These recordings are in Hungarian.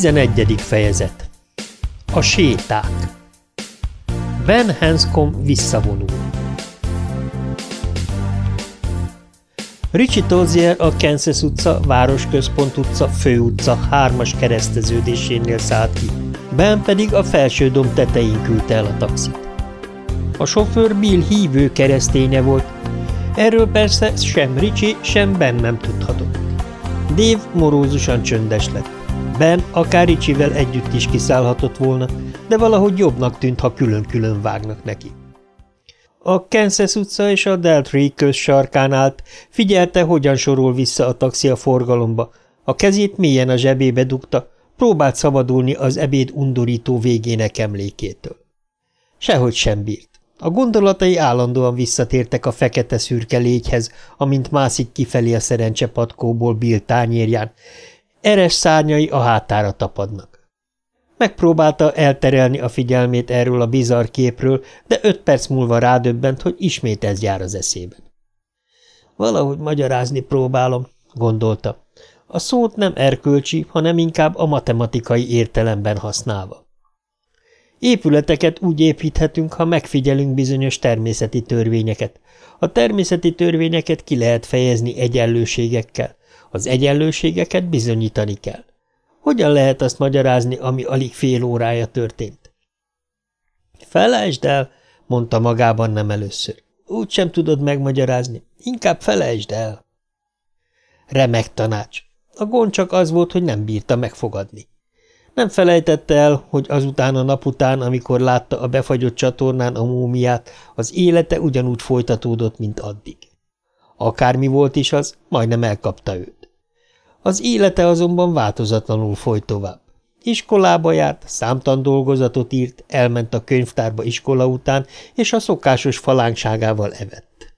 11. fejezet A séták Ben Hanscom visszavonul Richie Tozier a Kansas utca, Városközpont utca, Főutca hármas kereszteződésénél szállt ki, Ben pedig a felső domb tetején küldte el a taxit. A sofőr Bill hívő kereszténye volt, erről persze sem Richie, sem Ben nem tudhatott. Dave morózusan csöndes lett. Ben akár Ricsivel együtt is kiszállhatott volna, de valahogy jobbnak tűnt, ha külön-külön vágnak neki. A Kansas utca és a Deltree köz sarkán állt, figyelte, hogyan sorol vissza a taxi a forgalomba. A kezét mélyen a zsebébe dugta, próbált szabadulni az ebéd undorító végének emlékétől. Sehogy sem bírt. A gondolatai állandóan visszatértek a fekete-szürke légyhez, amint mászik kifelé a szerencsepatkóból Bill tányérján. Eres szárnyai a hátára tapadnak. Megpróbálta elterelni a figyelmét erről a bizarr képről, de öt perc múlva rádöbbent, hogy ismét ez jár az eszében. Valahogy magyarázni próbálom, gondolta. A szót nem erkölcsi, hanem inkább a matematikai értelemben használva. Épületeket úgy építhetünk, ha megfigyelünk bizonyos természeti törvényeket. A természeti törvényeket ki lehet fejezni egyenlőségekkel. Az egyenlőségeket bizonyítani kell. Hogyan lehet azt magyarázni, ami alig fél órája történt? Felejtsd el, mondta magában nem először. Úgy sem tudod megmagyarázni. Inkább felejtsd el. Remek tanács. A gond csak az volt, hogy nem bírta megfogadni. Nem felejtette el, hogy azután a nap után, amikor látta a befagyott csatornán a múmiát, az élete ugyanúgy folytatódott, mint addig. Akármi volt is az, majdnem elkapta őt. Az élete azonban változatlanul folyt tovább. Iskolába járt, számtan dolgozatot írt, elment a könyvtárba iskola után, és a szokásos falánkságával evett.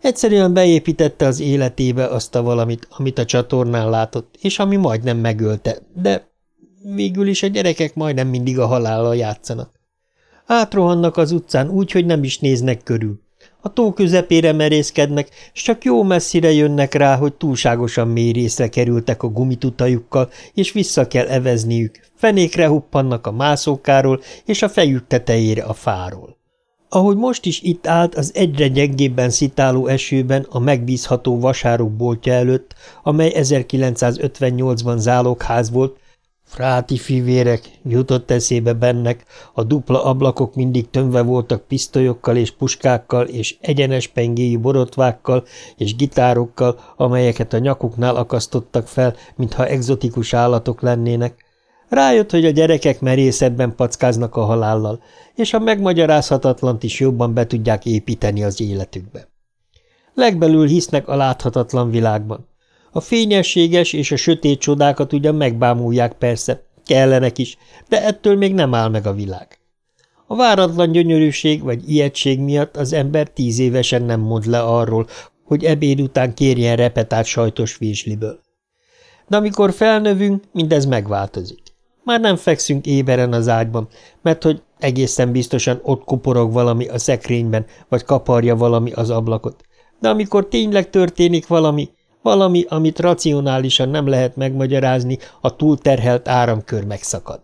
Egyszerűen beépítette az életébe azt a valamit, amit a csatornán látott, és ami majdnem megölte, de Végül is a gyerekek majdnem mindig a halállal játszanak. Átrohannak az utcán úgy, hogy nem is néznek körül. A tó közepére merészkednek, s csak jó messzire jönnek rá, hogy túlságosan mély részre kerültek a gumitutajukkal, és vissza kell evezniük. Fenékre huppannak a mászókáról, és a fejük tetejére a fáról. Ahogy most is itt állt az egyre gyengébben szitáló esőben a megbízható vasárok boltja előtt, amely 1958-ban zálogház volt, Fráti fivérek, jutott eszébe bennek, a dupla ablakok mindig tömve voltak pisztolyokkal és puskákkal és egyenes pengéjű borotvákkal és gitárokkal, amelyeket a nyakuknál akasztottak fel, mintha egzotikus állatok lennének. Rájött, hogy a gyerekek merészebben packáznak a halállal, és a megmagyarázhatatlant is jobban be tudják építeni az életükbe. Legbelül hisznek a láthatatlan világban. A fényességes és a sötét csodákat ugyan megbámulják persze, kellenek is, de ettől még nem áll meg a világ. A váratlan gyönyörűség vagy ijegység miatt az ember tíz évesen nem mond le arról, hogy ebéd után kérjen repetát sajtos vízsliből. De amikor felnövünk, mindez megváltozik. Már nem fekszünk éberen az ágyban, mert hogy egészen biztosan ott kuporog valami a szekrényben, vagy kaparja valami az ablakot. De amikor tényleg történik valami, valami, amit racionálisan nem lehet megmagyarázni, a túlterhelt áramkör megszakad.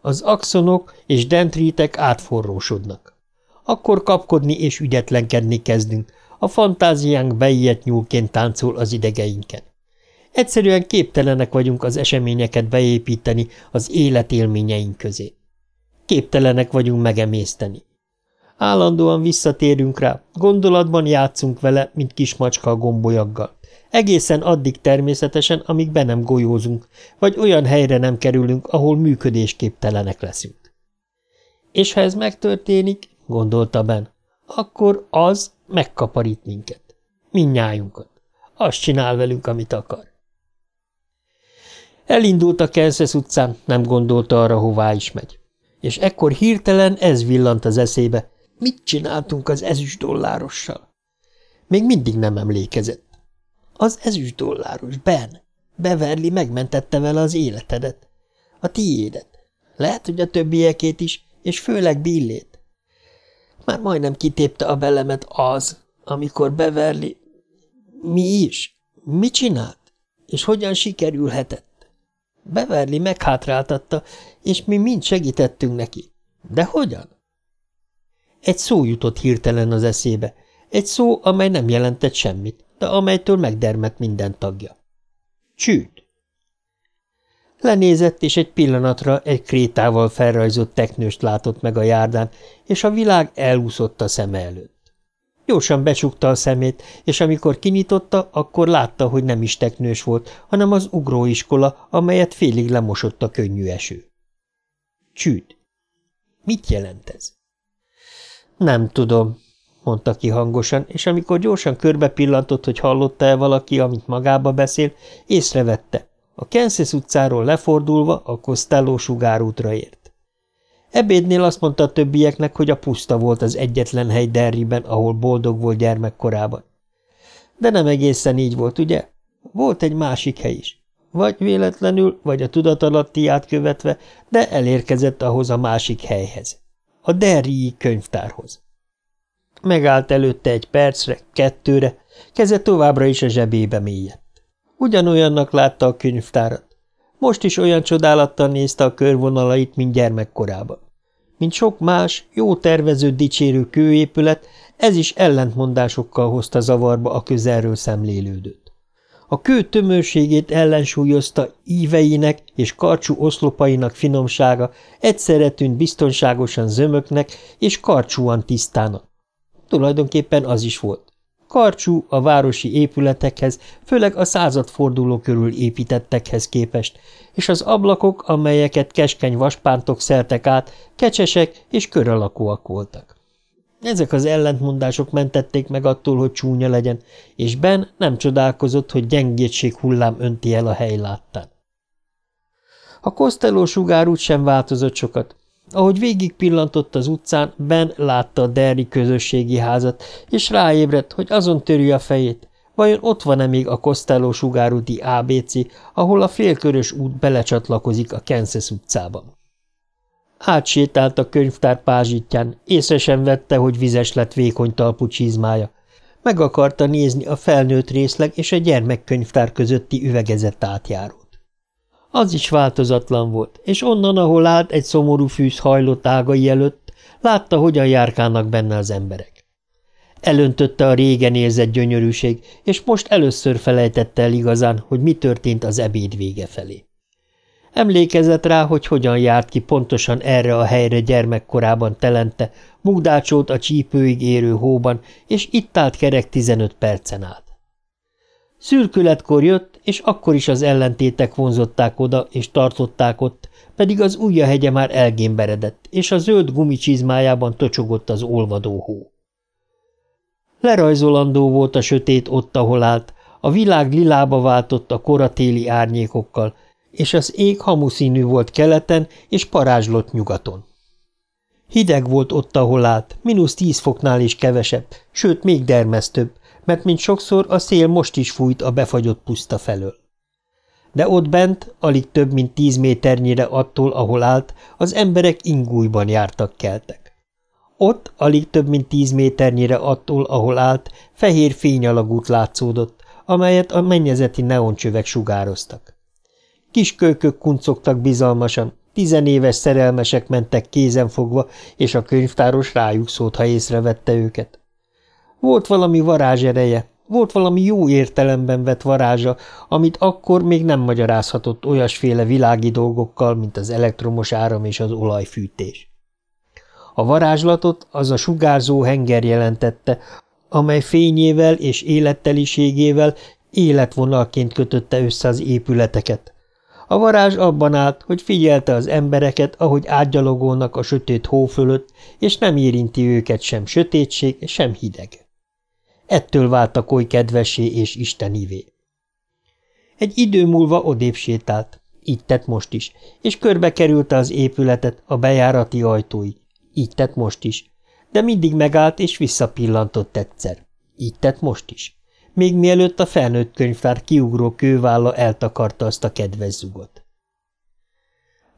Az axonok és dendrítek átforrósodnak. Akkor kapkodni és ügyetlenkedni kezdünk, a fantáziánk beijedt nyúlként táncol az idegeinken. Egyszerűen képtelenek vagyunk az eseményeket beépíteni az életélményeink közé. Képtelenek vagyunk megemészteni. Állandóan visszatérünk rá, gondolatban játszunk vele, mint kismacska a gombolyaggal. Egészen addig természetesen, amíg be nem golyózunk, vagy olyan helyre nem kerülünk, ahol működésképtelenek leszünk. És ha ez megtörténik, gondolta Ben, akkor az megkaparít minket. Mindnyájunkat. Azt csinál velünk, amit akar. Elindult a Kansas utcán, nem gondolta arra, hová is megy. És ekkor hirtelen ez villant az eszébe. Mit csináltunk az ezüst dollárossal? Még mindig nem emlékezett. Az ezüst dolláros, Ben. Beverly megmentette vele az életedet. A tiédet. Lehet, hogy a többiekét is, és főleg Billét. Már majdnem kitépte a belemet az, amikor Beverly... Mi is? Mi csinált? És hogyan sikerülhetett? Beverly meghátráltatta, és mi mind segítettünk neki. De hogyan? Egy szó jutott hirtelen az eszébe. Egy szó, amely nem jelentett semmit, de amelytől megdermett minden tagja. Csűd. Lenézett, és egy pillanatra egy krétával felrajzott teknőst látott meg a járdán, és a világ elúszott a szeme előtt. Gyorsan becsukta a szemét, és amikor kinyitotta, akkor látta, hogy nem is teknős volt, hanem az ugróiskola, amelyet félig lemosott a könnyű eső. Csűd. Mit jelent ez? Nem tudom, mondta ki hangosan, és amikor gyorsan körbe pillantott, hogy hallotta-e valaki, amit magába beszél, észrevette. A Kansas utcáról lefordulva a Costello sugárútra ért. Ebédnél azt mondta a többieknek, hogy a puszta volt az egyetlen hely Derriben, ahol boldog volt gyermekkorában. De nem egészen így volt, ugye? Volt egy másik hely is. Vagy véletlenül, vagy a tudatalatti követve, de elérkezett ahhoz a másik helyhez. A Derrii könyvtárhoz. Megállt előtte egy percre, kettőre, keze továbbra is a zsebébe mélyedt. Ugyanolyannak látta a könyvtárat. Most is olyan csodálattal nézte a körvonalait, mint gyermekkorában. Mint sok más, jó tervező dicsérő kőépület, ez is ellentmondásokkal hozta zavarba a közelről szemlélődőt. A kő tömörségét ellensúlyozta íveinek és karcsú oszlopainak finomsága, egyszerre tűnt biztonságosan zömöknek és karcsúan tisztának. Tulajdonképpen az is volt. Karcsú a városi épületekhez, főleg a századforduló körül építettekhez képest, és az ablakok, amelyeket keskeny vaspántok szeltek át, kecsesek és kör alakúak voltak. Ezek az ellentmondások mentették meg attól, hogy csúnya legyen, és Ben nem csodálkozott, hogy gyengétség hullám önti el a hely láttán. A Costello sugár sem változott sokat, ahogy végig pillantott az utcán, Ben látta a Derry közösségi házat, és ráébredt, hogy azon töri a fejét. Vajon ott van-e még a Costello sugárúti ABC, ahol a félkörös út belecsatlakozik a Kansas utcában? Átsétált a könyvtár pázsitján, észre sem vette, hogy vizes lett vékony talpú csizmája. Meg akarta nézni a felnőtt részleg és a gyermekkönyvtár közötti üvegezett átjárót. Az is változatlan volt, és onnan, ahol állt egy szomorú fűz hajlott ágai előtt, látta, hogyan járkálnak benne az emberek. Elöntötte a régen érzett gyönyörűség, és most először felejtette el igazán, hogy mi történt az ebéd vége felé. Emlékezett rá, hogy hogyan járt ki pontosan erre a helyre gyermekkorában telente, mugdácsolt a csípőig érő hóban, és itt állt kerek 15 percen át. Szürkületkor jött, és akkor is az ellentétek vonzották oda, és tartották ott, pedig az ujja hegye már elgémberedett, és a zöld gumicsizmájában tocsogott az olvadó hó. Lerajzolandó volt a sötét ott, ahol állt, a világ lilába váltott a koratéli árnyékokkal, és az ég hamuszínű volt keleten, és parázslott nyugaton. Hideg volt ott, ahol állt, mínusz tíz foknál is kevesebb, sőt, még dermesztőbb, mert mint sokszor a szél most is fújt a befagyott puszta felől. De ott bent, alig több mint tíz méternyire attól, ahol állt, az emberek ingújban jártak keltek. Ott, alig több mint tíz méternyire attól, ahol állt, fehér fényalagút látszódott, amelyet a mennyezeti neoncsövek sugároztak. Kis kölykök kuncogtak bizalmasan, tizenéves szerelmesek mentek kézenfogva, és a könyvtáros rájuk szólt, ha észrevette őket. Volt valami varázsereje, volt valami jó értelemben vett varázsa, amit akkor még nem magyarázhatott olyasféle világi dolgokkal, mint az elektromos áram és az olajfűtés. A varázslatot az a sugárzó henger jelentette, amely fényével és életteliségével életvonalként kötötte össze az épületeket. A varázs abban állt, hogy figyelte az embereket, ahogy átgyalogolnak a sötét hó fölött, és nem érinti őket sem sötétség, sem hideg. Ettől váltak oly kedvesé és istenivé. Egy idő múlva odébb sétált, így tett most is, és körbe kerülte az épületet, a bejárati ajtói, így tett most is, de mindig megállt és visszapillantott egyszer, így tett most is, még mielőtt a felnőtt könyvtár kiugró kőválla eltakarta azt a kedves zugot.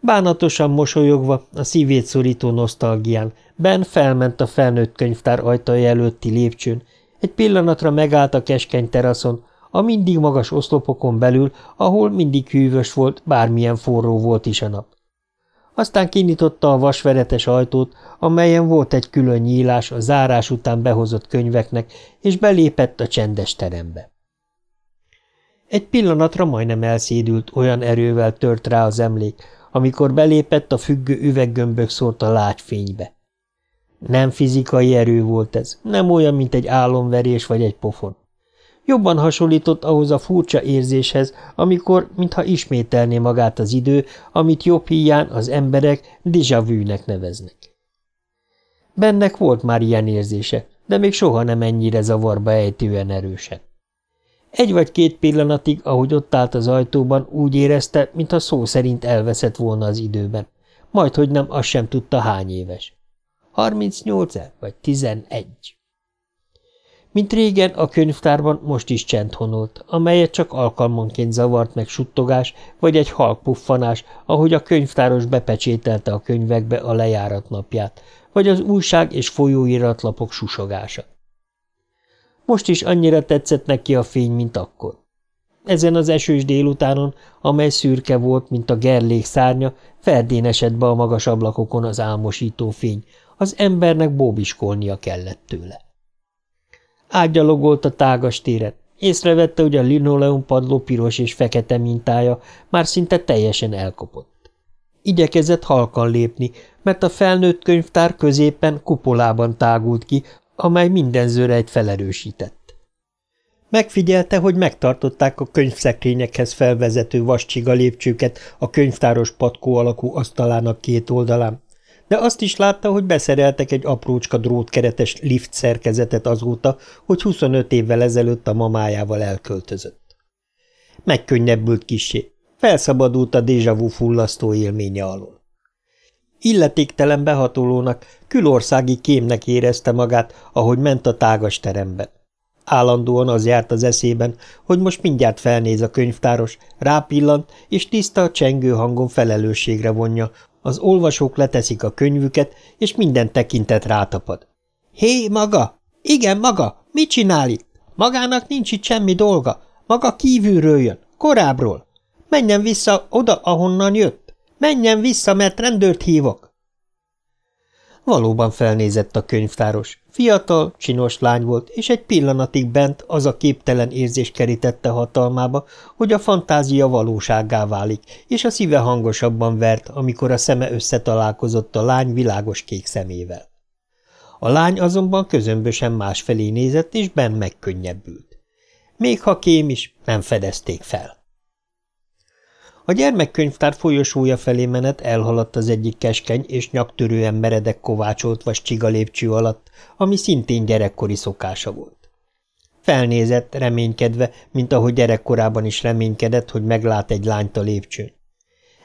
Bánatosan mosolyogva, a szívét szorító nosztalgián, Ben felment a felnőtt könyvtár ajtaja előtti lépcsőn, egy pillanatra megállt a keskeny teraszon, a mindig magas oszlopokon belül, ahol mindig hűvös volt, bármilyen forró volt is a nap. Aztán kinyitotta a vasveretes ajtót, amelyen volt egy külön nyílás a zárás után behozott könyveknek, és belépett a csendes terembe. Egy pillanatra majdnem elszédült, olyan erővel tört rá az emlék, amikor belépett a függő üveggömbök szórt a lágyfénybe. Nem fizikai erő volt ez, nem olyan, mint egy álomverés vagy egy pofon. Jobban hasonlított ahhoz a furcsa érzéshez, amikor, mintha ismételné magát az idő, amit jobb híján az emberek déjà vu-nek neveznek. Bennek volt már ilyen érzése, de még soha nem ennyire zavarba ejtően erősen. Egy vagy két pillanatig, ahogy ott állt az ajtóban, úgy érezte, mintha szó szerint elveszett volna az időben. Majd, hogy nem, azt sem tudta hány éves. Harmincnyolc -e, vagy tizenegy. Mint régen, a könyvtárban most is csend honolt, amelyet csak alkalmanként zavart meg suttogás, vagy egy halk puffanás, ahogy a könyvtáros bepecsételte a könyvekbe a lejárat napját, vagy az újság és folyóiratlapok susogása. Most is annyira tetszett neki a fény, mint akkor. Ezen az esős délutánon, amely szürke volt, mint a gerlék szárnya, ferdénesett be a magas ablakokon az álmosító fény, az embernek bóbiskolnia kellett tőle. Ágyalogolt a tágas téren, észrevette, hogy a linoleum padló piros és fekete mintája már szinte teljesen elkopott. Igyekezett halkan lépni, mert a felnőtt könyvtár középen kupolában tágult ki, amely mindenzőre egy felerősített. Megfigyelte, hogy megtartották a könyvszekrényekhez felvezető vascsiga lépcsőket a könyvtáros patkó alakú asztalának két oldalán, de azt is látta, hogy beszereltek egy aprócska drótkeretes lift szerkezetet azóta, hogy 25 évvel ezelőtt a mamájával elköltözött. Megkönnyebbült kisé, felszabadult a déjà vu fullasztó élménye alól. Illetéktelen behatolónak, külországi kémnek érezte magát, ahogy ment a tágas teremben. Állandóan az járt az eszében, hogy most mindjárt felnéz a könyvtáros, rápillant, és tiszta, csengő hangon felelősségre vonja, az olvasók leteszik a könyvüket, és minden tekintet rátapad. Hé, maga! Igen, maga! Mit csinál itt? Magának nincs itt semmi dolga. Maga kívülről jön, korábbról. Menjen vissza oda, ahonnan jött. Menjen vissza, mert rendőrt hívok. Valóban felnézett a könyvtáros. Fiatal, csinos lány volt, és egy pillanatig bent az a képtelen érzés kerítette hatalmába, hogy a fantázia valósággá válik, és a szíve hangosabban vert, amikor a szeme összetalálkozott a lány világos kék szemével. A lány azonban közömbösen másfelé nézett, és Ben megkönnyebbült. Még ha kém is, nem fedezték fel. A gyermekkönyvtár folyosója felé menet elhaladt az egyik keskeny és nyaktörően meredek kovácsolt vas csiga lépcső alatt, ami szintén gyerekkori szokása volt. Felnézett, reménykedve, mint ahogy gyerekkorában is reménykedett, hogy meglát egy lányt a lépcsőn.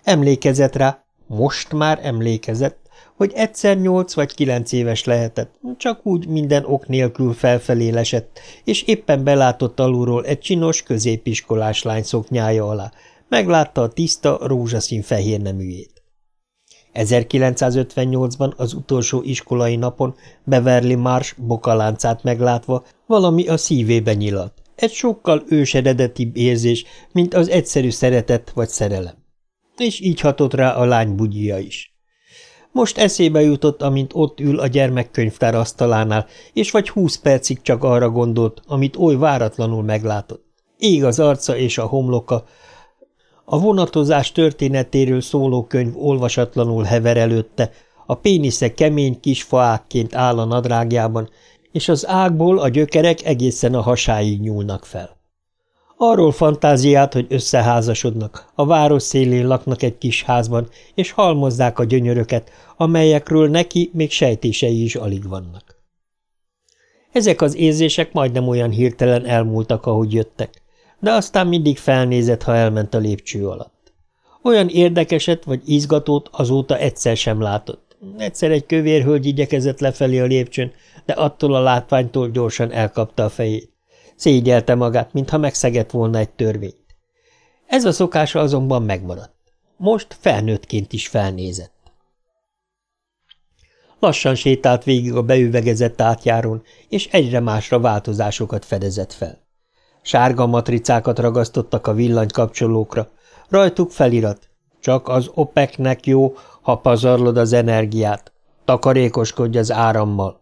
Emlékezett rá, most már emlékezett, hogy egyszer nyolc vagy kilenc éves lehetett, csak úgy minden ok nélkül felfelé lesett, és éppen belátott alulról egy csinos középiskolás lány szoknyája alá, Meglátta a tiszta, rózsaszín fehér neműjét. 1958-ban az utolsó iskolai napon Beverly Marsh bokaláncát meglátva valami a szívébe nyilalt. Egy sokkal őseredetibb érzés, mint az egyszerű szeretet vagy szerelem. És így hatott rá a lány bugyja is. Most eszébe jutott, amint ott ül a gyermekkönyvtár asztalánál, és vagy húsz percig csak arra gondolt, amit oly váratlanul meglátott. Ég az arca és a homloka, a vonatozás történetéről szóló könyv olvasatlanul hever előtte, a pénisze kemény kis faákként áll a nadrágjában, és az ágból a gyökerek egészen a hasáig nyúlnak fel. Arról fantáziát, hogy összeházasodnak, a város szélén laknak egy kis házban, és halmozzák a gyönyöröket, amelyekről neki még sejtései is alig vannak. Ezek az érzések majdnem olyan hirtelen elmúltak, ahogy jöttek de aztán mindig felnézett, ha elment a lépcső alatt. Olyan érdekeset vagy izgatót azóta egyszer sem látott. Egyszer egy kövér hölgy igyekezett lefelé a lépcsőn, de attól a látványtól gyorsan elkapta a fejét. Szégyelte magát, mintha megszegett volna egy törvényt. Ez a szokása azonban megmaradt. Most felnőttként is felnézett. Lassan sétált végig a beüvegezett átjáron, és egyre másra változásokat fedezett fel. Sárga matricákat ragasztottak a villanykapcsolókra. Rajtuk felirat. Csak az OPEC-nek jó, ha pazarlod az energiát. Takarékoskodj az árammal.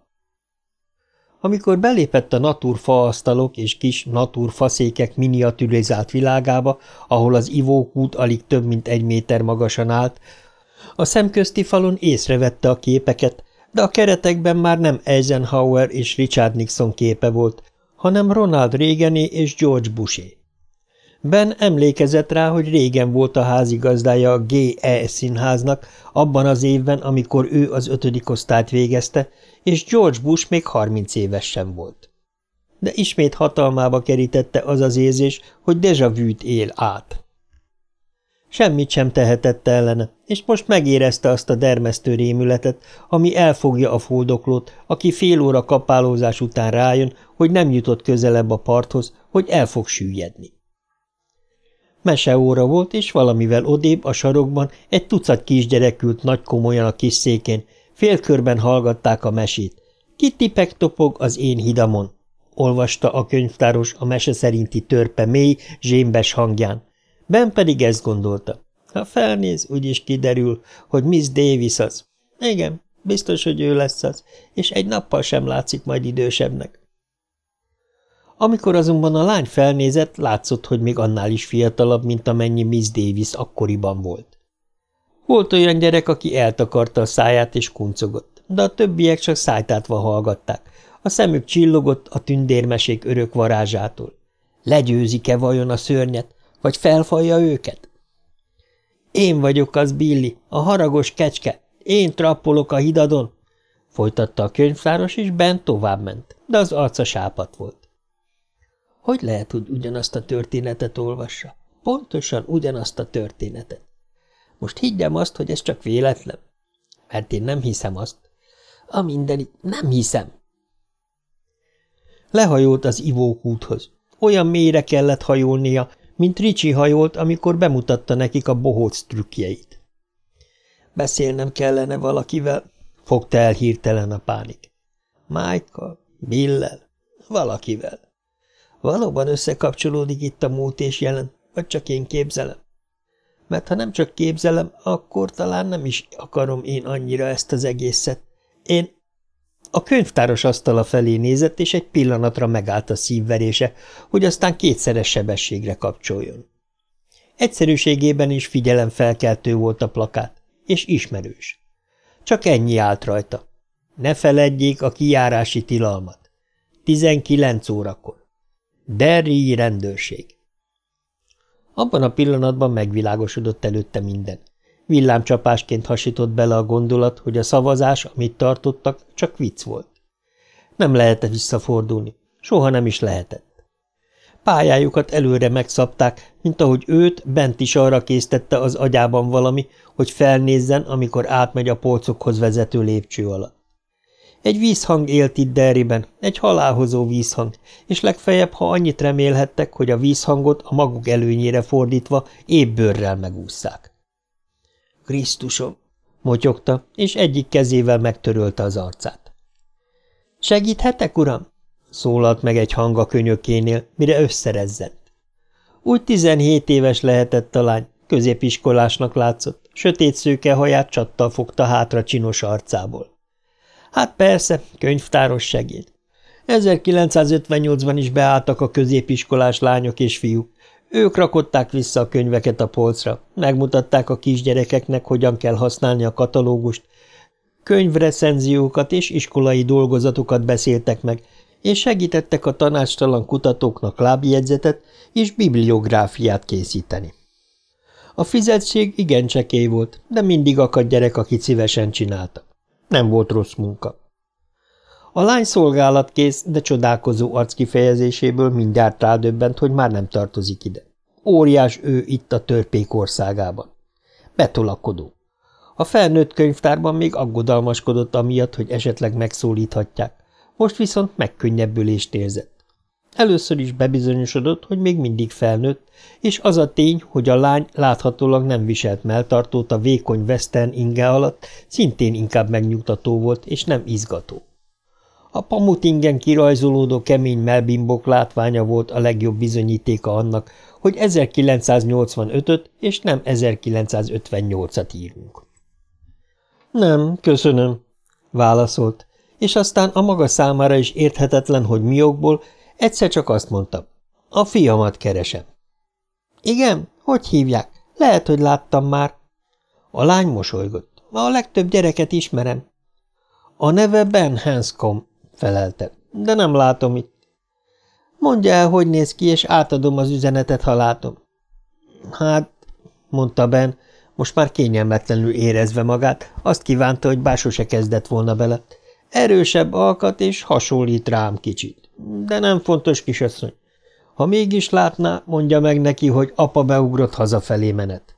Amikor belépett a naturfa asztalok és kis naturfaszékek miniaturizált világába, ahol az ivókút alig több mint egy méter magasan állt, a szemközti falon észrevette a képeket, de a keretekben már nem Eisenhower és Richard Nixon képe volt, hanem Ronald Reagané és George Bushé. Ben emlékezett rá, hogy régen volt a házigazdája a G.E. színháznak, abban az évben, amikor ő az ötödik osztályt végezte, és George Bush még harminc éves sem volt. De ismét hatalmába kerítette az az érzés, hogy deja vu-t él át. Semmit sem tehetett ellene, és most megérezte azt a dermesztő rémületet, ami elfogja a fuldoklót, aki fél óra kapálózás után rájön, hogy nem jutott közelebb a parthoz, hogy el fog süllyedni. Meseóra volt, és valamivel odébb a sarokban egy tucat kisgyerek ült nagy komolyan a kis székén, félkörben hallgatták a mesét. Kittipek topog az én hidamon, olvasta a könyvtáros a mese szerinti törpe mély, zsémbes hangján. Ben pedig ezt gondolta. Ha felnéz, úgyis kiderül, hogy Miss Davis az. Igen, biztos, hogy ő lesz az, és egy nappal sem látszik majd idősebbnek. Amikor azonban a lány felnézett, látszott, hogy még annál is fiatalabb, mint amennyi Miss Davis akkoriban volt. Volt olyan gyerek, aki eltakarta a száját és kuncogott, de a többiek csak szájtátva hallgatták. A szemük csillogott a tündérmesék örök varázsától. Legyőzik-e vajon a szörnyet, vagy felfalja őket? Én vagyok az, Billy, a haragos kecske. Én trappolok a hidadon. Folytatta a könyvtáros, és bent továbbment, de az arca sápat volt. Hogy lehet, hogy ugyanazt a történetet olvassa? Pontosan ugyanazt a történetet. Most higgyem azt, hogy ez csak véletlen. Mert én nem hiszem azt. A mindeni, nem hiszem. Lehajolt az ivókúthoz. Olyan mélyre kellett hajolnia, mint Ricsi hajolt, amikor bemutatta nekik a bohóc trükkjeit. Beszélnem kellene valakivel, fogta el hirtelen a pánik. Michael, Billel, valakivel. Valóban összekapcsolódik itt a múlt és jelen, vagy csak én képzelem? Mert ha nem csak képzelem, akkor talán nem is akarom én annyira ezt az egészet. Én a könyvtáros asztala felé nézett, és egy pillanatra megállt a szívverése, hogy aztán kétszeres sebességre kapcsoljon. Egyszerűségében is figyelemfelkeltő volt a plakát, és ismerős. Csak ennyi állt rajta. Ne feledjék a kijárási tilalmat. 19 órakor. Derri rendőrség. Abban a pillanatban megvilágosodott előtte minden. Villámcsapásként hasított bele a gondolat, hogy a szavazás, amit tartottak, csak vicc volt. Nem lehetett visszafordulni. Soha nem is lehetett. Pályájukat előre megszabták, mint ahogy őt bent is arra késztette az agyában valami, hogy felnézzen, amikor átmegy a polcokhoz vezető lépcső alatt. Egy vízhang élt itt Derriben, egy halálhozó vízhang, és legfeljebb, ha annyit remélhettek, hogy a vízhangot a maguk előnyére fordítva épp bőrrel megúszszák. Krisztusom! motyogta, és egyik kezével megtörölte az arcát. Segíthetek, uram? szólalt meg egy hang a könyökénél, mire összerezzent. Úgy tizenhét éves lehetett a lány, középiskolásnak látszott, sötét szőke haját csattal fogta hátra csinos arcából. Hát persze, könyvtáros segéd. 1958-ban is beálltak a középiskolás lányok és fiúk, ők rakották vissza a könyveket a polcra, megmutatták a kisgyerekeknek, hogyan kell használni a katalógust, könyvrecenziókat és iskolai dolgozatokat beszéltek meg, és segítettek a tanácstalan kutatóknak lábjegyzetet és bibliográfiát készíteni. A fizetség igen csekély volt, de mindig akadt gyerek, aki szívesen csinálta. Nem volt rossz munka. A lány szolgálatkész, de csodálkozó arc kifejezéséből mindjárt rádöbbent, hogy már nem tartozik ide. Óriás ő itt a törpék országában. Betolakodó. A felnőtt könyvtárban még aggodalmaskodott amiatt, hogy esetleg megszólíthatják, most viszont megkönnyebbülést érzett. Először is bebizonyosodott, hogy még mindig felnőtt, és az a tény, hogy a lány láthatólag nem viselt melltartót a vékony western inge alatt, szintén inkább megnyugtató volt, és nem izgató. A pamutingen kirajzolódó kemény melbimbok látványa volt a legjobb bizonyítéka annak, hogy 1985-öt és nem 1958-at írunk. Nem, köszönöm, válaszolt, és aztán a maga számára is érthetetlen, hogy miokból, egyszer csak azt mondta, a fiamat keresem. Igen, hogy hívják? Lehet, hogy láttam már. A lány mosolygott. A legtöbb gyereket ismerem. A neve Ben Hanscom, felelte, de nem látom itt. Mondja el, hogy néz ki, és átadom az üzenetet, ha látom. Hát, mondta Ben, most már kényelmetlenül érezve magát, azt kívánta, hogy bár sose kezdett volna bele. Erősebb alkat, és hasonlít rám kicsit. De nem fontos, kisasszony. Ha mégis látná, mondja meg neki, hogy apa beugrott hazafelé menet.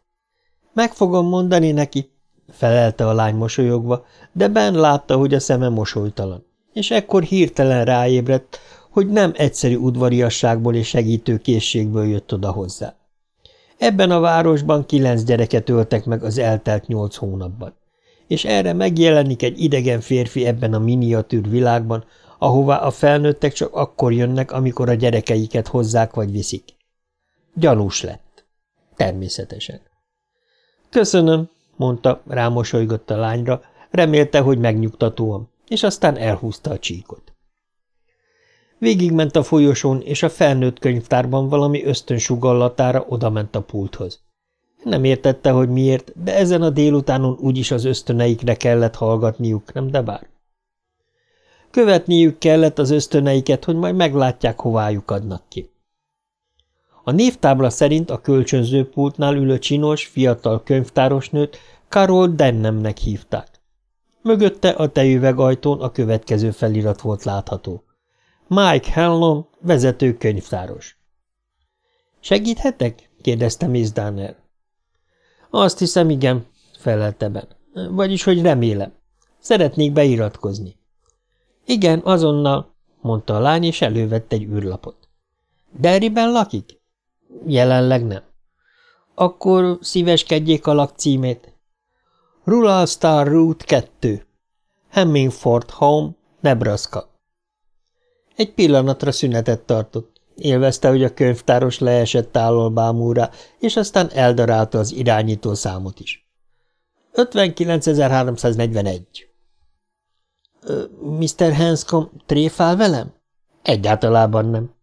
Meg fogom mondani neki, felelte a lány mosolyogva, de Ben látta, hogy a szeme mosolytalan, és ekkor hirtelen ráébredt, hogy nem egyszerű udvariasságból és segítőkészségből jött oda hozzá. Ebben a városban kilenc gyereket öltek meg az eltelt nyolc hónapban, és erre megjelenik egy idegen férfi ebben a miniatűr világban, ahová a felnőttek csak akkor jönnek, amikor a gyerekeiket hozzák vagy viszik. Gyanús lett. Természetesen. Köszönöm, mondta, rámosolygott a lányra, remélte, hogy megnyugtatóan, és aztán elhúzta a csíkot. Végigment a folyosón, és a felnőtt könyvtárban valami ösztönsugallatára odament a pulthoz. Nem értette, hogy miért, de ezen a délutánon úgyis az ösztöneikre kellett hallgatniuk, nem de bár. Követniük kellett az ösztöneiket, hogy majd meglátják, hovájuk adnak ki. A névtábla szerint a kölcsönzőpultnál ülő csinos, fiatal könyvtárosnőt Carol Dennemnek hívták. Mögötte a tejüvegajtón a következő felirat volt látható. Mike Hellon, vezető könyvtáros. Segíthetek? kérdezte Miss Danner. Azt hiszem, igen, felelte Ben. Vagyis, hogy remélem. Szeretnék beiratkozni. Igen, azonnal, mondta a lány, és elővette egy űrlapot. Derriben lakik? Jelenleg nem. Akkor szíveskedjék a lakcímét. Rural Star Route 2. Hemmingford Home, Nebraska. Egy pillanatra szünetet tartott. Élvezte, hogy a könyvtáros leesett állal bámúra, és aztán eldarálta az irányító számot is. 59.341. Mr. Hanscom tréfál velem? Egyáltalában nem.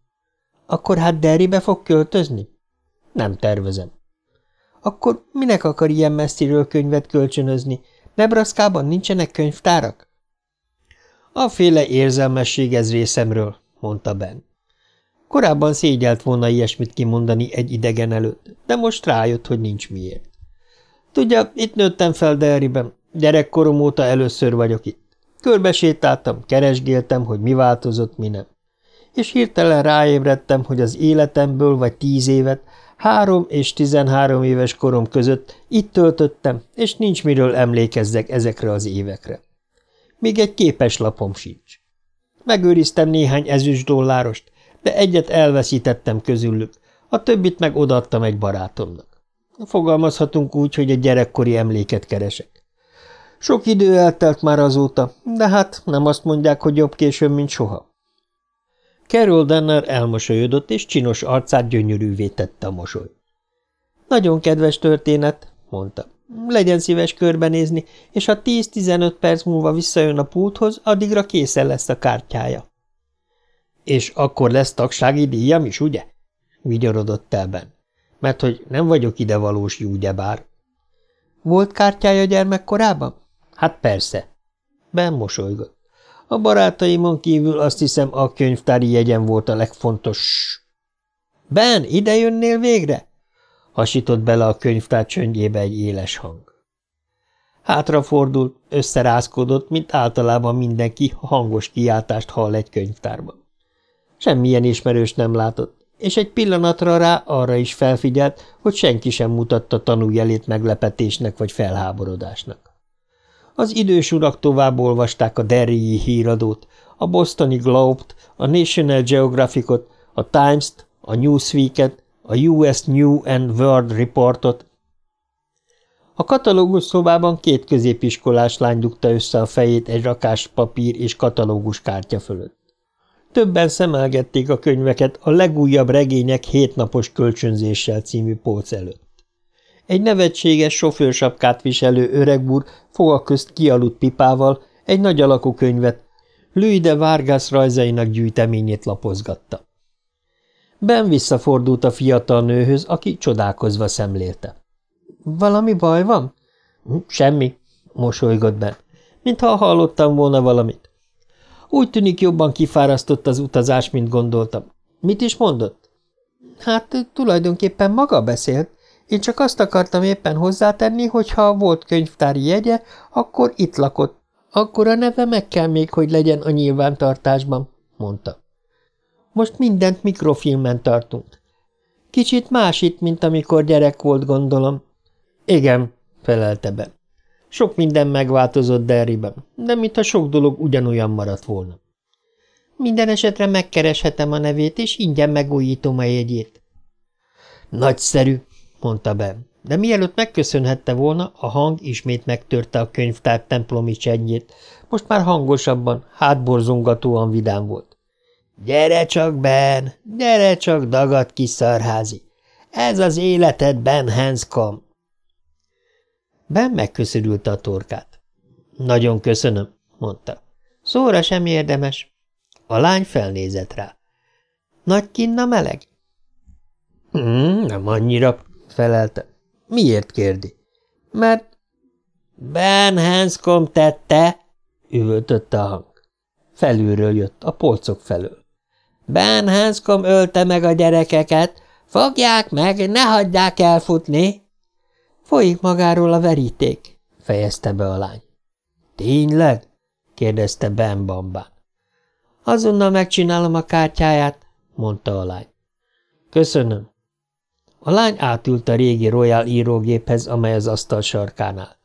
Akkor hát Derrybe fog költözni? Nem tervezem. Akkor minek akar ilyen messziről könyvet kölcsönözni? Nebraskában nincsenek könyvtárak? A féle érzelmesség ez részemről, mondta Ben. Korábban szégyelt volna ilyesmit kimondani egy idegen előtt, de most rájött, hogy nincs miért. Tudja, itt nőttem fel Derryben, gyerekkorom óta először vagyok itt. Körbesétáltam, keresgéltem, hogy mi változott, mi nem. És hirtelen ráébredtem, hogy az életemből vagy tíz évet, három és tizenhárom éves korom között itt töltöttem, és nincs miről emlékezzek ezekre az évekre. Még egy képes lapom sincs. Megőriztem néhány ezüst dollárost, de egyet elveszítettem közülük, a többit meg odaadtam egy barátomnak. Fogalmazhatunk úgy, hogy egy gyerekkori emléket keresek. Sok idő eltelt már azóta, de hát nem azt mondják, hogy jobb későn, mint soha. Carol Denner elmosolyodott, és csinos arcát gyönyörűvé tette a mosoly. Nagyon kedves történet, mondta. Legyen szíves körbenézni, és ha 10-15 perc múlva visszajön a pulthoz, addigra készen lesz a kártyája. És akkor lesz tagsági díjam is, ugye? Vigyorodott el Ben. Mert hogy nem vagyok ide valós bár. Volt kártyája gyermekkorában? Hát persze. Ben mosolygott. A barátaimon kívül azt hiszem a könyvtári jegyen volt a legfontos. Ben, ide jönnél végre? Hasított bele a könyvtár csöndjébe egy éles hang. Hátrafordult, összerázkodott, mint általában mindenki hangos kiáltást hall egy könyvtárban. Semmilyen ismerős nem látott, és egy pillanatra rá arra is felfigyelt, hogy senki sem mutatta tanújelét meglepetésnek vagy felháborodásnak. Az idős urak tovább olvasták a Derryi híradót, a Bostoni Globe-t, a National Geographic-ot, a Times-t, a Newsweek-et, a US New and World Reportot. A katalógus szobában két középiskolás lány dugta össze a fejét egy rakás papír és katalógus kártya fölött. Többen szemelgették a könyveket a legújabb regények hétnapos kölcsönzéssel című polc előtt. Egy nevetséges sofőrsapkát viselő öregbúr foga közt kialudt pipával egy nagy alakú könyvet, Louis de Vargas rajzainak gyűjteményét lapozgatta. Ben visszafordult a fiatal nőhöz, aki csodálkozva szemlélte. – Valami baj van? Hm, – Semmi – mosolygott Ben, mintha hallottam volna valamit. Úgy tűnik jobban kifárasztott az utazás, mint gondoltam. Mit is mondott? – Hát tulajdonképpen maga beszélt. Én csak azt akartam éppen hozzátenni, hogy ha volt könyvtári jegye, akkor itt lakott. Akkor a neve meg kell még, hogy legyen a nyilvántartásban, mondta. Most mindent mikrofilmen tartunk. Kicsit más itt, mint amikor gyerek volt, gondolom. Igen, felelte be. Sok minden megváltozott Derryben, de mintha sok dolog ugyanolyan maradt volna. Minden esetre megkereshetem a nevét, és ingyen megújítom a jegyét. Nagyszerű, mondta Ben, de mielőtt megköszönhette volna, a hang ismét megtörte a könyvtár templomi csenjét, most már hangosabban, hátborzongatóan vidám volt. – Gyere csak, Ben, gyere csak, dagad kis szarházi! Ez az életed, Ben Hanscom! Ben megköszörülte a torkát. – Nagyon köszönöm, mondta. – Szóra sem érdemes. A lány felnézett rá. – Nagy kinna meleg? Hmm, – Nem annyira, felelte. Miért kérdi? Mert Ben Hanscom tette, üvöltötte a hang. Felülről jött, a polcok felől. Ben Hanscom ölte meg a gyerekeket, fogják meg, ne hagyják elfutni. Folyik magáról a veríték, fejezte be a lány. Tényleg? kérdezte Ben bambán. Azonnal megcsinálom a kártyáját, mondta a lány. Köszönöm, a lány átült a régi Royal írógéphez, amely az asztal sarkán állt.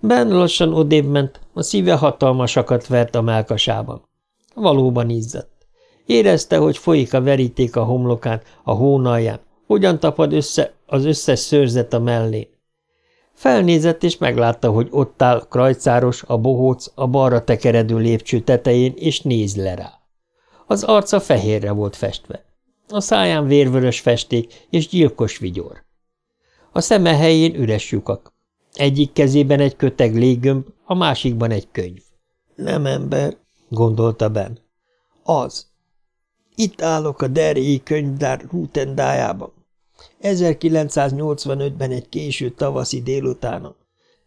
Ben lassan odébb ment, a szíve hatalmasakat vert a melkasában. Valóban izzadt. Érezte, hogy folyik a veríték a homlokán, a hónalján, hogyan tapad össze az összes szőrzet a mellén. Felnézett, és meglátta, hogy ott áll krajcáros, a bohóc, a balra tekeredő lépcső tetején, és néz le rá. Az arca fehérre volt festve. A száján vérvörös festék és gyilkos vigyor. A szeme helyén üres lyukak. Egyik kezében egy köteg léggömb, a másikban egy könyv. Nem ember, gondolta Ben. Az. Itt állok a Derélyi könyvdár rútendájában. 1985-ben egy késő tavaszi délutánon.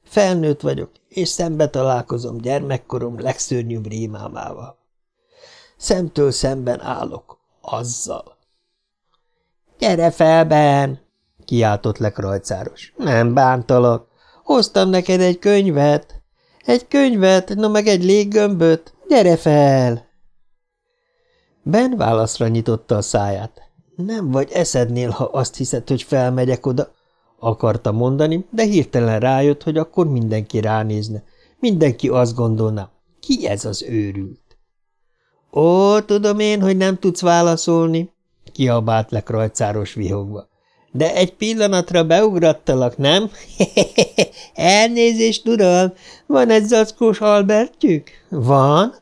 Felnőtt vagyok, és szembe találkozom gyermekkorom legszörnyűbb rémámával. Szemtől szemben állok, azzal. – Gyere fel, Ben! – kiáltott le krajcáros. – Nem bántalak. Hoztam neked egy könyvet. Egy könyvet, no meg egy léggömböt. Gyere fel! Ben válaszra nyitotta a száját. Nem vagy eszednél, ha azt hiszed, hogy felmegyek oda, akarta mondani, de hirtelen rájött, hogy akkor mindenki ránézne. Mindenki azt gondolna, ki ez az őrült? Ó, tudom én, hogy nem tudsz válaszolni, kiabált le krajcáros vihogva. De egy pillanatra beugrattalak, nem? Elnézést, uram, van egy zackós Albertjük? Van?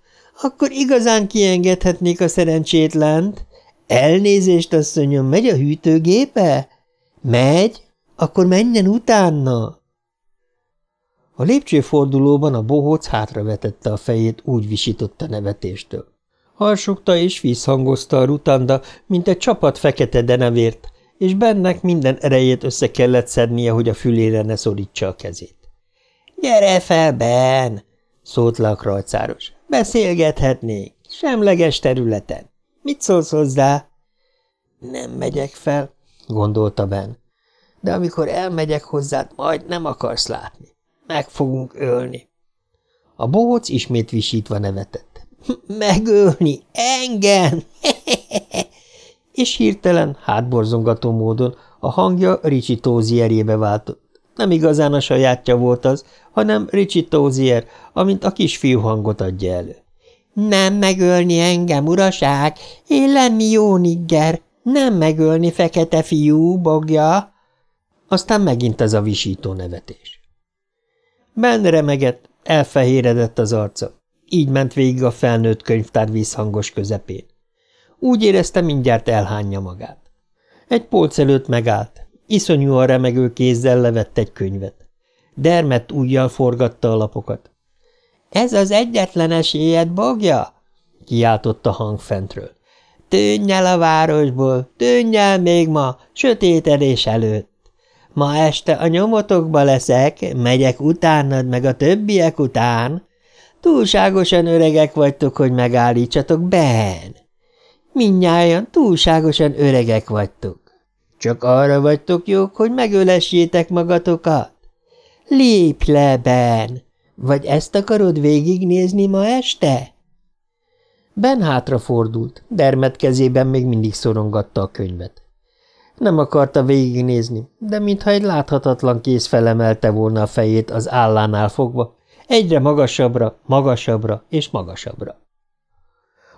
Akkor igazán kiengedhetnék a szerencsétlant. Elnézést, asszonyom, megy a hűtőgépe? Megy? Akkor menjen utána. A lépcsőfordulóban a bohóc hátravetette a fejét, úgy visított a nevetéstől. Harsogta és visszhangozta a rutanda, mint egy csapat fekete denevért, és bennek minden erejét össze kellett szednie, hogy a fülére ne szorítsa a kezét. – Gyere fel, Ben! – szólt le a krajcáros. – Beszélgethetnék. Semleges területen. Mit szólsz hozzá? – Nem megyek fel – gondolta Ben. – De amikor elmegyek hozzád, majd nem akarsz látni. Meg fogunk ölni. A bohóc ismét visítva nevetett. Megölni? Engem? És hirtelen, hátborzongató módon a hangja Ricsi Tózierébe váltott. Nem igazán a sajátja volt az, hanem Ricsi Tózier, amint a kisfiú hangot adja elő. Nem megölni engem, uraság, én lenni jó nigger, nem megölni fekete fiú, bogja. Aztán megint ez a visító nevetés. Ben remegett, elfehéredett az arca. Így ment végig a felnőtt könyvtár vízhangos közepén. Úgy érezte, mindjárt elhányja magát. Egy polc előtt megállt, iszonyúan remegő kézzel levett egy könyvet. Dermet újjal forgatta a lapokat. – Ez az egyetlen esélyed, bogja? – kiáltott a hang fentről. – Tűnj el a városból, tűnj el még ma, sötétedés előtt. Ma este a nyomotokba leszek, megyek utánad meg a többiek után. Túlságosan öregek vagytok, hogy megállítsatok, Ben. Mindnyájan túlságosan öregek vagytok. Csak arra vagytok jók, hogy megölessétek magatokat? Lépj le, Ben! Vagy ezt akarod végignézni ma este? Ben hátrafordult, dermet kezében még mindig szorongatta a könyvet. Nem akarta végignézni, de mintha egy láthatatlan kéz felemelte volna a fejét az állánál fogva, egyre magasabbra, magasabbra és magasabbra.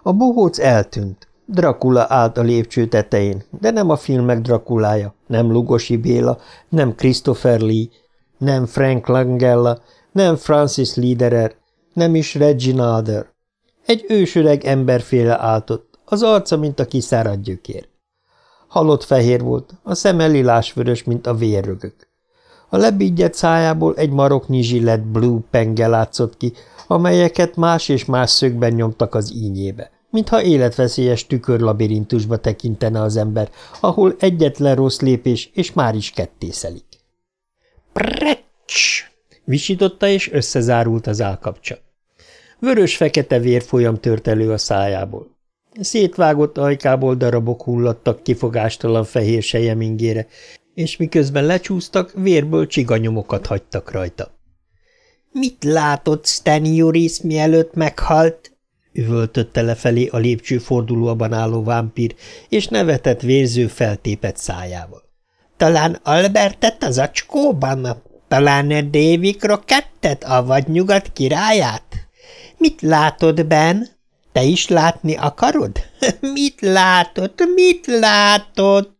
A bohóc eltűnt. Dracula állt a lépcső tetején, de nem a filmek Drakulája, nem Lugosi Béla, nem Christopher Lee, nem Frank Langella, nem Francis Liederer, nem is Regina. Egy ősöreg emberféle áltott, az arca, mint a kiszáradt gyökér. Halott fehér volt, a szeme lilásvörös, mint a vérrögök. A lebígyett szájából egy maroknyi zsillet blue penge látszott ki, amelyeket más és más szögben nyomtak az ínyébe, mintha életveszélyes tükörlabirintusba tekintene az ember, ahol egyetlen rossz lépés, és már is kettészelik. Precs! Visította, és összezárult az állkapcsa. Vörös-fekete vérfolyam tört elő a szájából. Szétvágott ajkából darabok hullattak kifogástalan fehér sejemingére, és miközben lecsúsztak, vérből csiganyomokat hagytak rajta. – Mit látott Stanioris, mielőtt meghalt? – üvöltötte lefelé a lépcső fordulóban álló vámpír, és nevetett vérző feltépet szájával. – Talán Albertet az acskóban? Talán Davy Krokettet, avagy nyugat királyát? Mit látod, Ben? Te is látni akarod? Mit látott? Mit látott?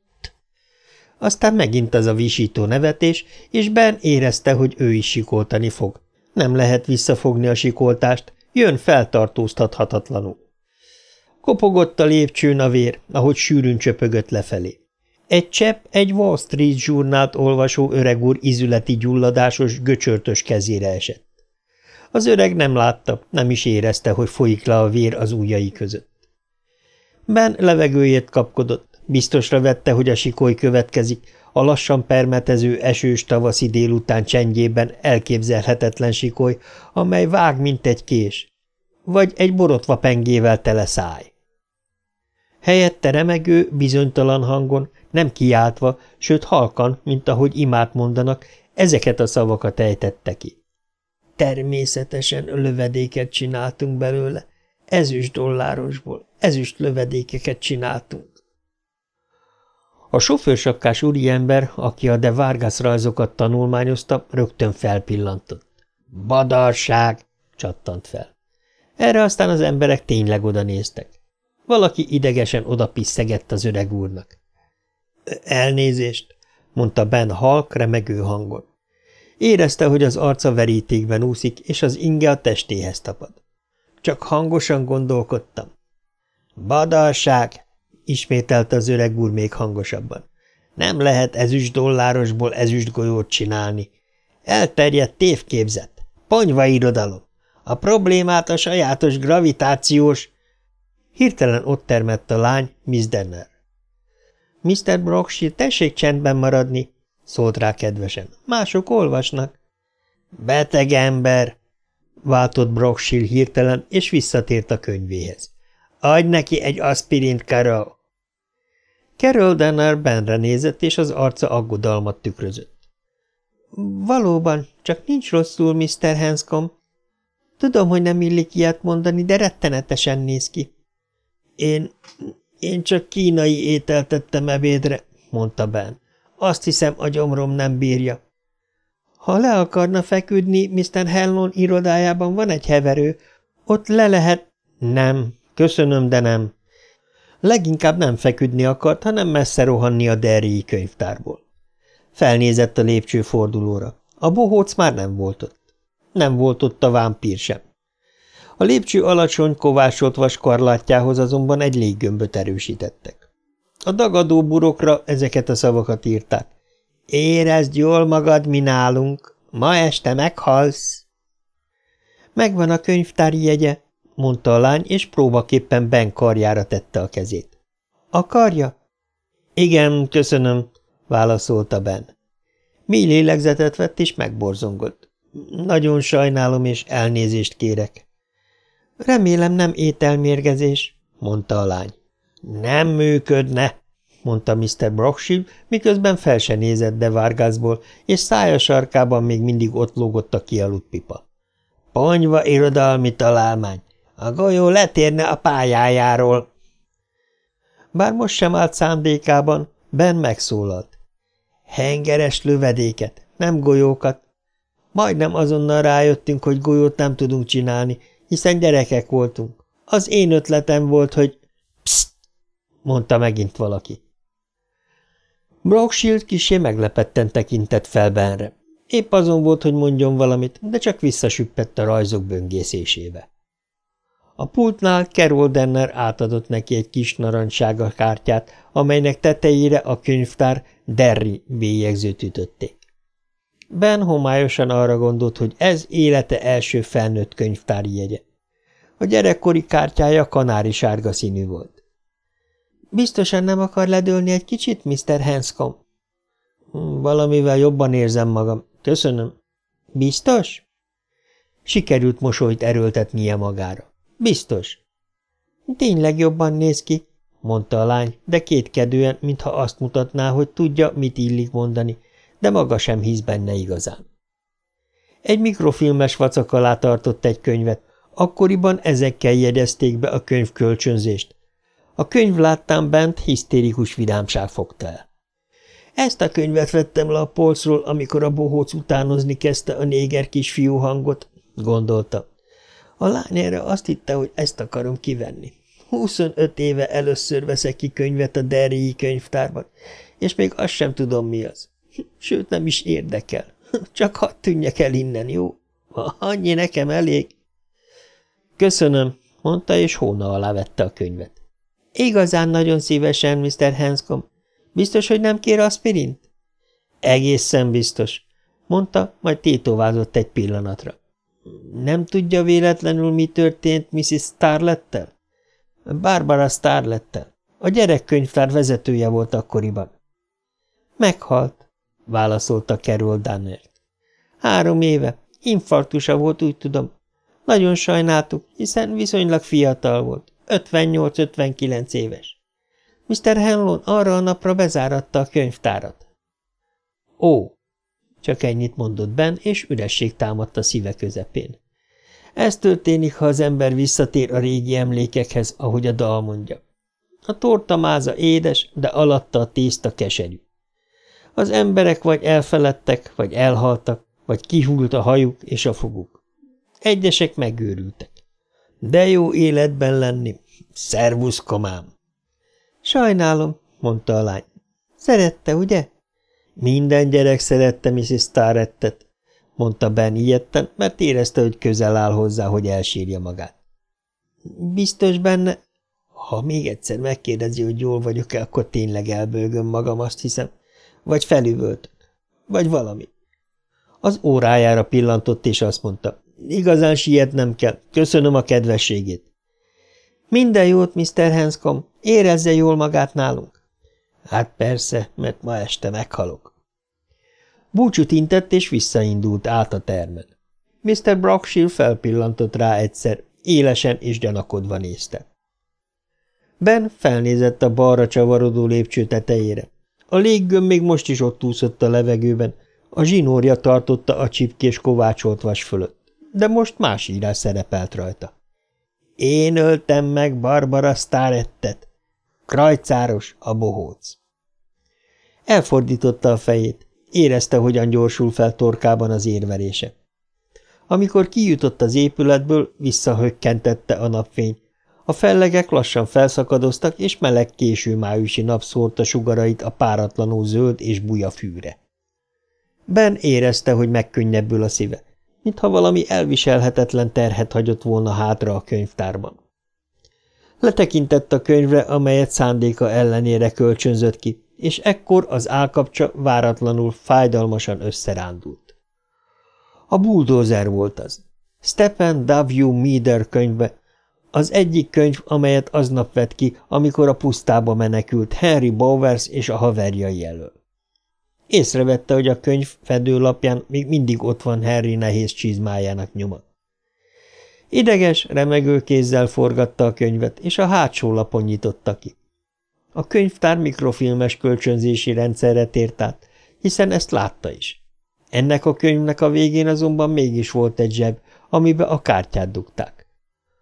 Aztán megint az a visító nevetés, és Ben érezte, hogy ő is sikoltani fog. Nem lehet visszafogni a sikoltást, jön feltartóztathatatlanul. Kopogott a lépcsőn a vér, ahogy sűrűn csöpögött lefelé. Egy csepp egy Wall Street zsurnát olvasó öreg úr izületi gyulladásos, göcsörtös kezére esett. Az öreg nem látta, nem is érezte, hogy folyik le a vér az ujjai között. Ben levegőjét kapkodott, biztosra vette, hogy a sikoly következik, a lassan permetező esős tavaszi délután csendjében elképzelhetetlen sikoly, amely vág, mint egy kés, vagy egy borotva pengével tele száj. Helyette remegő, bizonytalan hangon, nem kiáltva, sőt halkan, mint ahogy imát mondanak, ezeket a szavakat ejtette ki. Természetesen lövedéket csináltunk belőle. Ezüst dollárosból, ezüst lövedékeket csináltunk. A sofőrsapkás úriember, aki a de Vargas rajzokat tanulmányozta, rögtön felpillantott. Badarság! csattant fel. Erre aztán az emberek tényleg oda néztek. Valaki idegesen odapisszegett az öreg úrnak. Elnézést, mondta Ben halk, remegő hangon. Érezte, hogy az arca verítékben úszik, és az inge a testéhez tapad. Csak hangosan gondolkodtam. Badalság! Ismételte az öreg úr még hangosabban. Nem lehet ezüst dollárosból ezüst golyót csinálni. Elterjedt tévképzet, ponyva irodalom. A problémát a sajátos gravitációs... Hirtelen ott termett a lány, Miss Denner. Mr. Brockshire, tessék csendben maradni, szólt rá kedvesen. Mások olvasnak. Beteg ember, váltott Brockshire hirtelen, és visszatért a könyvéhez. Adj neki egy aspirint, Carol. Carol Denner Benre nézett, és az arca aggodalmat tükrözött. Valóban, csak nincs rosszul, Mr. Hanscom. Tudom, hogy nem illik ilyet mondani, de rettenetesen néz ki. Én, én csak kínai ételt tettem ebédre, mondta Ben. Azt hiszem, a gyomrom nem bírja. Ha le akarna feküdni, Mr. Hellon irodájában van egy heverő, ott le lehet... Nem, köszönöm, de nem. Leginkább nem feküdni akart, hanem messze rohanni a derrii könyvtárból. Felnézett a lépcső fordulóra. A bohóc már nem volt ott. Nem volt ott a vámpír sem. A lépcső alacsony, kovásolt vaskarlátjához azonban egy léggömböt erősítettek. A dagadó burokra ezeket a szavakat írták. Érezd jól magad, mi nálunk. Ma este meghalsz. Megvan a könyvtári jegye, mondta a lány, és próbaképpen Ben karjára tette a kezét. A karja? Igen, köszönöm, válaszolta Ben. Mi lélegzetet vett, és megborzongott. Nagyon sajnálom, és elnézést kérek. Remélem nem ételmérgezés, mondta a lány. Nem működne, mondta Mr. Brockshield, miközben fel se nézett de Vargasból, és szája sarkában még mindig ott lógott a kialudt pipa. Ponyva irodalmi találmány. A golyó letérne a pályájáról. Bár most sem állt szándékában, Ben megszólalt. Hengeres lövedéket, nem golyókat. Majdnem azonnal rájöttünk, hogy golyót nem tudunk csinálni, hiszen gyerekek voltunk. Az én ötletem volt, hogy... Pszt! mondta megint valaki. Brockshield kisé meglepetten tekintett fel Benre. Épp azon volt, hogy mondjon valamit, de csak visszasüppett a rajzok böngészésébe. A pultnál Carol Denner átadott neki egy kis narancsága kártyát, amelynek tetejére a könyvtár Derry bélyegzőt ütötték. Ben homályosan arra gondolt, hogy ez élete első felnőtt könyvtári jegye. A gyerekkori kártyája kanári sárga színű volt. Biztosan nem akar ledőlni egy kicsit, Mr. Hanscom? Hm, valamivel jobban érzem magam. Köszönöm. Biztos? Sikerült mosolyt erőltetnie magára. Biztos. Tényleg jobban néz ki, mondta a lány, de kétkedően, mintha azt mutatná, hogy tudja, mit illik mondani, de maga sem hisz benne igazán. Egy mikrofilmes vacak alá tartott egy könyvet, akkoriban ezekkel jegyezték be a könyv kölcsönzést. A könyv láttán bent hisztérikus vidámság fogta el. Ezt a könyvet vettem le a polcról, amikor a bohóc utánozni kezdte a néger kisfiú hangot, gondolta. A lány erre azt hitte, hogy ezt akarom kivenni. 25 éve először veszek ki könyvet a Derrii könyvtárban, és még azt sem tudom, mi az. Sőt, nem is érdekel. Csak hadd tűnjek el innen, jó? Annyi nekem elég. Köszönöm, mondta, és hóna alá vette a könyvet. Igazán nagyon szívesen, Mr. Hanscom. Biztos, hogy nem kér aspirint? Egészen biztos, mondta, majd tétovázott egy pillanatra. Nem tudja véletlenül, mi történt Mrs. Starlettel? Barbara Starlettel. A gyerekkönyvtár vezetője volt akkoriban. Meghalt, válaszolta Carol Dannert. Három éve. Infarktusa volt, úgy tudom. Nagyon sajnáltuk, hiszen viszonylag fiatal volt. 58-59 éves. Mr. Henlon arra a napra bezáratta a könyvtárat. Ó, csak ennyit mondott Ben, és üresség támadt a szíve közepén. Ez történik, ha az ember visszatér a régi emlékekhez, ahogy a dal mondja. A torta máza édes, de alatta a tészta keserű. Az emberek vagy elfeledtek, vagy elhaltak, vagy kihult a hajuk és a foguk. Egyesek megőrültek. De jó életben lenni. Szervusz, komám! Sajnálom, mondta a lány. Szerette, ugye? Minden gyerek szerette Mrs. Starrettet, mondta Ben ilyetten, mert érezte, hogy közel áll hozzá, hogy elsírja magát. Biztos benne? Ha még egyszer megkérdezi, hogy jól vagyok-e, akkor tényleg elbőgöm magam, azt hiszem. Vagy felüvöltök. Vagy valami. Az órájára pillantott, és azt mondta, igazán sietnem kell, köszönöm a kedvességét. Minden jót, Mr. Hanscom, érezze jól magát nálunk. Hát persze, mert ma este meghalok. Búcsút intett, és visszaindult át a termen. Mr. Brockshill felpillantott rá egyszer, élesen és gyanakodva nézte. Ben felnézett a balra csavarodó lépcső tetejére. A léggöm még most is ott úszott a levegőben, a zsinórja tartotta a csipkés kovácsolt vas fölött, de most más írás szerepelt rajta. Én öltem meg Barbara Starettet, krajcáros a bohóc. Elfordította a fejét, érezte, hogyan gyorsul fel torkában az érverése. Amikor kijutott az épületből, visszahökkentette a napfény. A fellegek lassan felszakadoztak, és meleg késő májusi nap szórta sugarait a páratlanul zöld és buja fűre. Ben érezte, hogy megkönnyebbül a szíve, mintha valami elviselhetetlen terhet hagyott volna hátra a könyvtárban. Letekintett a könyvre, amelyet szándéka ellenére kölcsönzött ki, és ekkor az állkapcsa váratlanul, fájdalmasan összerándult. A bulldozer volt az. Stephen W. Meader könyve, az egyik könyv, amelyet aznap vett ki, amikor a pusztába menekült Henry Bowers és a haverjai elől. Észrevette, hogy a könyv fedőlapján még mindig ott van Harry nehéz csizmájának nyoma. Ideges, remegő kézzel forgatta a könyvet, és a hátsó lapon nyitotta ki. A könyvtár mikrofilmes kölcsönzési rendszerre tért át, hiszen ezt látta is. Ennek a könyvnek a végén azonban mégis volt egy zseb, amibe a kártyát dugták.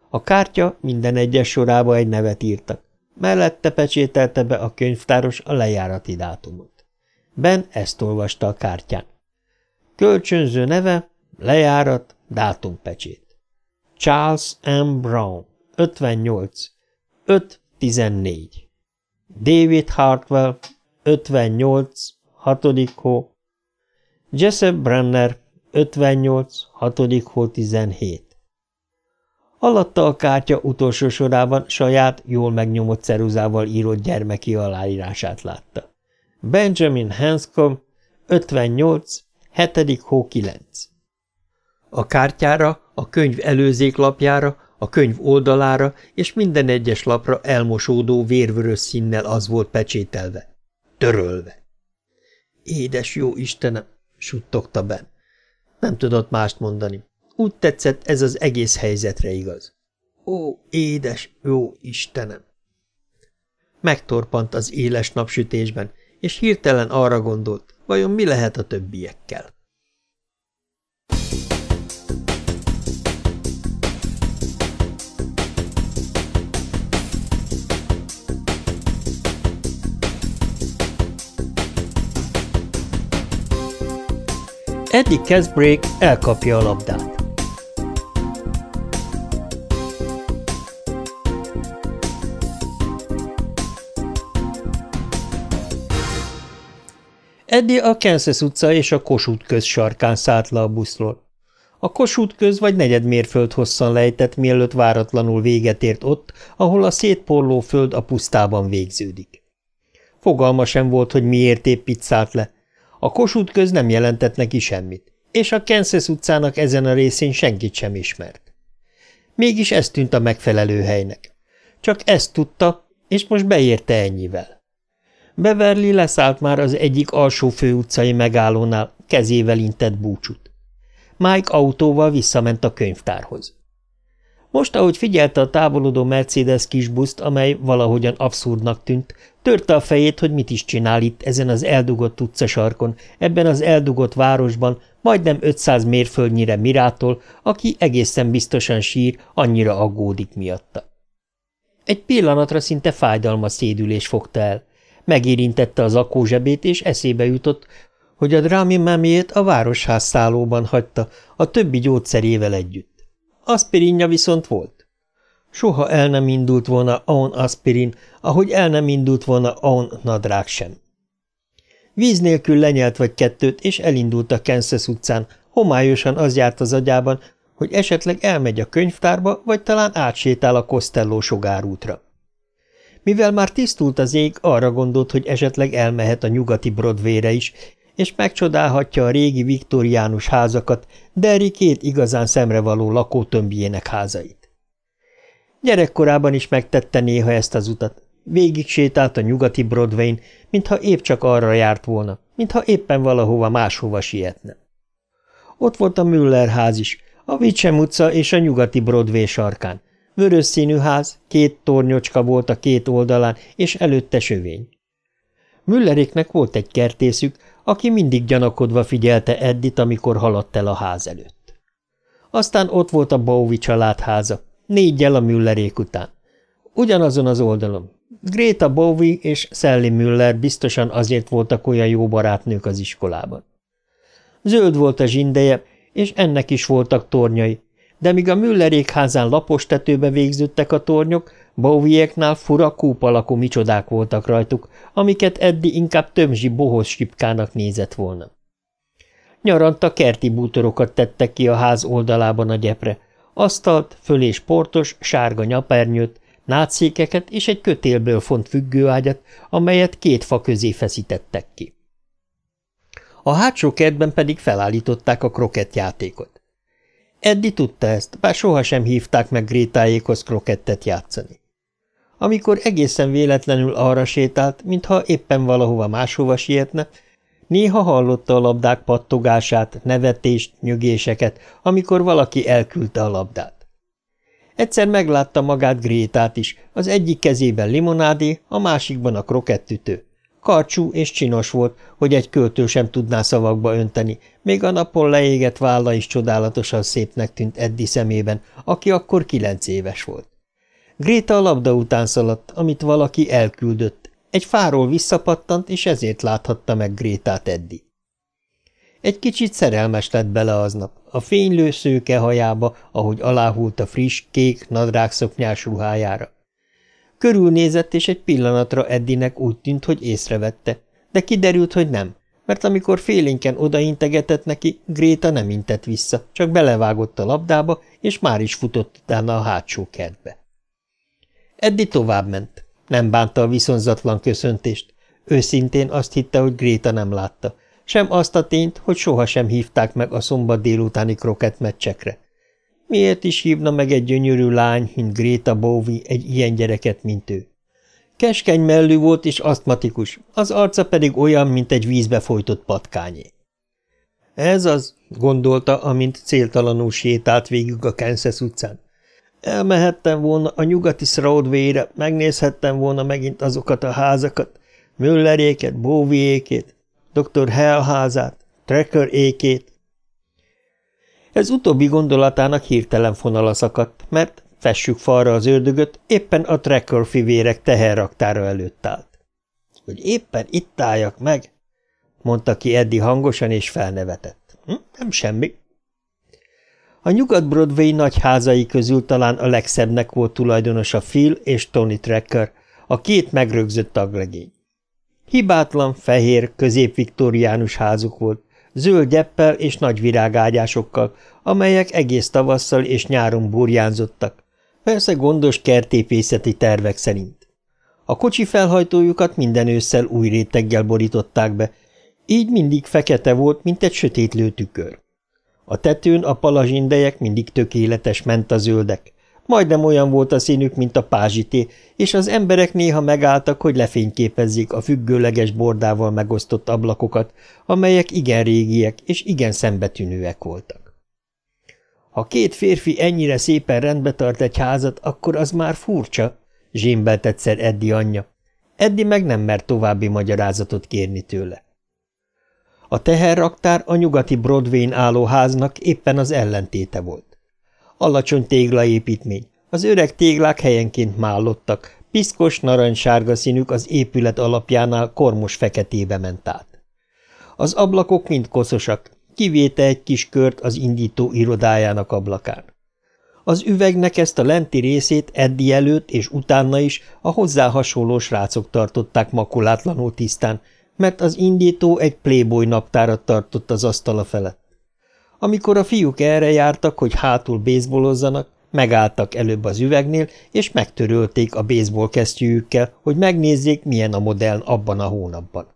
A kártya minden egyes sorába egy nevet írtak, mellette pecsételte be a könyvtáros a lejárati dátumot. Ben ezt olvasta a kártyán. Kölcsönző neve, lejárat, dátumpecsét. Charles M. Brown, 58, 5-14. David Hartwell, 58, 6. hó. Jesse Brenner, 58, 6. hó 17. Alatta a kártya utolsó sorában saját, jól megnyomott ceruzával írott gyermeki aláírását látta. Benjamin Hanscom, 58, 7. hó 9. A kártyára, a könyv előzéklapjára, a könyv oldalára és minden egyes lapra elmosódó vérvörös színnel az volt pecsételve. Törölve. Édes jó Istenem, suttogta Ben. Nem tudott mást mondani. Úgy tetszett, ez az egész helyzetre igaz. Ó, édes jó Istenem! Megtorpant az éles napsütésben, és hirtelen arra gondolt, vajon mi lehet a többiekkel. Eddie Casbreak elkapja a labdát. Eddie a Kansas utca és a Kossuth köz sarkán szállt le a buszról. A Kossuth köz vagy negyed mérföld hosszan lejtett, mielőtt váratlanul véget ért ott, ahol a szétporló föld a pusztában végződik. Fogalma sem volt, hogy miért épp itt szállt le, a kosút köz nem jelentett neki semmit, és a Kansas utcának ezen a részén senkit sem ismert. Mégis ez tűnt a megfelelő helynek. Csak ezt tudta, és most beérte ennyivel. Beverly leszállt már az egyik alsó főutcai megállónál, kezével intett búcsút. Mike autóval visszament a könyvtárhoz. Most, ahogy figyelte a távolodó Mercedes kisbuszt, amely valahogyan abszurdnak tűnt, törte a fejét, hogy mit is csinál itt ezen az eldugott utcasarkon, ebben az eldugott városban, majdnem 500 mérföldnyire Mirától, aki egészen biztosan sír, annyira aggódik miatta. Egy pillanatra szinte fájdalma szédülés fogta el. Megérintette az akózsebét, és eszébe jutott, hogy a drámi memét a városház szállóban hagyta, a többi gyógyszerével együtt. Aspirinja viszont volt. Soha el nem indult volna aon aspirin, ahogy el nem indult volna aon nadrág sem. Víz nélkül lenyelt vagy kettőt, és elindult a Kansas utcán, homályosan az járt az agyában, hogy esetleg elmegy a könyvtárba, vagy talán átsétál a Costello sogárútra. Mivel már tisztult az ég, arra gondolt, hogy esetleg elmehet a nyugati Broadway-re is, és megcsodálhatja a régi viktoriánus házakat, Derry két igazán szemrevaló lakótömbjének házait. Gyerekkorában is megtette néha ezt az utat. Végig sétált a nyugati Broadway-n, mintha épp csak arra járt volna, mintha éppen valahova máshova sietne. Ott volt a Müller ház is, a Vicsem utca és a nyugati Broadway sarkán. Vörös színű ház, két tornyocska volt a két oldalán, és előtte sövény. Mülleréknek volt egy kertészük, aki mindig gyanakodva figyelte Eddit, amikor haladt el a ház előtt. Aztán ott volt a Bowie családháza, négyel a Müllerék után. Ugyanazon az oldalon. Greta Bowie és Sally Müller biztosan azért voltak olyan jó barátnők az iskolában. Zöld volt a zsindeje, és ennek is voltak tornyai, de míg a Müllerék házán lapos tetőbe végződtek a tornyok, Bowieknál fura kúp alakú micsodák voltak rajtuk, amiket Eddi inkább tömzsi bohos sipkának nézett volna. Nyaranta kerti bútorokat tettek ki a ház oldalában a gyepre, asztalt, fölé sportos, sárga nyapernyőt, nátszékeket és egy kötélből font függőágyat, amelyet két fa közé feszítettek ki. A hátsó kertben pedig felállították a krokett játékot. Eddi tudta ezt, bár sohasem hívták meg Grétájékhoz krokettet játszani. Amikor egészen véletlenül arra sétált, mintha éppen valahova máshova sietne, néha hallotta a labdák pattogását, nevetést, nyögéseket, amikor valaki elküldte a labdát. Egyszer meglátta magát Grétát is, az egyik kezében limonádé, a másikban a krokettütő. Karcsú és csinos volt, hogy egy költő sem tudná szavakba önteni, még a napon leégett válla is csodálatosan szépnek tűnt Eddi szemében, aki akkor kilenc éves volt. Gréta a labda után szaladt, amit valaki elküldött. Egy fáról visszapattant, és ezért láthatta meg Grétát Eddi. Egy kicsit szerelmes lett bele aznap, a fénylő szőke hajába, ahogy aláhult a friss, kék, nadrágszoknyás ruhájára. Körülnézett, és egy pillanatra Eddinek úgy tűnt, hogy észrevette, de kiderült, hogy nem, mert amikor félénken odaintegetett neki, Gréta nem intett vissza, csak belevágott a labdába, és már is futott utána a hátsó kertbe. Eddi továbbment. Nem bánta a viszonzatlan köszöntést. Őszintén azt hitte, hogy Gréta nem látta. Sem azt a tényt, hogy sohasem hívták meg a szombat délutáni krokett meccsekre. Miért is hívna meg egy gyönyörű lány, mint Gréta Bowie, egy ilyen gyereket, mint ő? Keskeny mellű volt és asztmatikus, az arca pedig olyan, mint egy vízbe folytott patkányé. Ez az, gondolta, amint céltalanul sétált végig a Kansas utcán. Elmehettem volna a nyugati Stroudway-re, megnézhettem volna megint azokat a házakat, Mülleréket, Bóviékét, dr. Hell házát, Tracker ékét. Ez utóbbi gondolatának hirtelen fonala szakadt, mert, fessük falra az ördögöt, éppen a Tracker fivérek teherraktára előtt állt. Hogy éppen itt álljak meg, mondta ki Eddi hangosan és felnevetett. Hm, nem semmi. A Nyugat-Broadway nagy házai közül talán a legszebbnek volt tulajdonosa Phil és Tony Tracker, a két megrögzött taglegény. Hibátlan, fehér, középviktoriánus házuk volt, zöld gyeppel és nagy virágágyásokkal, amelyek egész tavasszal és nyáron burjánzottak, persze gondos kertépészeti tervek szerint. A kocsi felhajtójukat minden ősszel új réteggel borították be, így mindig fekete volt, mint egy sötét lőtükör. A tetőn a palazsindejek mindig tökéletes ment a zöldek. Majdnem olyan volt a színük, mint a pázsité, és az emberek néha megálltak, hogy lefényképezzék a függőleges bordával megosztott ablakokat, amelyek igen régiek és igen szembetűnőek voltak. Ha két férfi ennyire szépen rendbe tart egy házat, akkor az már furcsa, zsémbelt egyszer Eddi anyja. Eddi meg nem mert további magyarázatot kérni tőle. A teherraktár a nyugati Broadway-n álló háznak éppen az ellentéte volt. Alacsony téglaépítmény, az öreg téglák helyenként mállottak, piszkos narancssárga színük az épület alapjánál kormos feketébe ment át. Az ablakok mind koszosak, kivéte egy kis kört az indító irodájának ablakán. Az üvegnek ezt a lenti részét eddi előtt és utána is a hozzá hasonló srácok tartották makulátlanul tisztán, mert az indító egy playboy naptárat tartott az asztala felett. Amikor a fiúk erre jártak, hogy hátul bézbolozzanak, megálltak előbb az üvegnél, és megtörölték a baseball kesztyűjükkel, hogy megnézzék, milyen a modell abban a hónapban.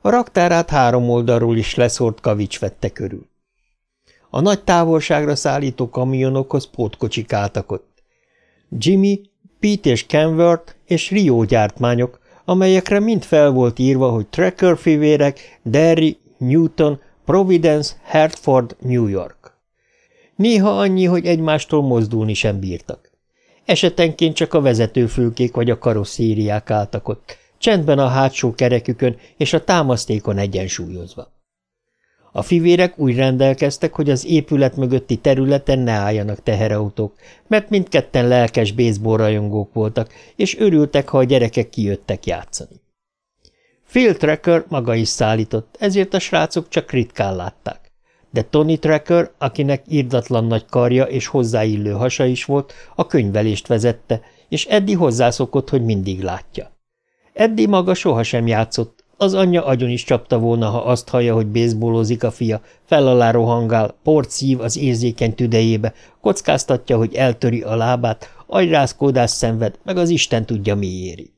A raktárát három oldalról is leszórt kavics vette körül. A nagy távolságra szállító kamionokhoz pótkocsik álltak ott. Jimmy, Pete és Kenworth és Rio gyártmányok, amelyekre mind fel volt írva, hogy Tracker fivérek, Derry, Newton, Providence, Hertford, New York. Néha annyi, hogy egymástól mozdulni sem bírtak. Esetenként csak a vezetőfülkék vagy a karosszériák álltak ott, csendben a hátsó kerekükön és a támasztékon egyensúlyozva. A fivérek úgy rendelkeztek, hogy az épület mögötti területen ne álljanak teherautók, mert mindketten lelkes baseball rajongók voltak, és örültek, ha a gyerekek kijöttek játszani. Phil Tracker maga is szállított, ezért a srácok csak ritkán látták. De Tony Tracker, akinek írdatlan nagy karja és hozzáillő hasa is volt, a könyvelést vezette, és Eddi hozzászokott, hogy mindig látja. Eddi maga sohasem játszott, Az anyja agyon is csapta volna, ha azt hallja, hogy bészbólozik a fia, fel alá rohangál, port szív az érzékeny tüdejébe, kockáztatja, hogy eltöri a lábát, agyrázkódás szenved, meg az Isten tudja mi éri.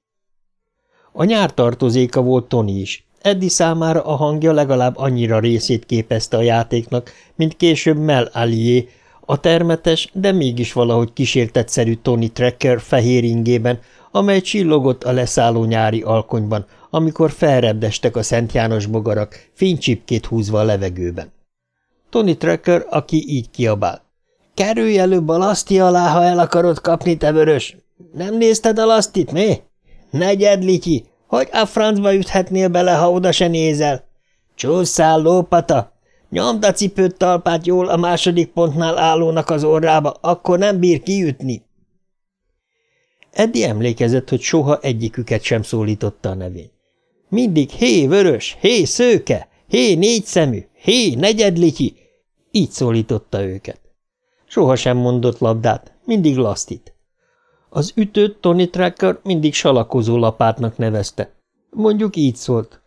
A nyár tartozéka volt Tony is. Eddi számára a hangja legalább annyira részét képezte a játéknak, mint később Mel Allié, a termetes, de mégis valahogy kísértetszerű Tony Tracker fehér ingében, amely csillogott a leszálló nyári alkonyban, amikor felrebdestek a Szent János bogarak, fénycsipkét húzva a levegőben. Tony Tracker, aki így kiabál. – Kerülj előbb a laszti alá, ha el akarod kapni, te vörös! Nem nézted a lasztit, mi? Negyed, Lityi! Hogy a francba üthetnél bele, ha oda se nézel? Csúszál, lópata! Nyomd a cipőt talpát jól a második pontnál állónak az orrába, akkor nem bír kiütni. Eddi emlékezett, hogy soha egyiküket sem szólította a nevén. Mindig hé vörös, hé szőke, hé négyszemű, hé negyedlityi, így szólította őket. Soha sem mondott labdát, mindig lasztit. Az ütőt Tony Tracker mindig salakozó lapátnak nevezte. Mondjuk így szólt.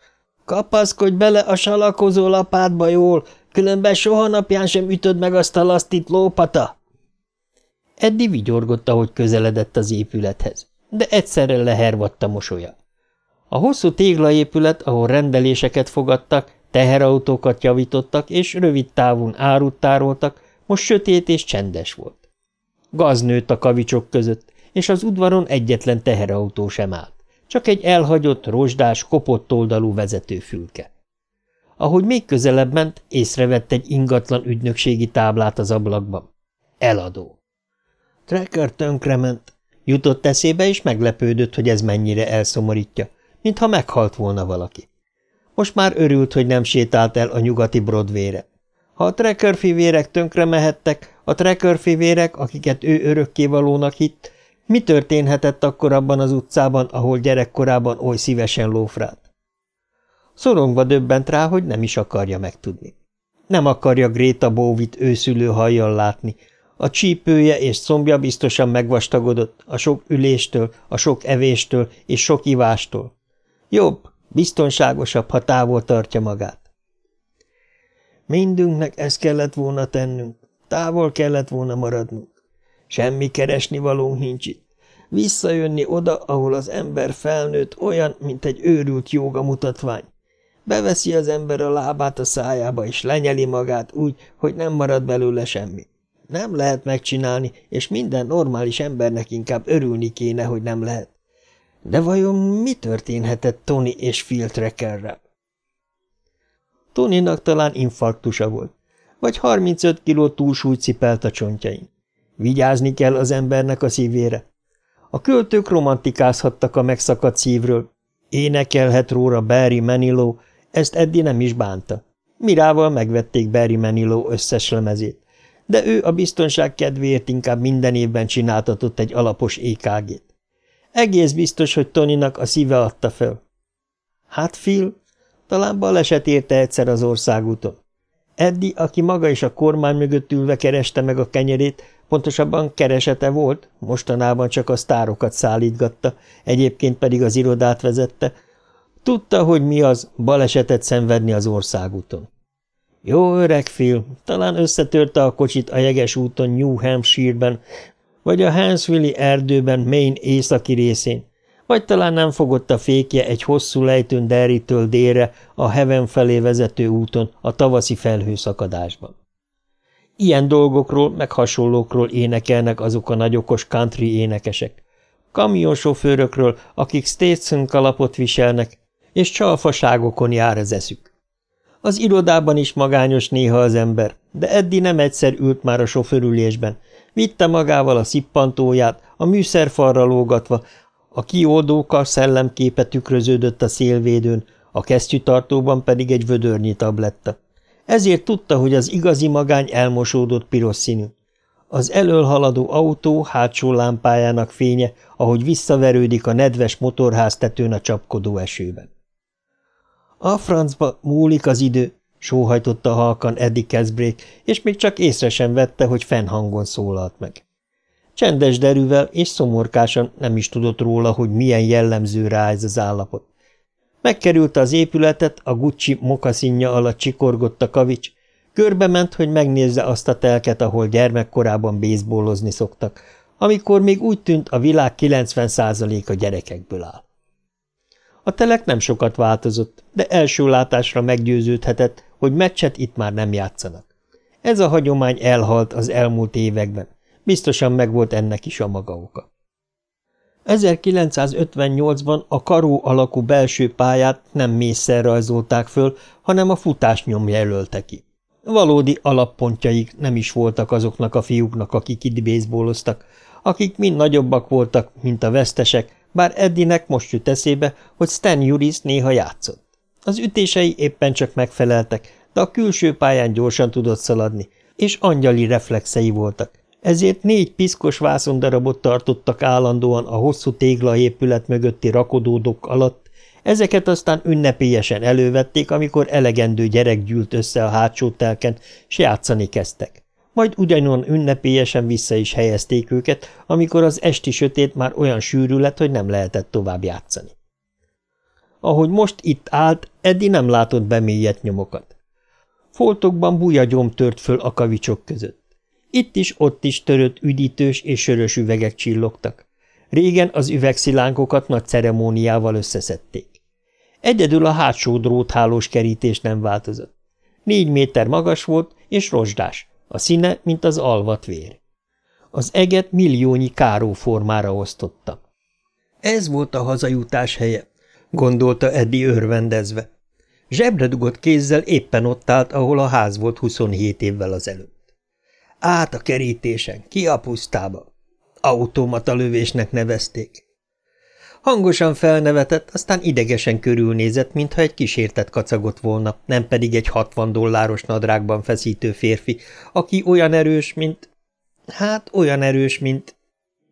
Kapaszkodj bele a salakozó lapátba jól, különben soha napján sem ütöd meg azt a lasztit, lópata! Eddi vigyorgott, ahogy közeledett az épülethez, de egyszerre lehervadt a mosolya. A hosszú téglaépület, ahol rendeléseket fogadtak, teherautókat javítottak és rövid távon árut tároltak, most sötét és csendes volt. Gaz nőtt a kavicsok között, és az udvaron egyetlen teherautó sem állt, csak egy elhagyott, rozsdás, kopott oldalú vezetőfülke. Ahogy még közelebb ment, észrevett egy ingatlan ügynökségi táblát az ablakban. Eladó. Tracker tönkrement. Jutott eszébe, és meglepődött, hogy ez mennyire elszomorítja, mintha meghalt volna valaki. Most már örült, hogy nem sétált el a nyugati Broadway-re. Ha a Tracker fivérek tönkre mehettek, a Tracker fivérek, akiket ő örökkévalónak hitt, mi történhetett akkor abban az utcában, ahol gyerekkorában oly szívesen lófrált? Szorongva döbbent rá, hogy nem is akarja megtudni. Nem akarja Gréta Bóvit őszülő hajjal látni, a csípője és szombja biztosan megvastagodott a sok üléstől, a sok evéstől és sok ivástól. Jobb, biztonságosabb, ha távol tartja magát. Mindünknek ezt kellett volna tennünk, távol kellett volna maradnunk. Semmi keresni valónk nincs itt. Visszajönni oda, ahol az ember felnőtt olyan, mint egy őrült jóga mutatvány. Beveszi az ember a lábát a szájába, és lenyeli magát úgy, hogy nem marad belőle semmi. Nem lehet megcsinálni, és minden normális embernek inkább örülni kéne, hogy nem lehet. De vajon mi történhetett Tony és Phil Treckerrel? Tonynak talán infarktusa volt, vagy 35 kiló túlsúlyt cipelt a csontjain. Vigyázni kell az embernek a szívére. A költők romantikázhattak a megszakadt szívről. Énekelhet róla Barry Manilow, ezt Eddi nem is bánta. Mirával megvették Barry Manilow összes lemezét de ő a biztonság kedvéért inkább minden évben csináltatott egy alapos EKG-t. Egész biztos, hogy Tonynak a szíve adta fel. Hát Phil, talán baleset érte egyszer az országúton. Eddi, aki maga is a kormány mögött ülve kereste meg a kenyerét, pontosabban keresete volt, mostanában csak a sztárokat szállítgatta, egyébként pedig az irodát vezette, tudta, hogy mi az balesetet szenvedni az országúton. Jó öreg Phil, talán összetörte a kocsit a jeges úton New Hampshire-ben, vagy a Hansville erdőben Maine északi részén, vagy talán nem fogott a fékje egy hosszú lejtőn Derry-től délre a Heaven felé vezető úton a tavaszi felhőszakadásban. Ilyen dolgokról, meg hasonlókról énekelnek azok a nagyokos country énekesek. Kamionsofőrökről, akik Stetson kalapot viselnek, és csalfaságokon jár az eszük. Az irodában is magányos néha az ember, de Eddi nem egyszer ült már a sofőrülésben. Vitte magával a szippantóját, a műszerfalra lógatva, a kioldókar szellemképe tükröződött a szélvédőn, a kesztyűtartóban pedig egy vödörnyi tabletta. Ezért tudta, hogy az igazi magány elmosódott piros színű. Az elől haladó autó hátsó lámpájának fénye, ahogy visszaverődik a nedves motorháztetőn a csapkodó esőben. A francba múlik az idő, sóhajtotta halkan Eddie Kesbrék, és még csak észre sem vette, hogy fennhangon szólalt meg. Csendes derűvel és szomorkásan nem is tudott róla, hogy milyen jellemző rá ez az állapot. Megkerülte az épületet, a Gucci mokaszinja alatt csikorgott a kavics, körbe ment, hogy megnézze azt a telket, ahol gyermekkorában bészbólozni szoktak, amikor még úgy tűnt, a világ 90%-a gyerekekből áll. A telek nem sokat változott, de első látásra meggyőződhetett, hogy meccset itt már nem játszanak. Ez a hagyomány elhalt az elmúlt években, biztosan megvolt ennek is a maga oka. 1958-ban a karó alakú belső pályát nem mészer rajzolták föl, hanem a futásnyom jelölte ki. Valódi alappontjaik nem is voltak azoknak a fiúknak, akik itt bészbóloztak, akik mind nagyobbak voltak, mint a vesztesek, bár Eddinek most jut eszébe, hogy Stan Juris néha játszott. Az ütései éppen csak megfeleltek, de a külső pályán gyorsan tudott szaladni, és angyali reflexei voltak, ezért négy piszkos vászondarabot tartottak állandóan a hosszú téglaépület mögötti rakodódok alatt, ezeket aztán ünnepélyesen elővették, amikor elegendő gyerek gyűlt össze a hátsó telken, s játszani kezdtek. Majd ugyanolyan ünnepélyesen vissza is helyezték őket, amikor az esti sötét már olyan sűrű lett, hogy nem lehetett tovább játszani. Ahogy most itt állt, Eddi nem látott bemélyedt nyomokat. Foltokban bujagyom tört föl a kavicsok között. Itt is, ott is törött üdítős és sörös üvegek csillogtak. Régen az üvegszilánkokat nagy ceremóniával összeszedték. Egyedül a hátsó dróthálós kerítés nem változott. Négy méter magas volt, és rozsdás, a színe, mint az alvat vér. Az eget milliónyi káró formára osztotta. Ez volt a hazajutás helye, gondolta Eddi örvendezve. Zsebre dugott kézzel éppen ott állt, ahol a ház volt 27 évvel az előtt. Át a kerítésen, ki a pusztába. Automata lövésnek nevezték. Hangosan felnevetett, aztán idegesen körülnézett, mintha egy kísértet kacagott volna, nem pedig egy hatvan dolláros nadrágban feszítő férfi, aki olyan erős, mint... Hát, olyan erős, mint...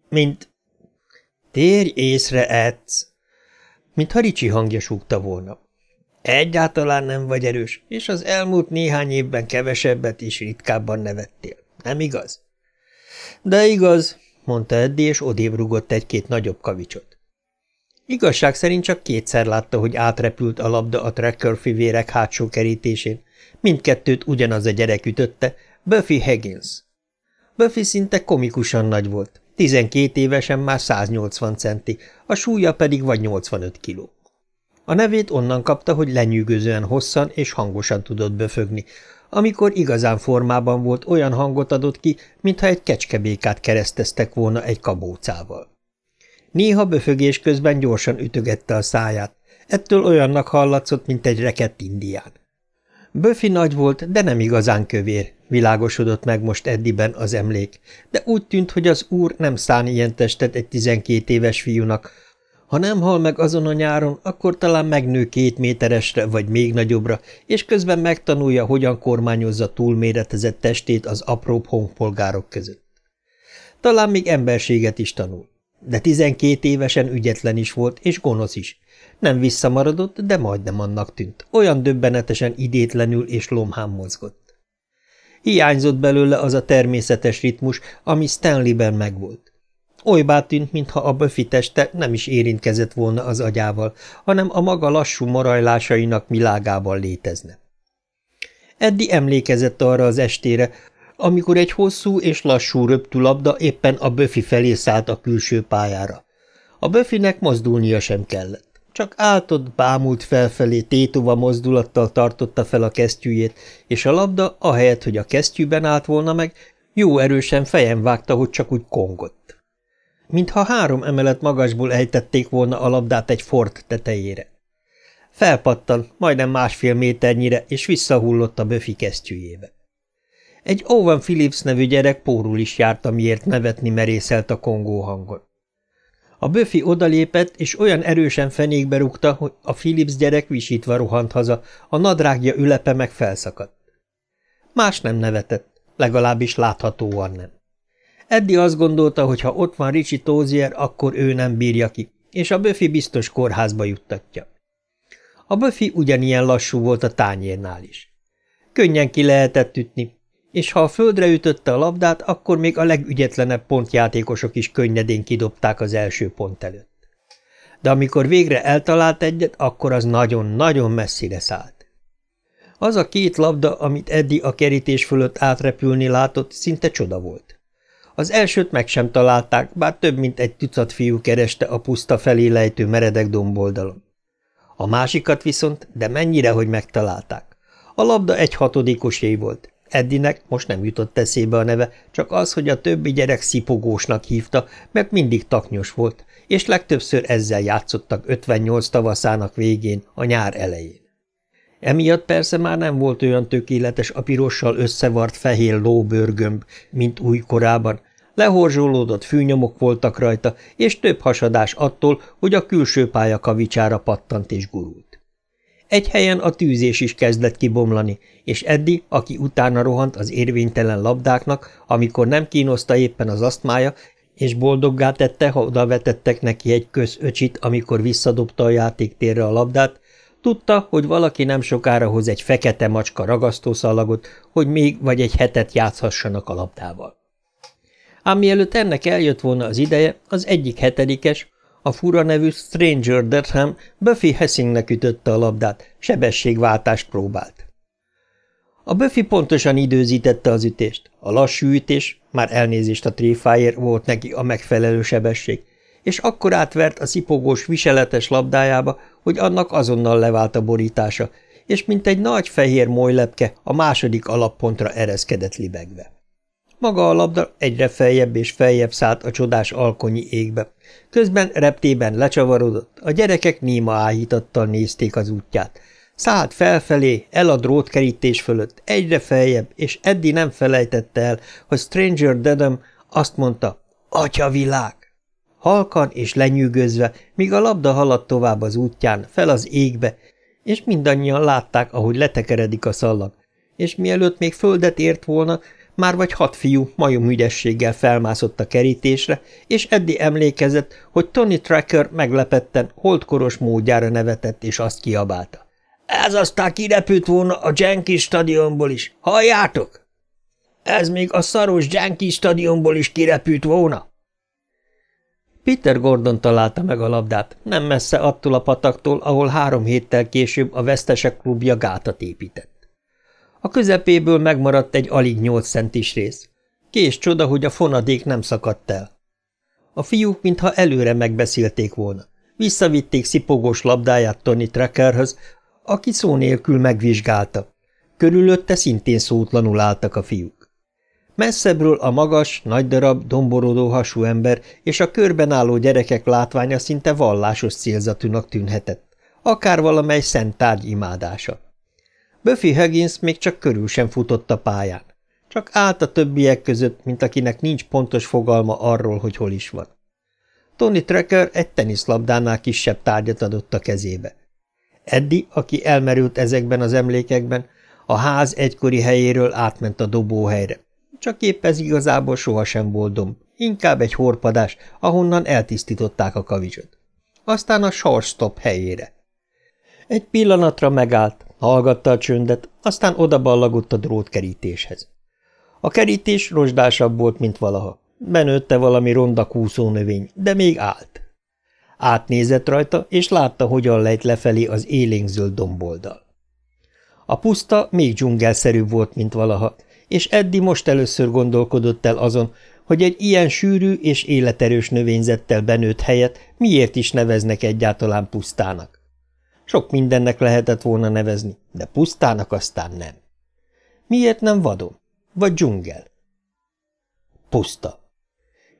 mint... Térj észre, Edsz! Mintha Ricsi hangja súgta volna. Egyáltalán nem vagy erős, és az elmúlt néhány évben kevesebbet is ritkábban nevettél. Nem igaz? De igaz, mondta Eddi, és odébb rugott egy-két nagyobb kavicsot. Igazság szerint csak kétszer látta, hogy átrepült a labda a tracker fivérek hátsó kerítésén. Mindkettőt ugyanaz a gyerek ütötte, Buffy Higgins. Buffy szinte komikusan nagy volt, 12 évesen már 180 centi, a súlya pedig vagy 85 kiló. A nevét onnan kapta, hogy lenyűgözően hosszan és hangosan tudott böfögni, amikor igazán formában volt, olyan hangot adott ki, mintha egy kecskebékát kereszteztek volna egy kabócával. Néha böfögés közben gyorsan ütögette a száját, ettől olyannak hallatszott, mint egy rekett indián. Böfi nagy volt, de nem igazán kövér, világosodott meg most Eddiben az emlék, de úgy tűnt, hogy az úr nem szán ilyen testet egy tizenkét éves fiúnak, ha nem hal meg azon a nyáron, akkor talán megnő két méteresre vagy még nagyobbra, és közben megtanulja, hogyan kormányozza túlméretezett testét az apróbb honpolgárok között. Talán még emberséget is tanul. De tizenkét évesen ügyetlen is volt, és gonosz is. Nem visszamaradott, de majdnem annak tűnt. Olyan döbbenetesen idétlenül és lomhán mozgott. Hiányzott belőle az a természetes ritmus, ami Stanleyben megvolt. Olybá tűnt, mintha a Buffy teste nem is érintkezett volna az agyával, hanem a maga lassú morajlásainak világában létezne. Eddi emlékezett arra az estére, amikor egy hosszú és lassú röptű labda éppen a Buffy felé szállt a külső pályára. A Buffynek mozdulnia sem kellett. Csak áltott, bámult felfelé, tétova mozdulattal tartotta fel a kesztyűjét, és a labda, ahelyett, hogy a kesztyűben állt volna meg, jó erősen fejen vágta, hogy csak úgy kongott mintha három emelet magasból ejtették volna a labdát egy fort tetejére. Felpattan, majdnem másfél méternyire, és visszahullott a böfi kesztyűjébe. Egy Owen Phillips nevű gyerek pórul is járt, amiért nevetni merészelt a kongó hangon. A böfi odalépett, és olyan erősen fenékbe rúgta, hogy a Phillips gyerek visítva rohant haza, a nadrágja ülepe meg felszakadt. Más nem nevetett, legalábbis láthatóan nem. Eddi azt gondolta, hogy ha ott van Ricsi Tózier, akkor ő nem bírja ki, és a Böfi biztos kórházba juttatja. A Böfi ugyanilyen lassú volt a tányérnál is. Könnyen ki lehetett ütni, és ha a földre ütötte a labdát, akkor még a legügyetlenebb pontjátékosok is könnyedén kidobták az első pont előtt. de amikor végre eltalált egyet, akkor az nagyon-nagyon messzire szállt. Az a két labda, amit Eddi a kerítés fölött átrepülni látott, szinte csoda volt. Az elsőt meg sem találták, bár több mint egy tucat fiú kereste a puszta felé lejtő meredek domboldalon. A másikat viszont, de mennyire, hogy megtalálták. A labda egy hatodikosé volt. Eddinek most nem jutott eszébe a neve, csak az, hogy a többi gyerek szipogósnak hívta, mert mindig taknyos volt, és legtöbbször ezzel játszottak 58 tavaszának végén, a nyár elején. Emiatt persze már nem volt olyan tökéletes a pirossal összevart fehér lóbőrgömb, mint új korában, lehorzsolódott fűnyomok voltak rajta, és több hasadás attól, hogy a külső pálya kavicsára pattant és gurult. Egy helyen a tűzés is kezdett kibomlani, és Eddi, aki utána rohant az érvénytelen labdáknak, amikor nem kínoszta éppen az asztmája, és boldoggá tette, ha odavetettek neki egy közöcsit, amikor visszadobta a játéktérre a labdát, Tudta, hogy valaki nem sokára hoz egy fekete macska ragasztószalagot, hogy még vagy egy hetet játszhassanak a labdával. Ám mielőtt ennek eljött volna az ideje, az egyik hetedikes, a fura nevű Stranger Durham Buffy Hessingnek ütötte a labdát, sebességváltást próbált. A Buffy pontosan időzítette az ütést. A lassú ütés, már elnézést a tréfáért volt neki a megfelelő sebesség, és akkor átvert a szipogós viseletes labdájába, hogy annak azonnal levált a borítása, és mint egy nagy fehér molylepke a második alappontra ereszkedett libegve. Maga a labda egyre feljebb és feljebb szállt a csodás alkonyi égbe. Közben reptében lecsavarodott, a gyerekek néma áhítattal nézték az útját. Szállt felfelé, el a drótkerítés fölött, egyre feljebb, és Eddi nem felejtette el, hogy Stranger Dedem azt mondta, Atya világ! halkan és lenyűgözve, míg a labda haladt tovább az útján, fel az égbe, és mindannyian látták, ahogy letekeredik a szallag, és mielőtt még földet ért volna, már vagy hat fiú majom ügyességgel felmászott a kerítésre, és Eddi emlékezett, hogy Tony Tracker meglepetten, holdkoros módjára nevetett, és azt kiabálta. Ez aztán kirepült volna a Jenkins stadionból is. Halljátok? Ez még a szaros Jenkins stadionból is kirepült volna. Peter Gordon találta meg a labdát, nem messze attól a pataktól, ahol három héttel később a vesztesek klubja gátat épített. A közepéből megmaradt egy alig nyolc centis rész. Kés csoda, hogy a fonadék nem szakadt el. A fiúk mintha előre megbeszélték volna. Visszavitték szipogós labdáját Tony Trackerhöz, aki szó nélkül megvizsgálta. Körülötte szintén szótlanul álltak a fiúk. Messzebbről a magas, nagy darab, domborodó hasú ember és a körben álló gyerekek látványa szinte vallásos célzatúnak tűnhetett, akár valamely szent tárgy imádása. Buffy Huggins még csak körül sem futott a pályán. Csak állt a többiek között, mint akinek nincs pontos fogalma arról, hogy hol is van. Tony Tracker egy teniszlabdánál kisebb tárgyat adott a kezébe. Eddi, aki elmerült ezekben az emlékekben, a ház egykori helyéről átment a dobóhelyre. Csak épp ez igazából sohasem volt domb, inkább egy horpadás, ahonnan eltisztították a kavicsot. Aztán a sorstop helyére. Egy pillanatra megállt, hallgatta a csöndet, aztán odaballagott a drótkerítéshez. A kerítés rozsdásabb volt, mint valaha. Benőtte valami ronda növény, de még állt. Átnézett rajta, és látta, hogyan lejt lefelé az élénkzöld domboldal. A puszta még dzsungelszerűbb volt, mint valaha, és Eddi most először gondolkodott el azon, hogy egy ilyen sűrű és életerős növényzettel benőtt helyet miért is neveznek egyáltalán pusztának. Sok mindennek lehetett volna nevezni, de pusztának aztán nem. Miért nem vadon? Vagy dzsungel? Puszta.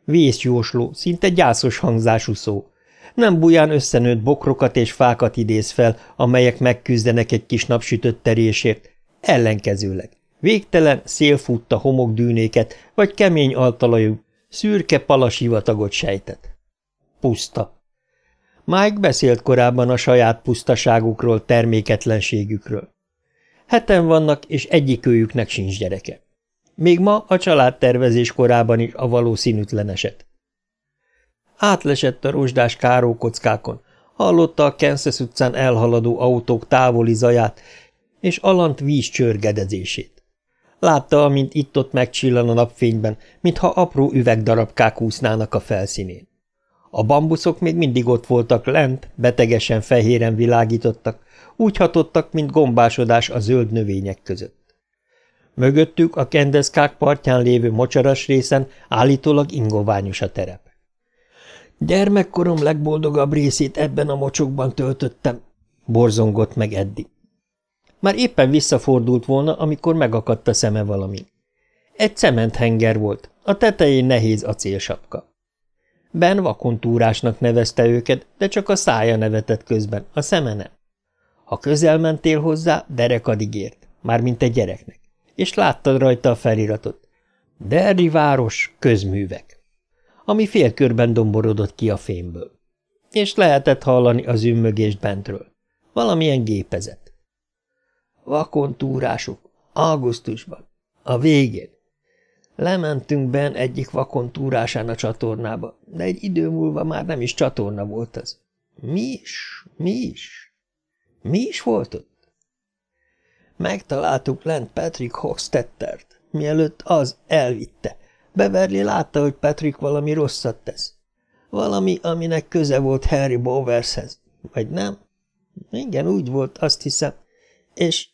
Vészjósló, szinte gyászos hangzású szó. Nem buján összenőtt bokrokat és fákat idéz fel, amelyek megküzdenek egy kis napsütött terésért, ellenkezőleg. Végtelen szél futta homokdűnéket, vagy kemény altalajú, szürke palasivatagot sejtett. Puszta. Mike beszélt korábban a saját pusztaságukról, terméketlenségükről. Heten vannak, és egyikőjüknek sincs gyereke. Még ma a családtervezés korában is a valószínűtlen eset. Átlesett a rozsdás kárókockákon, hallotta a Kansas utcán elhaladó autók távoli zaját, és alant víz csörgedezését. Látta, amint itt-ott megcsillan a napfényben, mintha apró üvegdarabkák úsznának a felszínén. A bambuszok még mindig ott voltak lent, betegesen fehéren világítottak, úgy hatottak, mint gombásodás a zöld növények között. Mögöttük a kendeszkák partján lévő mocsaras részen állítólag ingoványos a terep. Gyermekkorom legboldogabb részét ebben a mocsokban töltöttem, borzongott meg Eddi. Már éppen visszafordult volna, amikor megakadt a szeme valami. Egy cementhenger volt, a tetején nehéz acélsapka. Ben vakontúrásnak nevezte őket, de csak a szája nevetett közben, a szeme nem. Ha közel mentél hozzá, derekadig ért, mármint egy gyereknek, és láttad rajta a feliratot. Derri város, közművek, ami félkörben domborodott ki a fémből. És lehetett hallani az ümmögést bentről. Valamilyen gépezet. Vakontúrások, augusztusban, a végén. Lementünk ben egyik vakontúrásán a csatornába, de egy idő múlva már nem is csatorna volt az. Mi is? Mi is? Mi is volt ott? Megtaláltuk lent Patrick Hochstettert, mielőtt az elvitte. Beverly látta, hogy Patrick valami rosszat tesz. Valami, aminek köze volt Harry Bowershez. Vagy nem? Igen, úgy volt, azt hiszem. És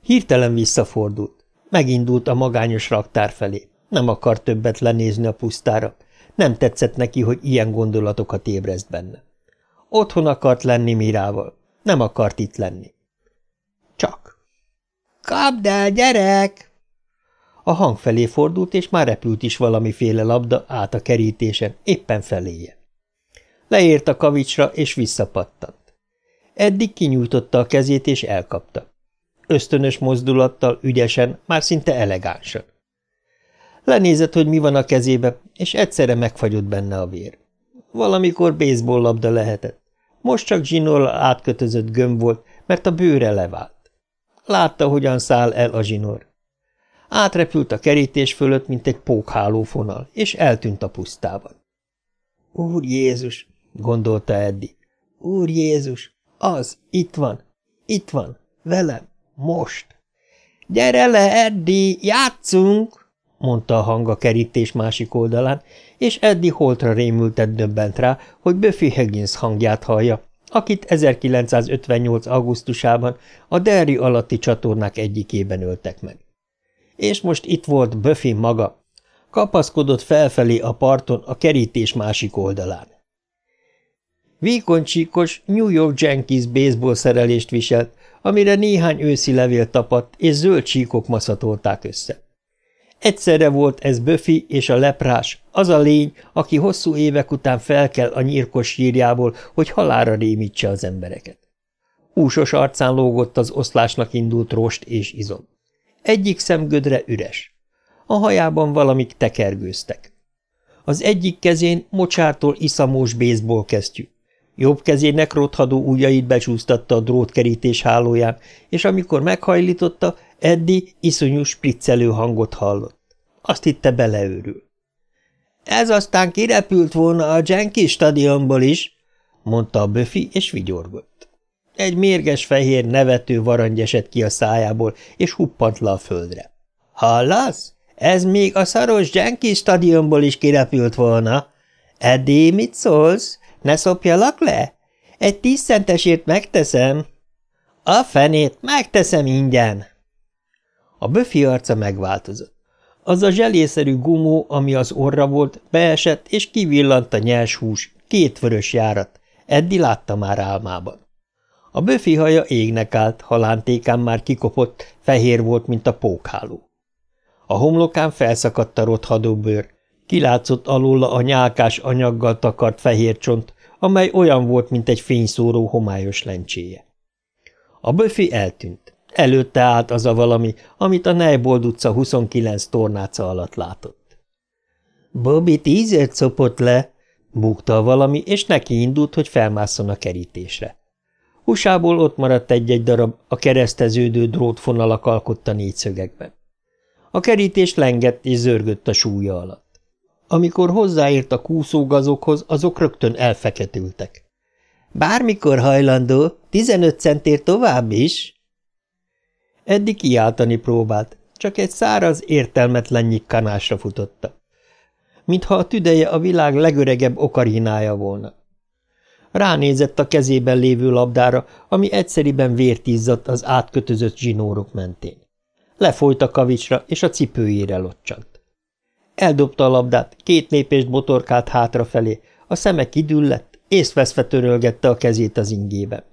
hirtelen visszafordult. Megindult a magányos raktár felé. Nem akar többet lenézni a pusztára. Nem tetszett neki, hogy ilyen gondolatokat ébreszt benne. Otthon akart lenni Mirával. Nem akart itt lenni. Csak. – Kapd el, gyerek! A hang felé fordult, és már repült is valamiféle labda át a kerítésen, éppen feléje. Leért a kavicsra, és visszapattant. Eddig kinyújtotta a kezét, és elkapta. Ösztönös mozdulattal, ügyesen, már szinte elegánsan. Lenézett, hogy mi van a kezébe, és egyszerre megfagyott benne a vér. Valamikor baseball labda lehetett. Most csak zsinórral átkötözött gömb volt, mert a bőre levált. Látta, hogyan száll el a zsinór. Átrepült a kerítés fölött, mint egy pókháló fonal, és eltűnt a pusztában. Úr Jézus, gondolta Eddi. Úr Jézus, az, itt van, itt van, velem, most. Gyere le, Eddi, játszunk! mondta a hang a kerítés másik oldalán, és Eddie holtra rémültet döbbent rá, hogy Buffy Higgins hangját hallja, akit 1958. augusztusában a Derry alatti csatornák egyikében öltek meg. És most itt volt Buffy maga, kapaszkodott felfelé a parton a kerítés másik oldalán. Vékony csíkos New York Jenkins baseball szerelést viselt, amire néhány őszi levél tapadt, és zöld csíkok maszatolták össze. Egyszerre volt ez Böfi és a leprás, az a lény, aki hosszú évek után felkel a nyírkos sírjából, hogy halára rémítse az embereket. Húsos arcán lógott az oszlásnak indult rost és izom. Egyik szemgödre üres. A hajában valamik tekergőztek. Az egyik kezén mocsártól iszamós baseball kesztyű. Jobb kezének rothadó ujjait becsúsztatta a drótkerítés hálóján, és amikor meghajlította, Eddi iszonyú spriccelő hangot hallott. Azt hitte beleőrül. Ez aztán kirepült volna a Jenkins stadionból is, mondta a Böfi, és vigyorgott. Egy mérges fehér nevető varangy esett ki a szájából, és huppant le a földre. Hallasz? Ez még a szaros Jenkins stadionból is kirepült volna. Eddi, mit szólsz? Ne szopjalak le? Egy tíz megteszem. A fenét, megteszem ingyen. A böfi arca megváltozott. Az a zselészerű gumó, ami az orra volt, beesett, és kivillant a nyers hús, két vörös járat. Eddi látta már álmában. A böfi haja égnek állt, halántékán már kikopott, fehér volt, mint a pókháló. A homlokán felszakadt a rothadó bőr, kilátszott alóla a nyálkás anyaggal takart fehér csont, amely olyan volt, mint egy fényszóró homályos lencséje. A böfi eltűnt. Előtte állt az a valami, amit a Nejbold utca 29 tornáca alatt látott. Bobby tízért szopott le, búgta a valami, és neki indult, hogy felmásszon a kerítésre. Húsából ott maradt egy-egy darab, a kereszteződő drótfonalak alkotta négyszögekben. A kerítés lengett és zörgött a súlya alatt. Amikor hozzáért a kúszógazokhoz, azok rögtön elfeketültek. – Bármikor hajlandó, 15 centért tovább is! Eddig kiáltani próbált, csak egy száraz, értelmetlen nyikkanásra futotta. mintha a tüdeje a világ legöregebb okarinája volna. Ránézett a kezében lévő labdára, ami egyszeriben vért izzadt az átkötözött zsinórok mentén. Lefolyt a kavicsra, és a cipőjére locsant. Eldobta a labdát, két lépést botorkált hátrafelé, a szeme kidüllett, észveszve törölgette a kezét az ingében.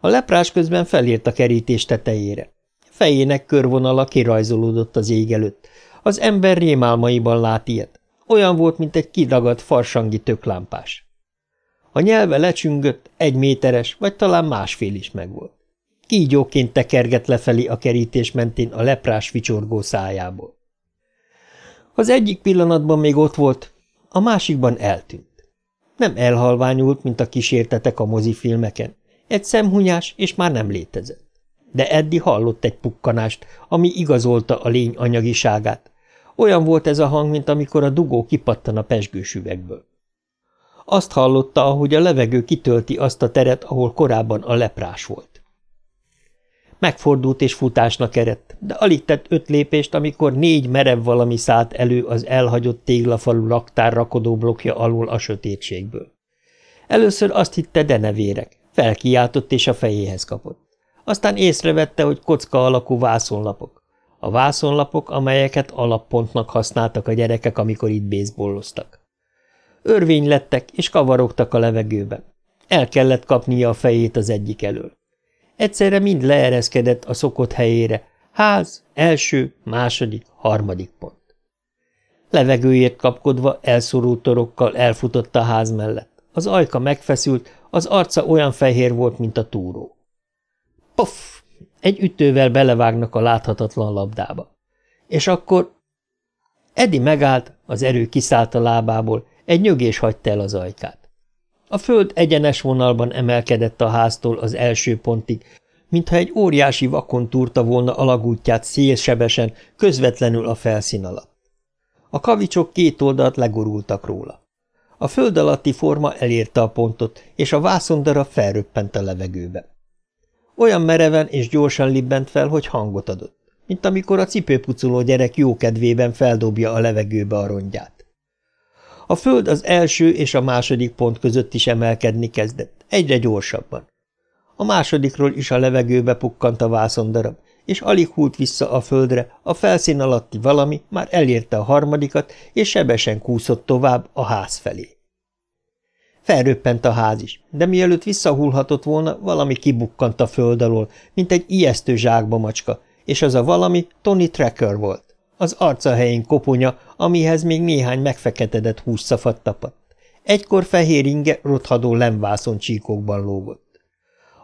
A leprás közben felért a kerítés tetejére. Fejének körvonala kirajzolódott az ég előtt. Az ember rémálmaiban lát ilyet. Olyan volt, mint egy kidagadt farsangi töklámpás. A nyelve lecsüngött, egy méteres, vagy talán másfél is megvolt. Kígyóként tekerget lefelé a kerítés mentén a leprás vicsorgó szájából. Az egyik pillanatban még ott volt, a másikban eltűnt. Nem elhalványult, mint a kísértetek a mozifilmeken. Egy szemhunyás, és már nem létezett. De Eddi hallott egy pukkanást, ami igazolta a lény anyagiságát. Olyan volt ez a hang, mint amikor a dugó kipattan a pesgős üvegből. Azt hallotta, ahogy a levegő kitölti azt a teret, ahol korábban a leprás volt. Megfordult és futásnak eredt, de alig tett öt lépést, amikor négy merev valami szállt elő az elhagyott téglafalu raktár rakodó blokja alól a sötétségből. Először azt hitte denevérek, felkiáltott és a fejéhez kapott. Aztán észrevette, hogy kocka alakú vászonlapok. A vászonlapok, amelyeket alappontnak használtak a gyerekek, amikor itt bészbolloztak. Örvény lettek, és kavarogtak a levegőben. El kellett kapnia a fejét az egyik elől. Egyszerre mind leereszkedett a szokott helyére. Ház, első, második, harmadik pont. Levegőért kapkodva, elszorult torokkal elfutott a ház mellett. Az ajka megfeszült, az arca olyan fehér volt, mint a túró. Puff! Egy ütővel belevágnak a láthatatlan labdába. És akkor... Edi megállt, az erő kiszállt a lábából, egy nyögés hagyta el az ajkát. A föld egyenes vonalban emelkedett a háztól az első pontig, mintha egy óriási vakon túrta volna alagútját szélsebesen, közvetlenül a felszín alatt. A kavicsok két oldalt legurultak róla. A föld alatti forma elérte a pontot, és a vászondara felröppent a levegőbe. Olyan mereven és gyorsan libbent fel, hogy hangot adott, mint amikor a cipőpucoló gyerek jókedvében feldobja a levegőbe a rongyát. A föld az első és a második pont között is emelkedni kezdett, egyre gyorsabban. A másodikról is a levegőbe pukkant a vászondarab, és alig húlt vissza a földre, a felszín alatti valami már elérte a harmadikat, és sebesen kúszott tovább a ház felé. Felröppent a ház is, de mielőtt visszahullhatott volna, valami kibukkant a föld alól, mint egy ijesztő zsákba macska, és az a valami Tony Tracker volt. Az arca helyén koponya, amihez még néhány megfeketedett hússzafat tapadt. Egykor fehér inge rothadó lemvászon csíkokban lógott.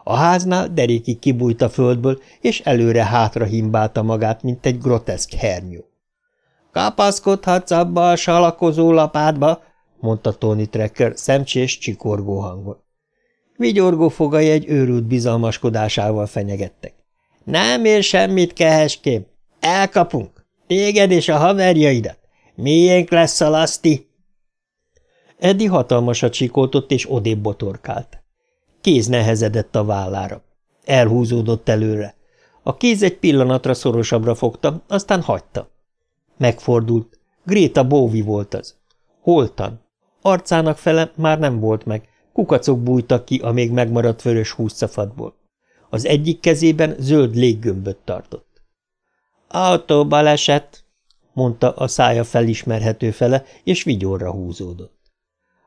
A háznál derékig kibújt a földből, és előre-hátra himbálta magát, mint egy groteszk hernyó. – Kapaszkodhatsz abba a salakozó lapádba! – mondta Tony Trekker szemcsés, csikorgó hangon. Vigyorgó fogai egy őrült bizalmaskodásával fenyegettek. – Nem ér semmit, keheském! Elkapunk! Téged és a haverjaidat? Miénk lesz a laszti? Eddi hatalmasat sikoltott és odébb botorkált. Kéz nehezedett a vállára. Elhúzódott előre. A kéz egy pillanatra szorosabbra fogta, aztán hagyta. Megfordult. Gréta Bóvi volt az. Holtan. Arcának fele már nem volt meg, kukacok bújtak ki a még megmaradt vörös húszszafadból. Az egyik kezében zöld léggömböt tartott. Autóbaleset, mondta a szája felismerhető fele, és vigyorra húzódott.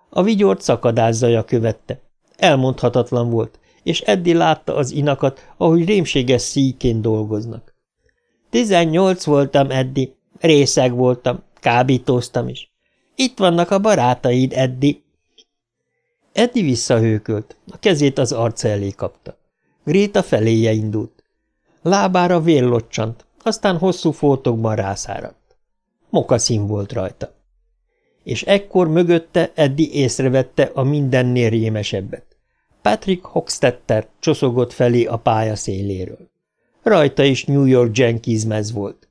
A vigyort szakadás zaja követte. Elmondhatatlan volt, és Eddi látta az inakat, ahogy rémséges szíjként dolgoznak. Tizennyolc voltam, Eddi, részeg voltam, kábítóztam is. Itt vannak a barátaid, Eddi. Eddi visszahőkölt, a kezét az arca elé kapta. Gréta feléje indult. Lábára vérlocsant, aztán hosszú foltokban rászáradt. Mokaszín volt rajta. És ekkor mögötte Eddi észrevette a mindennél rémesebbet. Patrick Hockstetter csoszogott felé a pálya széléről. Rajta is New York Jenkins mez volt.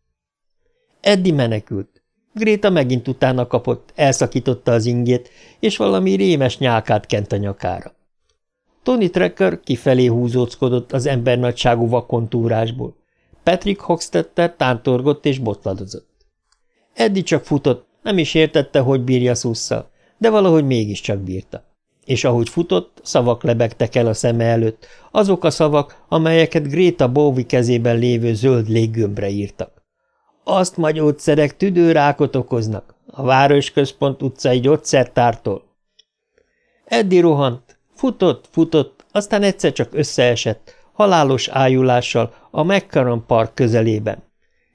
Eddi menekült. Gréta megint utána kapott, elszakította az ingét, és valami rémes nyálkát kent a nyakára. Tony Trekker kifelé húzóckodott az embernagyságú vakontúrásból. Patrick Hoxtetter tántorgott és botladozott. Eddi csak futott, Nem is értette, hogy bírja szusszal, de valahogy mégiscsak bírta. És ahogy futott, szavak lebegtek el a szeme előtt, azok a szavak, amelyeket Gréta Bowie kezében lévő zöld léggömbre írtak. Azt ma gyógyszerek tüdőrákot okoznak, a Városközpont utcai gyógyszertártól. Eddi rohant, futott, futott, aztán egyszer csak összeesett, halálos ájulással a McCarran Park közelében.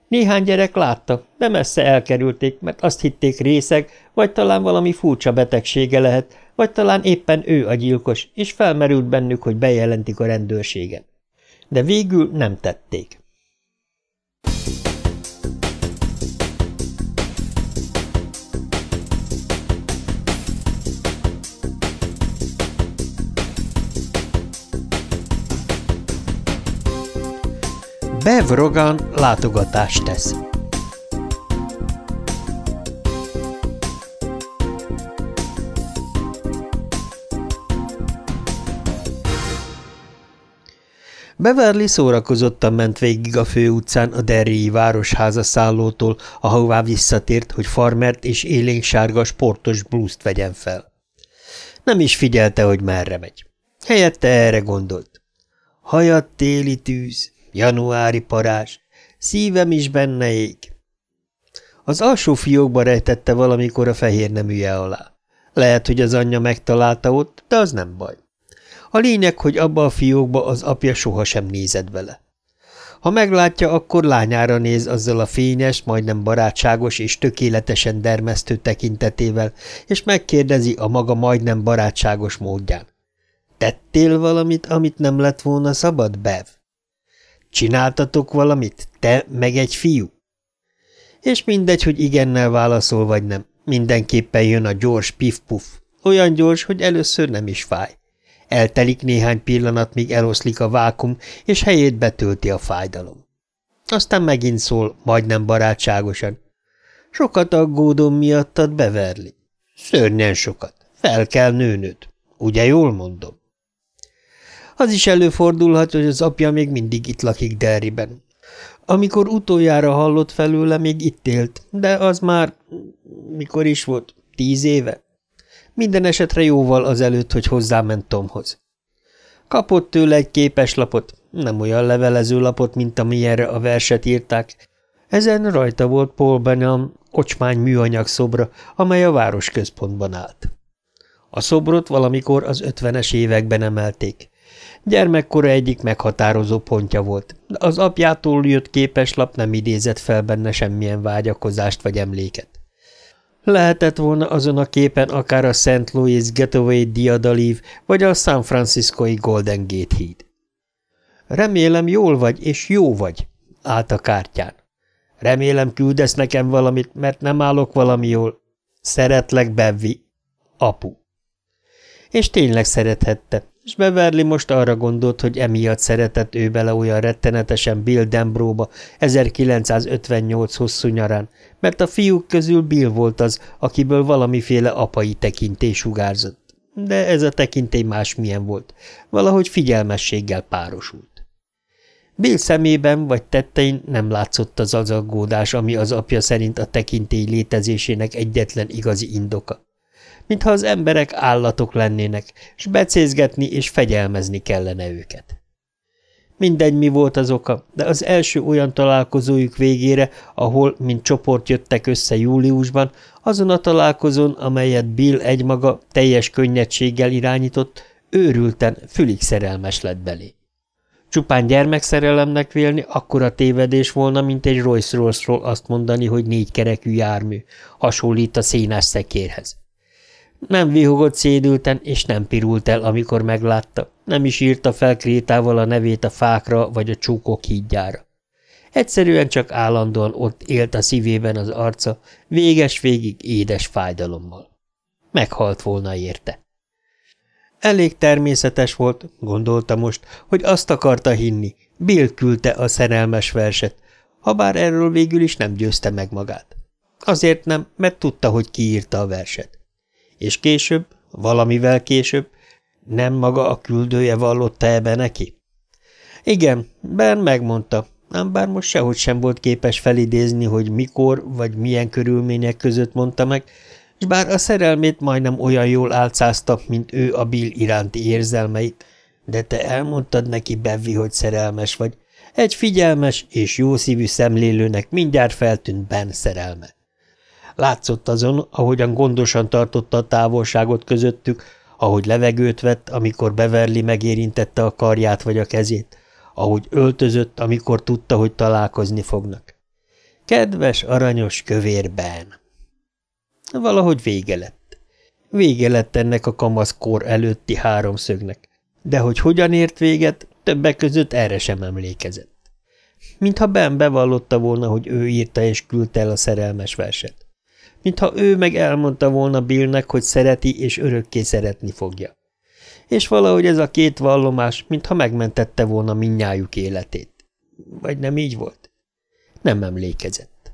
Néhány gyerek látta, de messze elkerülték, mert azt hitték részeg, vagy talán valami furcsa betegsége lehet, vagy talán éppen ő a gyilkos, és felmerült bennük, hogy bejelentik a rendőrséget. De végül nem tették. Bev Rogan látogatást tesz. Beverly szórakozottan ment végig a főutcán a Derryi városháza szállótól, ahová visszatért, hogy farmert és élénksárga sportos blúzt vegyen fel. Nem is figyelte, hogy merre megy. Helyette erre gondolt. Hajat téli tűz, Januári parázs, szívem is benne ég. Az alsó fiókba rejtette valamikor a fehér neműje alá. Lehet, hogy az anyja megtalálta ott, de az nem baj. A lényeg, hogy abba a fiókba az apja sohasem nézett bele. Ha meglátja, akkor lányára néz azzal a fényes, majdnem barátságos és tökéletesen dermesztő tekintetével, és megkérdezi a maga majdnem barátságos módján. Tettél valamit, amit nem lett volna szabad, Bev? Csináltatok valamit, te meg egy fiú? És mindegy, hogy igennel válaszol vagy nem, mindenképpen jön a gyors pif-puf, olyan gyors, hogy először nem is fáj. Eltelik néhány pillanat, míg eloszlik a vákum, és helyét betölti a fájdalom. Aztán megint szól, majdnem barátságosan. Sokat aggódom miattad, Beverly. Szörnyen sokat. Fel kell nőnöd. Ugye jól mondom? Az is előfordulhat, hogy az apja még mindig itt lakik Derriben. Amikor utoljára hallott felőle, még itt élt, de az már... mikor is volt? Tíz éve? Minden esetre jóval azelőtt, hogy hozzáment Tomhoz. Kapott tőle egy képeslapot, nem olyan levelező lapot, mint amilyenre a verset írták. Ezen rajta volt Paul Benham kocsmány műanyag szobra, amely a városközpontban állt. A szobrot valamikor az ötvenes években emelték. Gyermekkora egyik meghatározó pontja volt, de az apjától jött képeslap nem idézett fel benne semmilyen vágyakozást vagy emléket. Lehetett volna azon a képen akár a St. Louis Getaway diadalív, vagy a San Franciscoi Golden Gate híd. Remélem jól vagy, és jó vagy, állt a kártyán. Remélem küldesz nekem valamit, mert nem állok valami jól. Szeretlek, Bevvi. Apu. És tényleg szerethette, és Beverly most arra gondolt, hogy emiatt szeretett ő bele olyan rettenetesen Bill Dembróba 1958 hosszú nyarán, mert a fiúk közül Bill volt az, akiből valamiféle apai tekintés sugárzott. De ez a tekintély másmilyen volt, valahogy figyelmességgel párosult. Bill szemében vagy tettein nem látszott az az aggódás, ami az apja szerint a tekintély létezésének egyetlen igazi indoka mintha az emberek állatok lennének, s becézgetni és fegyelmezni kellene őket. Mindegy, mi volt az oka, de az első olyan találkozójuk végére, ahol, mint csoport jöttek össze júliusban, azon a találkozón, amelyet Bill egymaga teljes könnyedséggel irányított, őrülten, fülig szerelmes lett belé. Csupán gyermekszerelemnek vélni akkora tévedés volna, mint egy Rolls Royce-ról azt mondani, hogy négy kerekű jármű, hasonlít a szénás szekérhez. Nem vihogott szédülten, és nem pirult el, amikor meglátta. Nem is írta fel Krétával a nevét a fákra vagy a csúkok hídjára. Egyszerűen csak állandóan ott élt a szívében az arca, véges végig édes fájdalommal. Meghalt volna érte. Elég természetes volt, gondolta most, hogy azt akarta hinni. Bill küldte a szerelmes verset, habár erről végül is nem győzte meg magát. Azért nem, mert tudta, hogy kiírta a verset. És később, valamivel később, nem maga a küldője vallotta ebbe neki? Igen, Ben megmondta, ám bár most sehogy sem volt képes felidézni, hogy mikor vagy milyen körülmények között mondta meg, és bár a szerelmét majdnem olyan jól álcázta, mint ő a Bill iránti érzelmeit, de te elmondtad neki, Bevi, hogy szerelmes vagy. Egy figyelmes és jószívű szemlélőnek mindjárt feltűnt Ben szerelme. Látszott azon, ahogyan gondosan tartotta a távolságot közöttük, ahogy levegőt vett, amikor Beverly megérintette a karját vagy a kezét, ahogy öltözött, amikor tudta, hogy találkozni fognak. Kedves, aranyos kövérben! Valahogy vége lett. Vége lett ennek a kamaszkor előtti háromszögnek, de hogy hogyan ért véget, többek között erre sem emlékezett. Mintha Ben bevallotta volna, hogy ő írta és küldte el a szerelmes verset. Mintha ő meg elmondta volna Billnek, hogy szereti és örökké szeretni fogja. És valahogy ez a két vallomás, mintha megmentette volna minnyájuk életét. Vagy nem így volt? Nem emlékezett.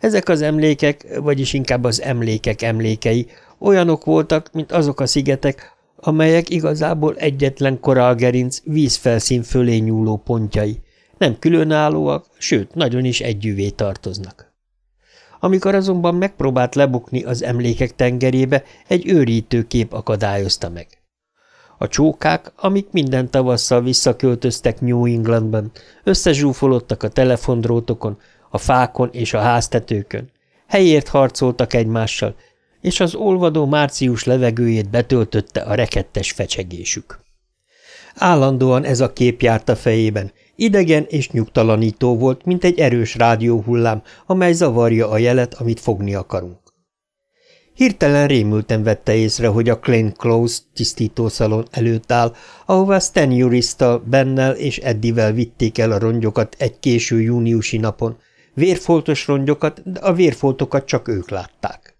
Ezek az emlékek, vagyis inkább az emlékek emlékei olyanok voltak, mint azok a szigetek, amelyek igazából egyetlen koralgerinc vízfelszín fölé nyúló pontjai, nem különállóak, sőt, nagyon is együvé tartoznak. Amikor azonban megpróbált lebukni az emlékek tengerébe, egy őrítő kép akadályozta meg. A csókák, amik minden tavasszal visszaköltöztek New Englandban, összezsúfolottak a telefondrótokon, a fákon és a háztetőkön. Helyért harcoltak egymással, és az olvadó március levegőjét betöltötte a rekettes fecsegésük. Állandóan ez a kép járt a fejében, idegen és nyugtalanító volt, mint egy erős rádióhullám, amely zavarja a jelet, amit fogni akarunk. Hirtelen rémülten vette észre, hogy a Klein Close tisztítószalon előtt áll, ahová Stan Jurisztal, Bennel és Eddivel vitték el a rongyokat egy késő júniusi napon, vérfoltos rongyokat, de a vérfoltokat csak ők látták.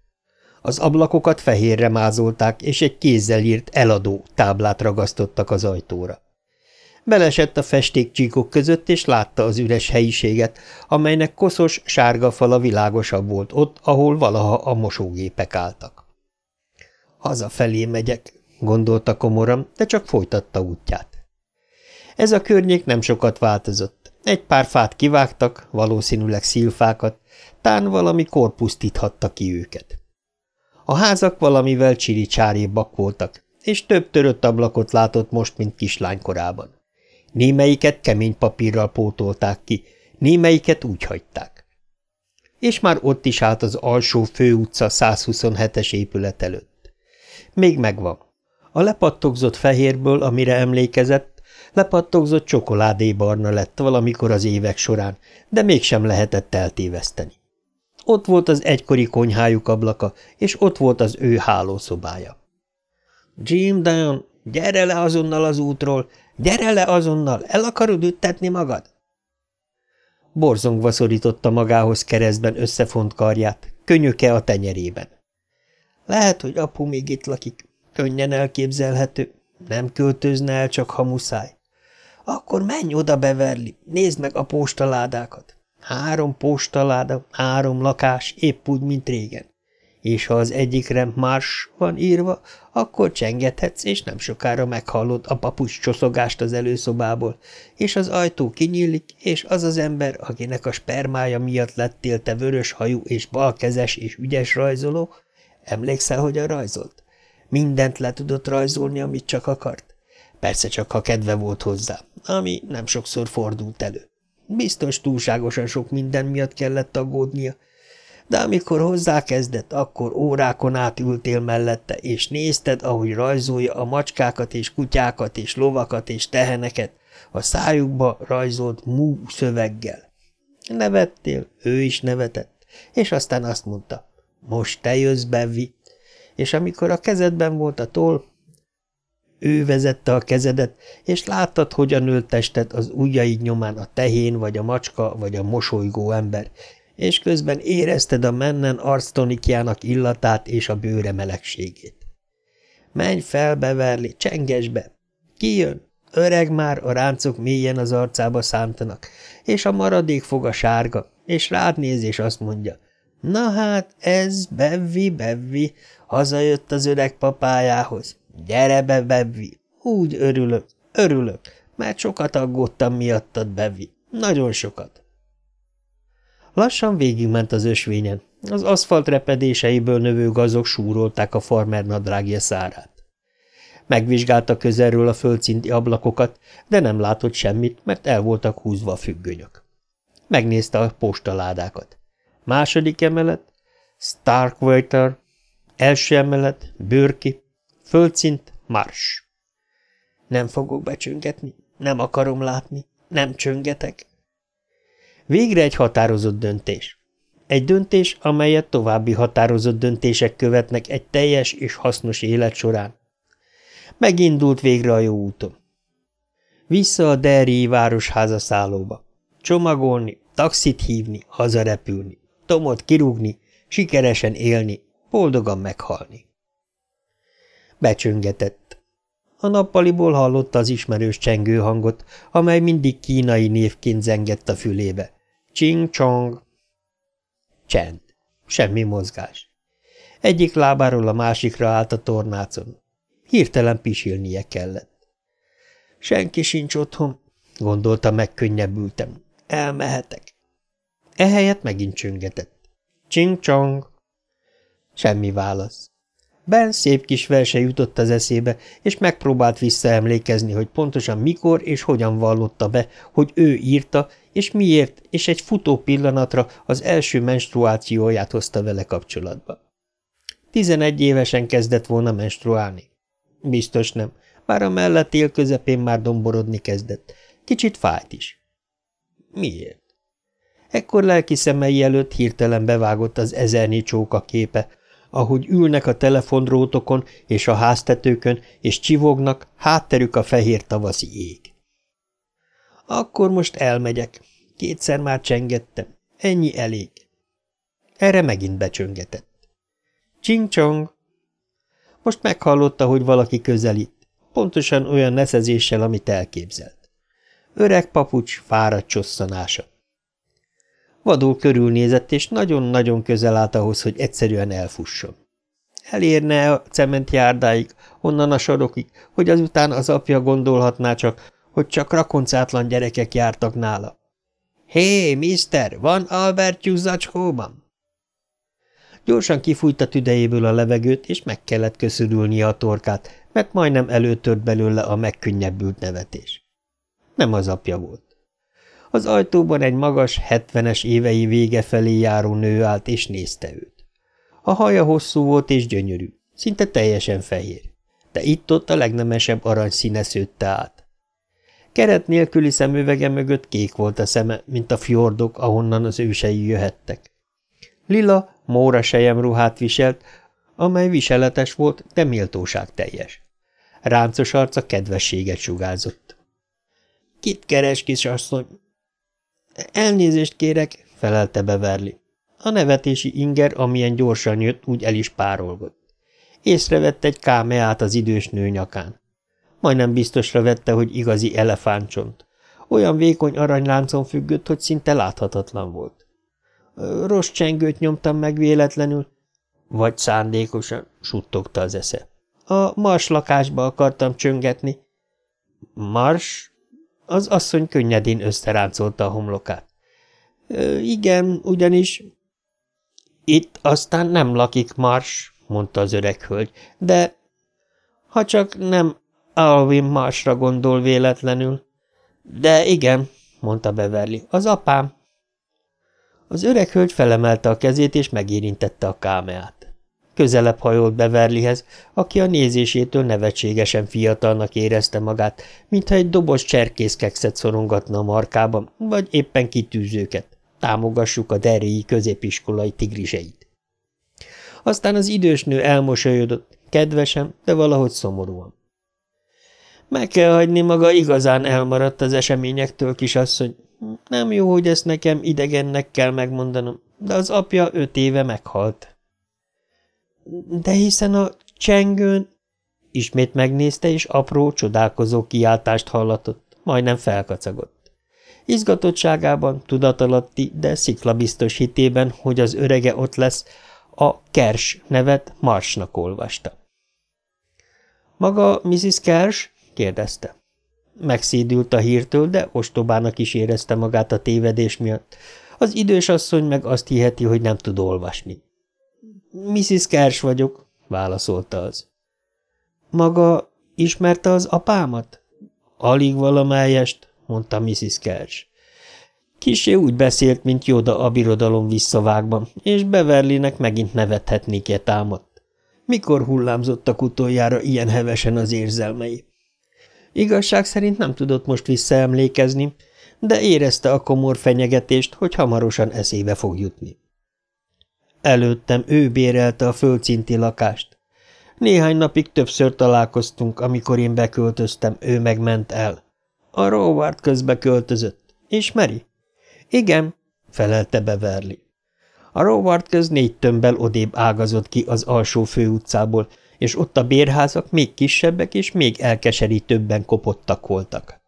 Az ablakokat fehérre mázolták, és egy kézzel írt eladó táblát ragasztottak az ajtóra. Belesett a festékcsíkok között, és látta az üres helyiséget, amelynek koszos, sárga fala világosabb volt ott, ahol valaha a mosógépek álltak. Hazafelé megyek, gondolta komoran, de csak folytatta útját. Ez a környék nem sokat változott. Egy pár fát kivágtak, valószínűleg szilfákat, tán valami korpusztíthatta ki őket. A házak valamivel csiricsárébbak voltak, és több törött ablakot látott most, mint kislánykorában. Némelyiket kemény papírral pótolták ki, némelyiket úgy hagyták. És már ott is állt az alsó főutca 127-es épület előtt. Még megvan. A lepattogzott fehérből, amire emlékezett, lepattogzott csokoládébarna lett valamikor az évek során, de mégsem lehetett eltéveszteni. Ott volt az egykori konyhájuk ablaka, és ott volt az ő hálószobája. – Jim Dion, gyere le azonnal az útról! Gyere le azonnal! El akarod üttetni magad? Borzongva szorította magához keresztben összefont karját, könyöke a tenyerében. Lehet, hogy apu még itt lakik. Könnyen elképzelhető. Nem költözne el, csak ha muszáj. Akkor menj oda, Beverly, nézd meg a postaládákat. Három postaláda, három lakás, épp úgy, mint régen. És ha az egyikre Mars van írva, akkor csengethetsz, és nem sokára meghallod a papucs csoszogást az előszobából, és az ajtó kinyílik, és az az ember, akinek a spermája miatt lettél te vörös hajú és balkezes és ügyes rajzoló, emlékszel, hogy a rajzolt? Mindent le tudott rajzolni, amit csak akart. Persze csak, ha kedve volt hozzá, ami nem sokszor fordult elő. Biztos túlságosan sok minden miatt kellett aggódnia, de amikor hozzákezdett, akkor órákon át ültél mellette, és nézted, ahogy rajzolja a macskákat és kutyákat és lovakat és teheneket, a szájukba rajzolt mú szöveggel. Nevettél, ő is nevetett, és aztán azt mondta, most te jössz, Bevi, és amikor a kezedben volt a toll, ő vezette a kezedet, és láttad, hogyan öltested az ujjaid nyomán a tehén, vagy a macska, vagy a mosolygó ember, és közben érezted a mennen arctonikjának illatát és a bőre melegségét. Menj fel, Beverly, csenges be! Kijön, öreg már, a ráncok mélyen az arcába szántanak, és a maradék fog a sárga, és rád néz, és azt mondja, na hát, ez Bevvi, Bevvi, hazajött az öreg papájához. Gyere be, Bevi! Úgy örülök, örülök, mert sokat aggódtam miattad, Bevi. Nagyon sokat. Lassan végigment az ösvényen. Az aszfalt repedéseiből növő gazok súrolták a farmer nadrágja szárát. Megvizsgálta közelről a földszinti ablakokat, de nem látott semmit, mert el voltak húzva a függönyök. Megnézte a postaládákat. Második emelet, Starkwater, első emelet, Bőrki, földszint, Mars. Nem fogok becsöngetni, nem akarom látni, nem csöngetek. Végre egy határozott döntés. Egy döntés, amelyet további határozott döntések követnek egy teljes és hasznos élet során. Megindult végre a jó úton. Vissza a Derry városháza szállóba. Csomagolni, taxit hívni, hazarepülni, Tomot kirúgni, sikeresen élni, boldogan meghalni. Becsöngetett. A nappaliból hallotta az ismerős csengő hangot, amely mindig kínai névként zengett a fülébe. Csing-csong. Csend. Semmi mozgás. Egyik lábáról a másikra állt a tornácon. Hirtelen pisilnie kellett. Senki sincs otthon, gondolta megkönnyebbültem. Elmehetek. Ehelyett megint csöngetett. Csing-csong. Semmi válasz. Ben szép kis verse jutott az eszébe, és megpróbált visszaemlékezni, hogy pontosan mikor és hogyan vallotta be, hogy ő írta, és miért, és egy futó pillanatra az első menstruációját hozta vele kapcsolatba. Tizenegy évesen kezdett volna menstruálni. Biztos nem, bár a mellett él közepén már domborodni kezdett. Kicsit fájt is. Miért? Ekkor lelki szemei előtt hirtelen bevágott az ezernyi csóka képe, ahogy ülnek a telefondrótokon és a háztetőkön, és csivognak, hátterük a fehér tavaszi ég. Akkor most elmegyek. Kétszer már csengettem. Ennyi elég. Erre megint becsöngetett. Csing-csong! Most meghallotta, hogy valaki közelít, pontosan olyan neszezéssel, amit elképzelt. Öreg papucs fáradt csosszanása. Vadul körülnézett, és nagyon-nagyon közel állt ahhoz, hogy egyszerűen elfusson. Elérne a cementjárdáig, onnan a sarokig, hogy azután az apja gondolhatná csak, hogy csak rakoncátlan gyerekek jártak nála. Hé, mister, van Albert zacskóban? Gyorsan kifújta tüdejéből a levegőt, és meg kellett köszörülnie a torkát, mert majdnem előtört belőle a megkönnyebbült nevetés. Nem az apja volt. Az ajtóban egy magas, hetvenes évei vége felé járó nő állt, és nézte őt. A haja hosszú volt és gyönyörű, szinte teljesen fehér, de itt-ott a legnemesebb aranyszíne szőtte át. Keret nélküli szemüvege mögött kék volt a szeme, mint a fjordok, ahonnan az ősei jöhettek. Lila, móra ruhát viselt, amely viseletes volt, de méltóság teljes. Ráncos arca kedvességet sugárzott. – Kit keres, kisasszony? Elnézést kérek, felelte Beverly. A nevetési inger, amilyen gyorsan jött, úgy el is párolgott. Észrevett egy kámeát az idős nő nyakán. Majdnem biztosra vette, hogy igazi elefántcsont. Olyan vékony aranyláncon függött, hogy szinte láthatatlan volt. Rossz csengőt nyomtam meg véletlenül, vagy szándékosan, suttogta az esze. A mars lakásba akartam csöngetni. Mars? Az asszony könnyedén összeráncolta a homlokát. – Igen, ugyanis… – Itt aztán nem lakik Mars, mondta az öreg hölgy, de… Ha csak nem Alvin Marsra gondol véletlenül. De igen, mondta Beverly, az apám. Az öreg hölgy felemelte a kezét, és megérintette a kámeát. Közelebb hajolt Beverlyhez, aki a nézésétől nevetségesen fiatalnak érezte magát, mintha egy doboz cserkészkekszet szorongatna a markában, vagy éppen kitűzőket. Támogassuk a deréi középiskolai tigriseit. Aztán az idős nő elmosolyodott, kedvesen, de valahogy szomorúan. Meg kell hagyni maga, igazán elmaradt az eseményektől, kisasszony. Nem jó, hogy ezt nekem idegennek kell megmondanom, de az apja öt éve meghalt. De hiszen a csengőn... Ismét megnézte, és apró, csodálkozó kiáltást hallatott, majdnem felkacagott. Izgatottságában, tudatalatti, de sziklabiztos hitében, hogy az örege ott lesz, a Kers nevet Marsnak olvasta. – Maga Mrs. Kers? – kérdezte. – Megszédült a hírtől, de ostobának is érezte magát a tévedés miatt. Az idős asszony meg azt hiheti, hogy nem tud olvasni. Mrs. Kers vagyok, válaszolta az. Maga ismerte az apámat? Alig valamelyest, mondta Mrs. Kers. Kisé úgy beszélt, mint Joda a birodalom visszavágban, és Beverlynek megint nevethetnék-e támadt. Mikor hullámzottak utoljára ilyen hevesen az érzelmei? Igazság szerint nem tudott most visszaemlékezni, de érezte a komor fenyegetést, hogy hamarosan eszébe fog jutni. Előttem ő bérelte a földszinti lakást. Néhány napig többször találkoztunk, amikor én beköltöztem, ő megment el. A Rovard közbe költözött. Ismeri? Igen, felelte Beverly. A Rovard köz négy tömbbel odébb ágazott ki az alsó főutcából, és ott a bérházak még kisebbek és még elkeserítőbben kopottak voltak.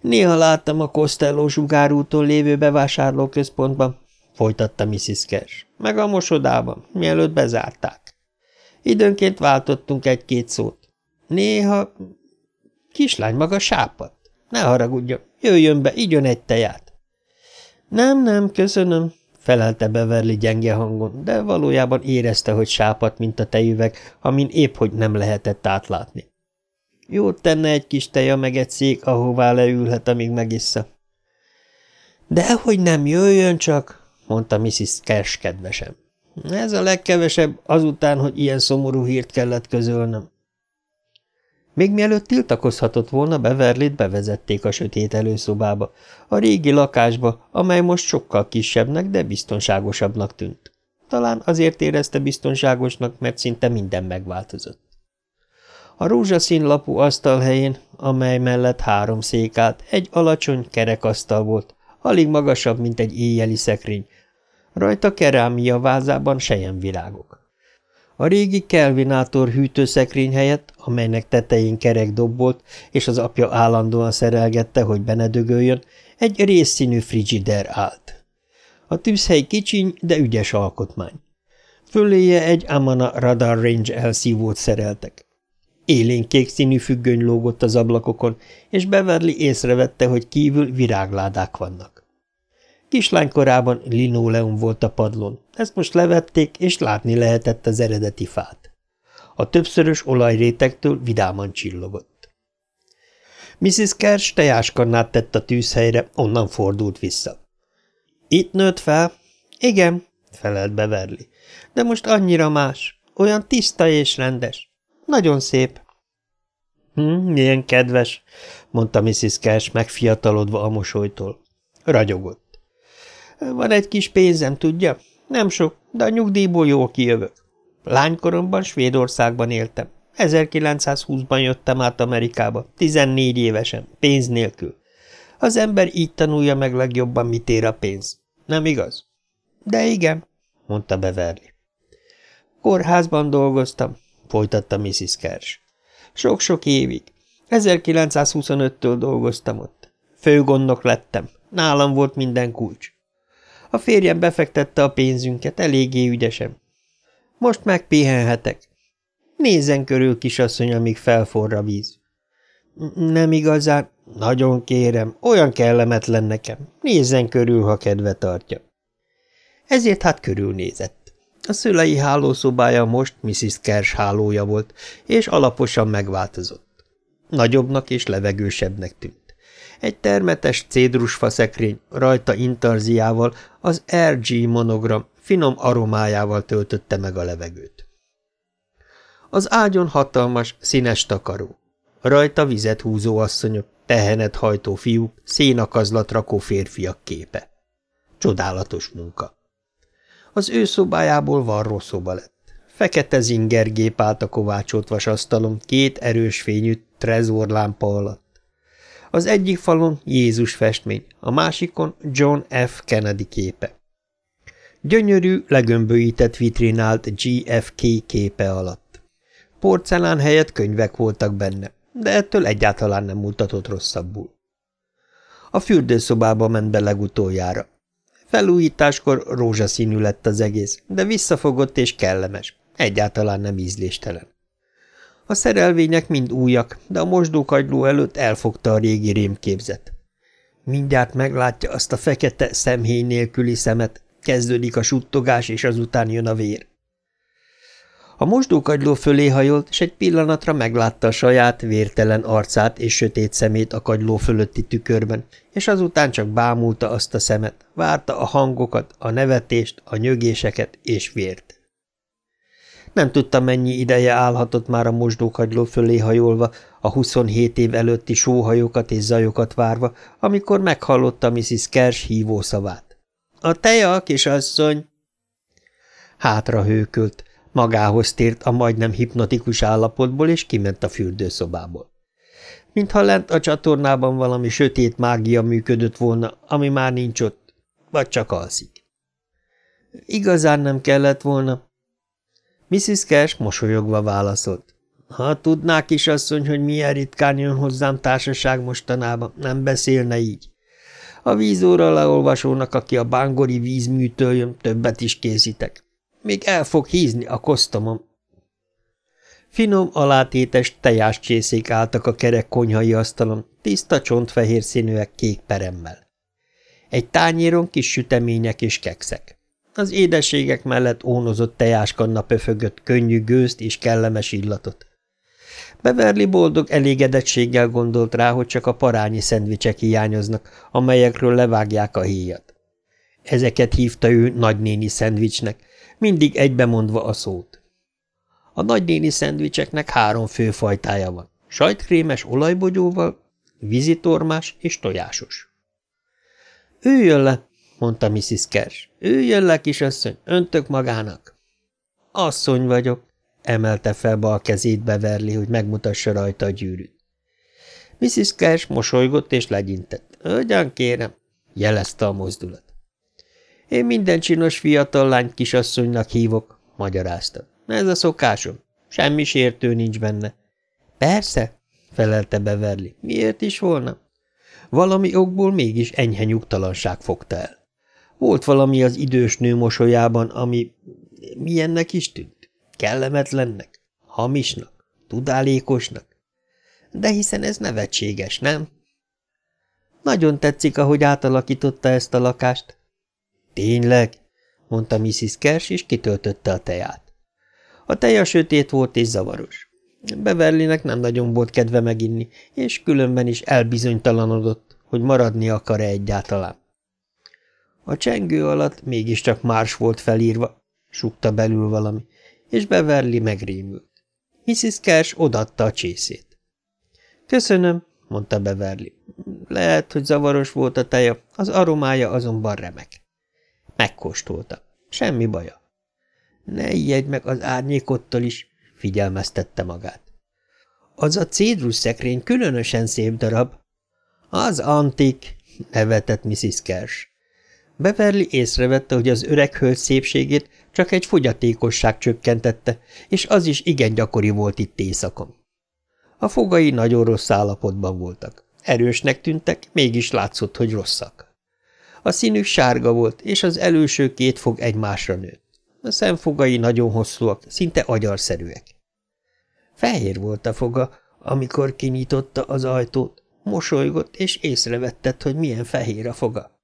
Néha láttam a Costello zsugárútól lévő bevásárlóközpontban, folytatta Mrs. Cash, meg a mosodában, mielőtt bezárták. Időnként váltottunk egy-két szót. Néha... Kislány maga sápat. Ne haragudjon, jöjjön be, igyon egy teját. Nem, nem, köszönöm, felelte Beverly gyenge hangon, de valójában érezte, hogy sápat, mint a tejüveg, amin épp hogy nem lehetett átlátni. Jót tenne egy kis teja meg egy szék, ahová leülhet, amíg megissza. Dehogy nem jöjjön csak, mondta Mrs. Cash kedvesen. Ez a legkevesebb azután, hogy ilyen szomorú hírt kellett közölnöm. Még mielőtt tiltakozhatott volna, Beverlit bevezették a sötét előszobába, a régi lakásba, amely most sokkal kisebbnek, de biztonságosabbnak tűnt. Talán azért érezte biztonságosnak, mert szinte minden megváltozott. A rózsaszín lapú asztal helyén, amely mellett három szék állt, egy alacsony kerekasztal volt, alig magasabb, mint egy éjjeli szekrény. Rajta kerámia vázában sejemvirágok. A régi kelvinátor hűtőszekrény helyett, amelynek tetején kerek dobbolt, és az apja állandóan szerelgette, hogy benedögöljön, egy részszínű frigider állt. A tűzhely kicsiny, de ügyes alkotmány. Föléje egy Amana Radar Range elszívót szereltek. Élénkék színű függöny lógott az ablakokon, és Beverly észrevette, hogy kívül virágládák vannak. Kislánykorában linóleum volt a padlón, ezt most levették, és látni lehetett az eredeti fát. A többszörös olajrétektől vidáman csillogott. Mrs. Kersh tejáskannát tett a tűzhelyre, onnan fordult vissza. – Itt nőtt fel? – Igen – felelt Beverly. – De most annyira más. Olyan tiszta és rendes. Nagyon szép. Hm, milyen kedves, mondta Mrs. Cash megfiatalodva a mosolytól. Ragyogott. Van egy kis pénzem, tudja? Nem sok, de a nyugdíjból jól kijövök. Lánykoromban Svédországban éltem. 1920-ban jöttem át Amerikába, 14 évesen, pénz nélkül. Az ember így tanulja meg legjobban, mit ér a pénz. Nem igaz? De igen, mondta Beverly. Kórházban dolgoztam, folytatta Mrs. Kersh. Sok-sok évig. 1925-től dolgoztam ott. Főgondnok lettem. Nálam volt minden kulcs. A férjem befektette a pénzünket eléggé ügyesen. Most megpihenhetek. Nézzen körül, kisasszony, amíg felforra a víz. Nem igazán. Nagyon kérem, olyan kellemetlen nekem. Nézzen körül, ha kedve tartja. Ezért hát körülnézett. A szülei hálószobája most Mrs. Kersh hálója volt, és alaposan megváltozott. Nagyobbnak és levegősebbnek tűnt. Egy termetes cédrusfa szekrény rajta intarziával az RG monogram finom aromájával töltötte meg a levegőt. Az ágyon hatalmas, színes takaró. Rajta vizet húzó asszonyok, tehenet hajtó fiúk, szénakazlat rakó férfiak képe. Csodálatos munka. Az ő szobájából varró szoba lett. Fekete zingergép állt a kovácsolt vasasztalon két erős fényű trezorlámpa alatt. Az egyik falon Jézus festmény, a másikon John F. Kennedy képe. Gyönyörű, legömböített vitrinált GFK képe alatt. Porcelán helyett könyvek voltak benne, de ettől egyáltalán nem mutatott rosszabbul. A fürdőszobába ment be legutoljára. Felújításkor rózsaszínű lett az egész, de visszafogott és kellemes, egyáltalán nem ízléstelen. A szerelvények mind újak, de a mosdókagyló előtt elfogta a régi rémképzet. Mindjárt meglátja azt a fekete szemhéj nélküli szemet, kezdődik a suttogás, és azután jön a vér. A mosdókagyló fölé hajolt, és egy pillanatra meglátta a saját vértelen arcát és sötét szemét a kagyló fölötti tükörben, és azután csak bámulta azt a szemet, várta a hangokat, a nevetést, a nyögéseket és vért. Nem tudta, mennyi ideje állhatott már a mosdókagyló fölé hajolva, a 27 év előtti sóhajokat és zajokat várva, amikor meghallotta Mrs. Kersh hívószavát. – A teja, kisasszony! Hátra hőkölt, magához tért a majdnem hipnotikus állapotból, és kiment a fürdőszobából. Mintha lent a csatornában valami sötét mágia működött volna, ami már nincs ott, vagy csak alszik. Igazán nem kellett volna, Mrs. Cash mosolyogva válaszolt. Ha tudná, kisasszony, hogy milyen ritkán jön hozzám társaság mostanában, nem beszélne így. A vízóra leolvasónak, aki a bángori vízműtől jön, többet is készítek. Még el fog hízni a kosztomom. Finom, alátétes tejás csészék álltak a kerek konyhai asztalon, tiszta csontfehér színűek kék peremmel. Egy tányéron kis sütemények és kekszek. Az édességek mellett ónozott tejáskanna pöfögött könnyű gőzt és kellemes illatot. Beverly boldog elégedettséggel gondolt rá, hogy csak a parányi szendvicsek hiányoznak, amelyekről levágják a híjat. Ezeket hívta ő nagynéni szendvicsnek, mindig egybemondva a szót. A nagynéni szendvicseknek három fő fajtája van, sajtkrémes olajbogyóval, vízitormás és tojásos. Üljön le, mondta Mrs. Kersh. Üljön le, kisasszony, öntök magának. Asszony vagyok, emelte fel bal kezét Beverly, hogy megmutassa rajta a gyűrűt. Mrs. Kersh mosolygott és legyintett. Ugyan kérem, jelezte a mozdulat. Én minden csinos fiatal lányt kisasszonynak hívok, magyarázta. Ez a szokásom. Semmi sértő nincs benne. Persze, felelte Beverly. Miért is volna? Valami okból mégis enyhe nyugtalanság fogta el. Volt valami az idős nő mosolyában, ami milyennek is tűnt? Kellemetlennek? Hamisnak? Tudálékosnak? De hiszen ez nevetséges, nem? Nagyon tetszik, ahogy átalakította ezt a lakást. Tényleg? mondta Mrs. Kers, és kitöltötte a teját. A teja sötét volt és zavaros. Beverlinek nem nagyon volt kedve meginni, és különben is elbizonytalanodott, hogy maradni akar-e egyáltalán. A csengő alatt mégiscsak más volt felírva, sukta belül valami, és Beverly megrémült. Mrs. Cash odatta a csészét. Köszönöm, mondta Beverly. Lehet, hogy zavaros volt a teja, az aromája azonban remek. Megkóstolta. Semmi baja. Ne ijedj meg az árnyékottal is, figyelmeztette magát. Az a cédrus szekrény különösen szép darab. Az antik, nevetett Mrs. Cash. Beverly észrevette, hogy az öreg hölgy szépségét csak egy fogyatékosság csökkentette, és az is igen gyakori volt itt éjszakon. A fogai nagyon rossz állapotban voltak. Erősnek tűntek, mégis látszott, hogy rosszak. A színük sárga volt, és az előső két fog egymásra nőtt. A szemfogai nagyon hosszúak, szinte agyarszerűek. Fehér volt a foga, amikor kinyitotta az ajtót, mosolygott, és észrevetted, hogy milyen fehér a foga.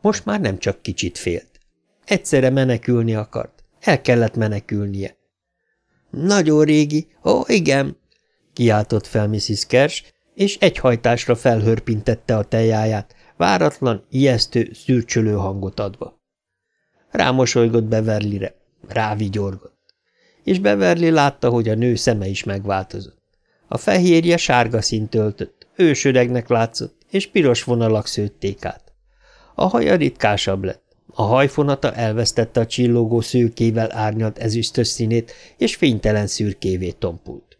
Most már nem csak kicsit félt. Egyszerre menekülni akart. El kellett menekülnie. Nagyon régi. Ó, igen, kiáltott fel Mrs. Kersh, és egyhajtásra felhörpintette a tejáját, váratlan, ijesztő, szürcsölő hangot adva. Rámosolygott Beverlyre, rávigyorgott. És Beverly látta, hogy a nő szeme is megváltozott. A fehérje sárga színt öltött, ősöregnek látszott, és piros vonalak szőtték át. A haja ritkásabb lett. A hajfonata elvesztette a csillogó szürkével árnyalt ezüstös színét, és fénytelen szürkévé tompult.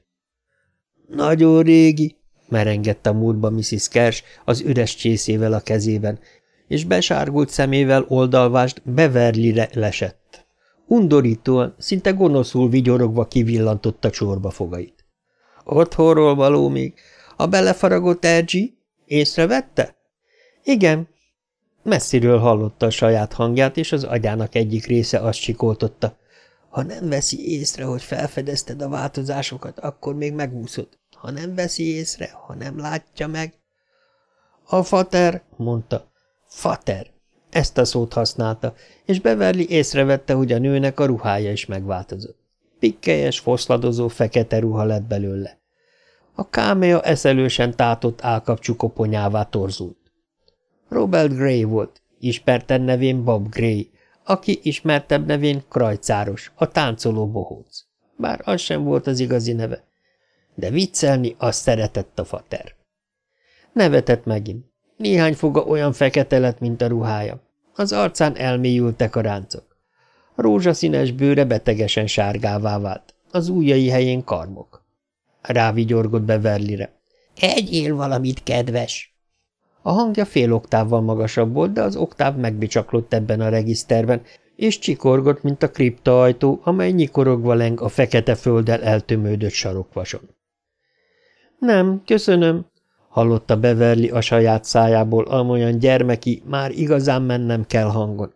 Nagyon régi, merengett a múltba Mrs. Kers az üres csészével a kezében, és besárgult szemével oldalvást Beverlyre lesett. Undorítóan, szinte gonoszul vigyorogva kivillantotta csorba fogait. – Otthonról való még? A belefaragott Ergyi? Észrevette? – Igen, Messziről hallotta a saját hangját, és az agyának egyik része azt sikoltotta. Ha nem veszi észre, hogy felfedezted a változásokat, akkor még megúszod. Ha nem veszi észre, ha nem látja meg... A fater, mondta. Fater. Ezt a szót használta, és Beverly észrevette, hogy a nőnek a ruhája is megváltozott. Pikkelyes, foszladozó, fekete ruha lett belőle. A kámea eszelősen tátott állkapcsú koponyává torzult. Robert Gray volt, ismerten nevén Bob Gray, aki ismertebb nevén Krajcáros, a táncoló bohóc. Bár az sem volt az igazi neve. De viccelni azt szeretett a fater. Nevetett megint. Néhány foga olyan fekete lett, mint a ruhája. Az arcán elmélyültek a ráncok. A rózsaszínes bőre betegesen sárgává vált, az ujjai helyén karmok. Rávigyorgott Beverlyre. – Egyél valamit, kedves! A hangja fél oktávval magasabb volt, de az oktáv megbicsaklott ebben a regiszterben, és csikorgott, mint a kriptaajtó, amely nyikorogva leng a fekete földdel eltömődött sarokvason. Nem, köszönöm, hallotta Beverly a saját szájából amolyan gyermeki, már igazán mennem kell hangon,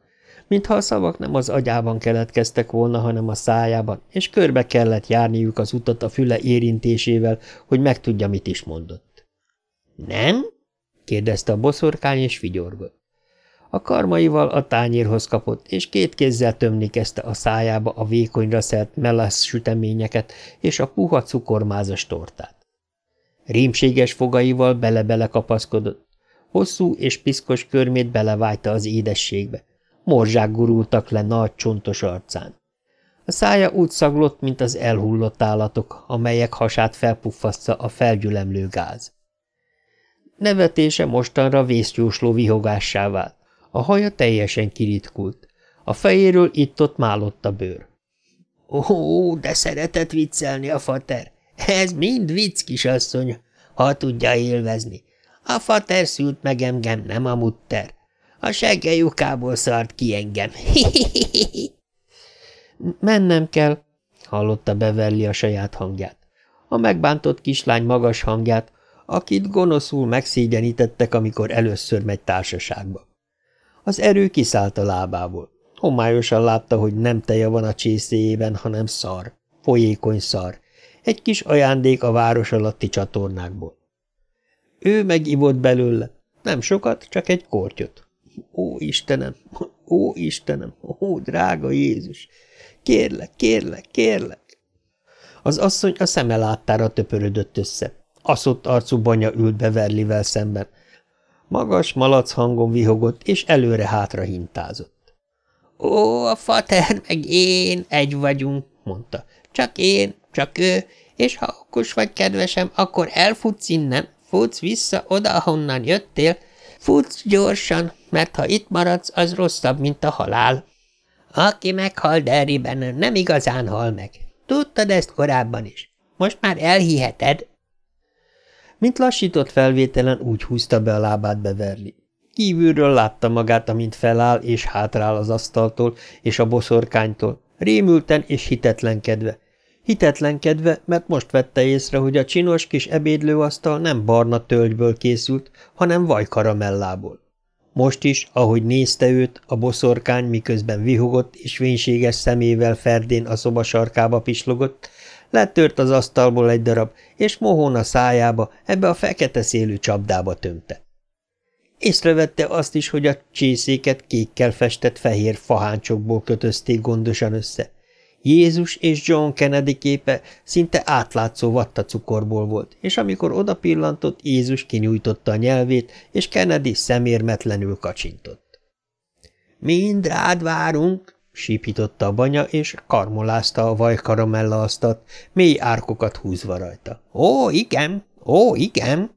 mintha a szavak nem az agyában keletkeztek volna, hanem a szájában, és körbe kellett járniuk az utat a füle érintésével, hogy megtudja, mit is mondott. – Nem? – kérdezte a boszorkány, és vigyorgott. A karmaival a tányérhoz kapott, és két kézzel tömni kezdte a szájába a vékonyra szert melasz süteményeket és a puha cukormázas tortát. Rémséges fogaival bele-bele kapaszkodott. Hosszú és piszkos körmét belevájta az édességbe. Morzsák gurultak le nagy csontos arcán. A szája úgy szaglott, mint az elhullott állatok, amelyek hasát felpuffasztja a felgyülemlő gáz. Nevetése mostanra vészjósló vihogássá vált. A haja teljesen kiritkult. A fejéről itt-ott málott a bőr. Ó, de szeretett viccelni a fater. Ez mind vicc, kisasszony, ha tudja élvezni. A fater szült meg engem, nem a mutter. A segge lyukából szart ki engem. Mennem kell, hallotta Beverly a saját hangját. A megbántott kislány magas hangját, akit gonoszul megszégyenítettek, amikor először megy társaságba. Az erő kiszállt a lábából. Homályosan látta, hogy nem teje van a csészéjében, hanem szar, folyékony szar, egy kis ajándék a város alatti csatornákból. Ő megivott belőle, nem sokat, csak egy kortyot. Ó, Istenem, ó, Istenem, ó, drága Jézus, kérlek, kérlek, kérlek. Az asszony a szeme láttára töpörödött össze. Aszott arcú banya ült Beverlivel szemben. Magas, malac hangon vihogott, és előre-hátra hintázott. Ó, a fater meg én egy vagyunk, mondta. Csak én, csak ő, és ha okos vagy, kedvesem, akkor elfutsz innen, futsz vissza oda, ahonnan jöttél, futsz gyorsan, mert ha itt maradsz, az rosszabb, mint a halál. Aki meghal Derriben, nem igazán hal meg. Tudtad ezt korábban is. Most már elhiheted. Mint lassított felvételen úgy húzta be a lábát Beverly. Kívülről látta magát, amint feláll és hátrál az asztaltól és a boszorkánytól, rémülten és hitetlenkedve, Hitetlenkedve, mert most vette észre, hogy a csinos kis ebédlőasztal nem barna tölgyből készült, hanem vajkaramellából. Most is, ahogy nézte őt, a boszorkány miközben vihogott és vénységes szemével ferdén a szoba sarkába pislogott, letört az asztalból egy darab, és mohón a szájába, ebbe a fekete szélű csapdába tömte. Észrevette azt is, hogy a csészéket kékkel festett fehér faháncsokból kötözték gondosan össze, Jézus és John Kennedy képe szinte átlátszó vattacukorból volt, és amikor odapillantott, Jézus kinyújtotta a nyelvét, és Kennedy szemérmetlenül kacsintott. – Mind rád várunk! – sípította a banya, és karmolázta a vajkaramella asztat, mély árkokat húzva rajta. – Ó, igen! Ó, igen!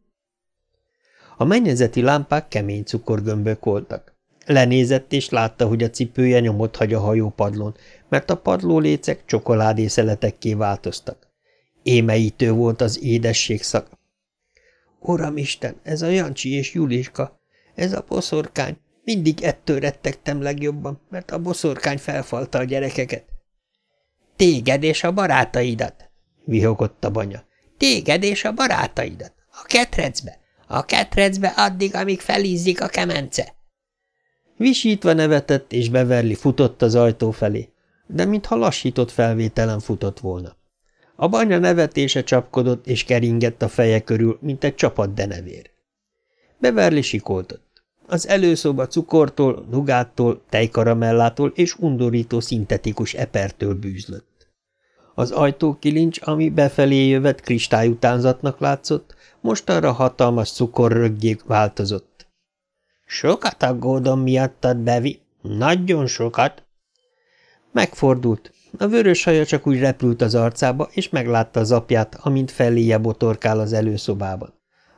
A mennyezeti lámpák kemény cukorgömbök voltak. Lenézett, és látta, hogy a cipője nyomot hagy a hajópadlón, mert a padlólécek csokoládészeletekké változtak. Émeítő volt az édesség szak. Uramisten, ez a Jancsi és Juliska, ez a boszorkány, mindig ettől rettegtem legjobban, mert a boszorkány felfalta a gyerekeket. Téged és a barátaidat, vihogott a banya. Téged és a barátaidat. A ketrecbe. A ketrecbe addig, amíg felízzik a kemence. Visítva nevetett, és Beverly futott az ajtó felé. de mintha lassított felvételen futott volna. A banya nevetése csapkodott és keringett a feje körül, mint egy csapat denevér. Beverly sikoltott. Az előszoba cukortól, nugáttól, tejkaramellától és undorító szintetikus epertől bűzlött. Az ajtókilincs, ami befelé jövet kristályutánzatnak látszott, mostanra hatalmas cukorröggyék változott. – Sokat aggódom miattad, Bevi, nagyon sokat. Megfordult. A vörös haja csak úgy repült az arcába, és meglátta az apját, amint felléje botorkál az előszobában.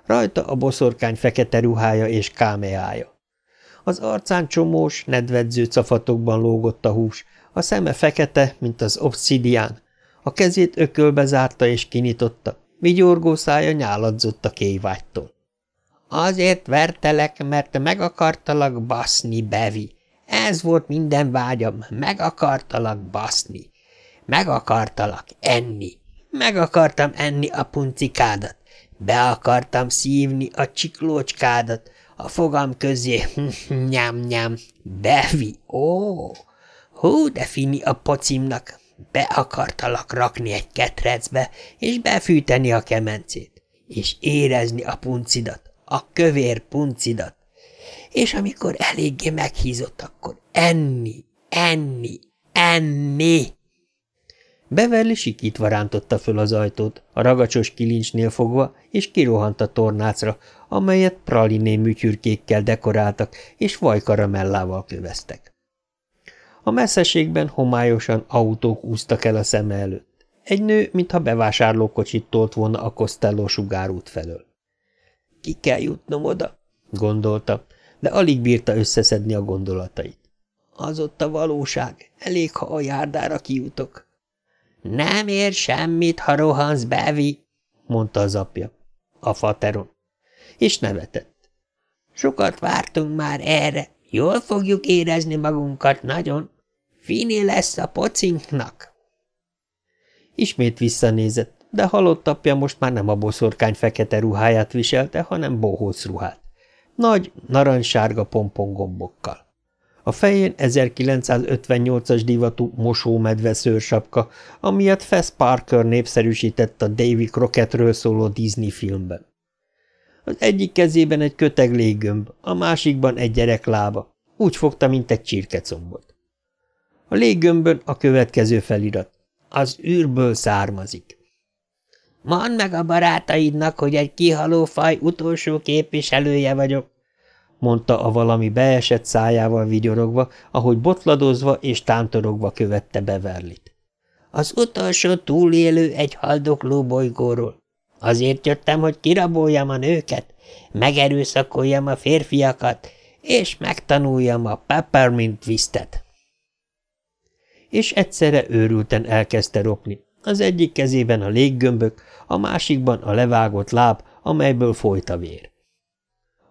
Rajta a boszorkány fekete ruhája és kámeája. Az arcán csomós, nedvedző cafatokban lógott a hús, a szeme fekete, mint az obszidián, a kezét ökölbe zárta és kinyitotta, vigyorgó szája nyáladzott a kévágytól. Azért vertelek, mert meg akartalak baszni, Bevi. Ez volt minden vágyam, meg akartalak baszni. Meg akartalak enni. Meg akartam enni a puncikádat. Be akartam szívni a csiklócskádat, a fogam közé, nyám-nyám, bevi, ó, hú, de fini a pocimnak, be akartalak rakni egy ketrecbe, és befűteni a kemencét, és érezni a puncidat, a kövér puncidat, és amikor eléggé meghízott, akkor enni, enni, enni. Beverly sikítva rántotta föl az ajtót, a ragacsos kilincsnél fogva, és kirohant a tornácra, amelyet praliné műtyürkékkel dekoráltak, és vajkaramellával köveztek. A messzeségben homályosan autók úztak el a szeme előtt. Egy nő, mintha bevásárlókocsit tolt volna a Costello sugárút felől. Ki kell jutnom oda, gondolta, de alig bírta összeszedni a gondolatait. Az ott a valóság, elég, ha a járdára kijutok. Nem ér semmit, ha rohansz, Bevi, mondta az apja, a fateron, és nevetett. Sokat vártunk már erre, jól fogjuk érezni magunkat nagyon. Fini lesz a pocinknak. Ismét visszanézett, de halott apja most már nem a boszorkány fekete ruháját viselte, hanem bohóc ruhát. Nagy, narancssárga pompongombokkal. A fején 1958-as divatú mosómedve szőrsapka, amilyet Fess Parker népszerűsített a Davy Crockettről szóló Disney filmben. Az egyik kezében egy köteg léggömb, a másikban egy gyerek lába. Úgy fogta, mint egy csirkecombot. A léggömbön a következő felirat. Az űrből származik. Mondd meg a barátaidnak, hogy egy kihaló faj utolsó képviselője vagyok, mondta a valami beesett szájával vigyorogva, ahogy botladozva és tántorogva követte Beverlit. Az utolsó túlélő egy haldokló bolygóról. Azért jöttem, hogy kiraboljam a nőket, megerőszakoljam a férfiakat, és megtanuljam a peppermint twistet. És egyszerre őrülten elkezdte ropni. Az egyik kezében a léggömbök, a másikban a levágott láb, amelyből folyt a vér.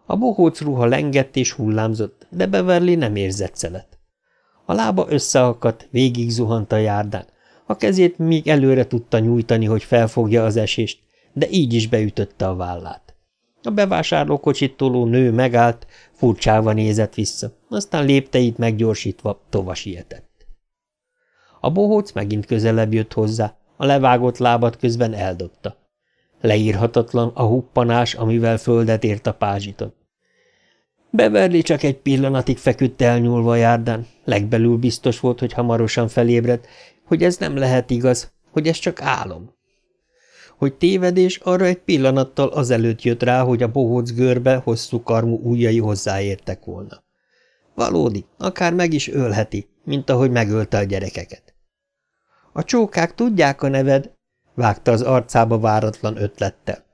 A bohóc ruha lengett és hullámzott, de Beverly nem érzett szelet. A lába összeakadt, végig zuhant a járdán. A kezét még előre tudta nyújtani, hogy felfogja az esést, de így is beütötte a vállát. A bevásárlókocsit toló nő megállt, furcsálva nézett vissza, aztán lépteit meggyorsítva tova sietett. A bohóc megint közelebb jött hozzá, a levágott lábat közben eldobta. Leírhatatlan a huppanás, amivel földet ért a pázsiton. Beverly csak egy pillanatig feküdt elnyúlva a járdán, legbelül biztos volt, hogy hamarosan felébred, hogy ez nem lehet igaz, hogy ez csak álom. Hogy tévedés, arra egy pillanattal azelőtt jött rá, hogy a bohóc görbe hosszú karmú ujjai hozzáértek volna. Valódi, akár meg is ölheti, mint ahogy megölte a gyerekeket. A csókák tudják a neved, vágta az arcába váratlan ötlettel.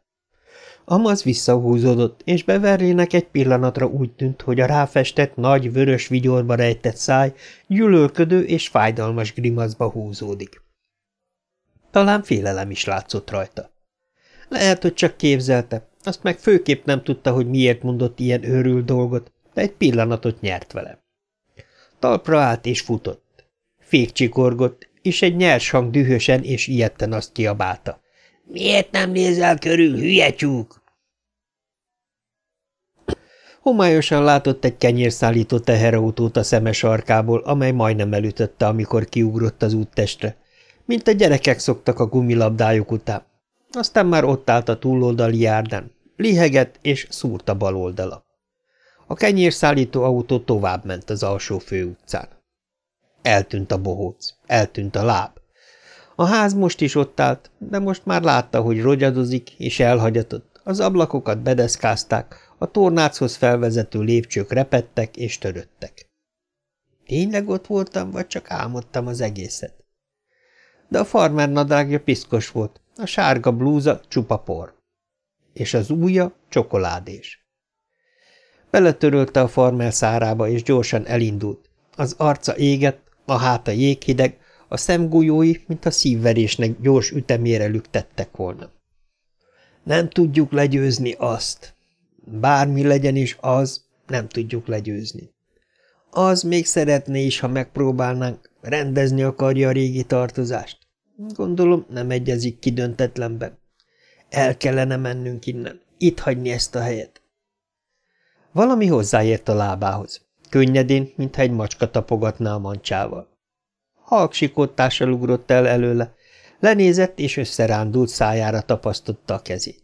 Amaz visszahúzódott, és Beverlének egy pillanatra úgy tűnt, hogy a ráfestett nagy, vörös vigyorba rejtett száj gyűlölködő és fájdalmas grimaszba húzódik. Talán félelem is látszott rajta. Lehet, hogy csak képzelte, azt meg főképp nem tudta, hogy miért mondott ilyen őrült dolgot, de egy pillanatot nyert vele. Talpra állt és futott. Fékcsikorgott, és egy nyers hang dühösen és ilyetten azt kiabálta. – Miért nem nézel körül, hülye tyúk? Homályosan látott egy kenyérszállító teherautót a szeme sarkából, amely majdnem elütötte, amikor kiugrott az úttestre, mint a gyerekek szoktak a gumilabdájuk után. Aztán már ott állt a túloldali járdán, lihegett és szúrta bal oldala. A kenyérszállító autó tovább ment az alsó főutcán. Eltűnt a bohóc, eltűnt a láb. A ház most is ott állt, de most már látta, hogy rogyadozik és elhagyatott. Az ablakokat bedeszkázták, a tornáchoz felvezető lépcsők repettek és töröttek. Tényleg ott voltam, vagy csak álmodtam az egészet? De a farmer nadrágja piszkos volt, a sárga blúza csupa por. És az ujja csokoládés. Beletörölte a farmer szárába, és gyorsan elindult. Az arca égett, a háta jéghideg, a szemgolyói, mint a szívverésnek gyors ütemére lüktettek volna. Nem tudjuk legyőzni azt. Bármi legyen is az, nem tudjuk legyőzni. Az még szeretné is, ha megpróbálnánk, rendezni akarja a régi tartozást. Gondolom, nem egyezik ki döntetlenben. El kellene mennünk innen, itt hagyni ezt a helyet. Valami hozzáért a lábához. Könnyedén, mintha egy macska tapogatná a mancsával. Halk sikottással ugrott el előle, lenézett és összerándult szájára tapasztotta a kezét.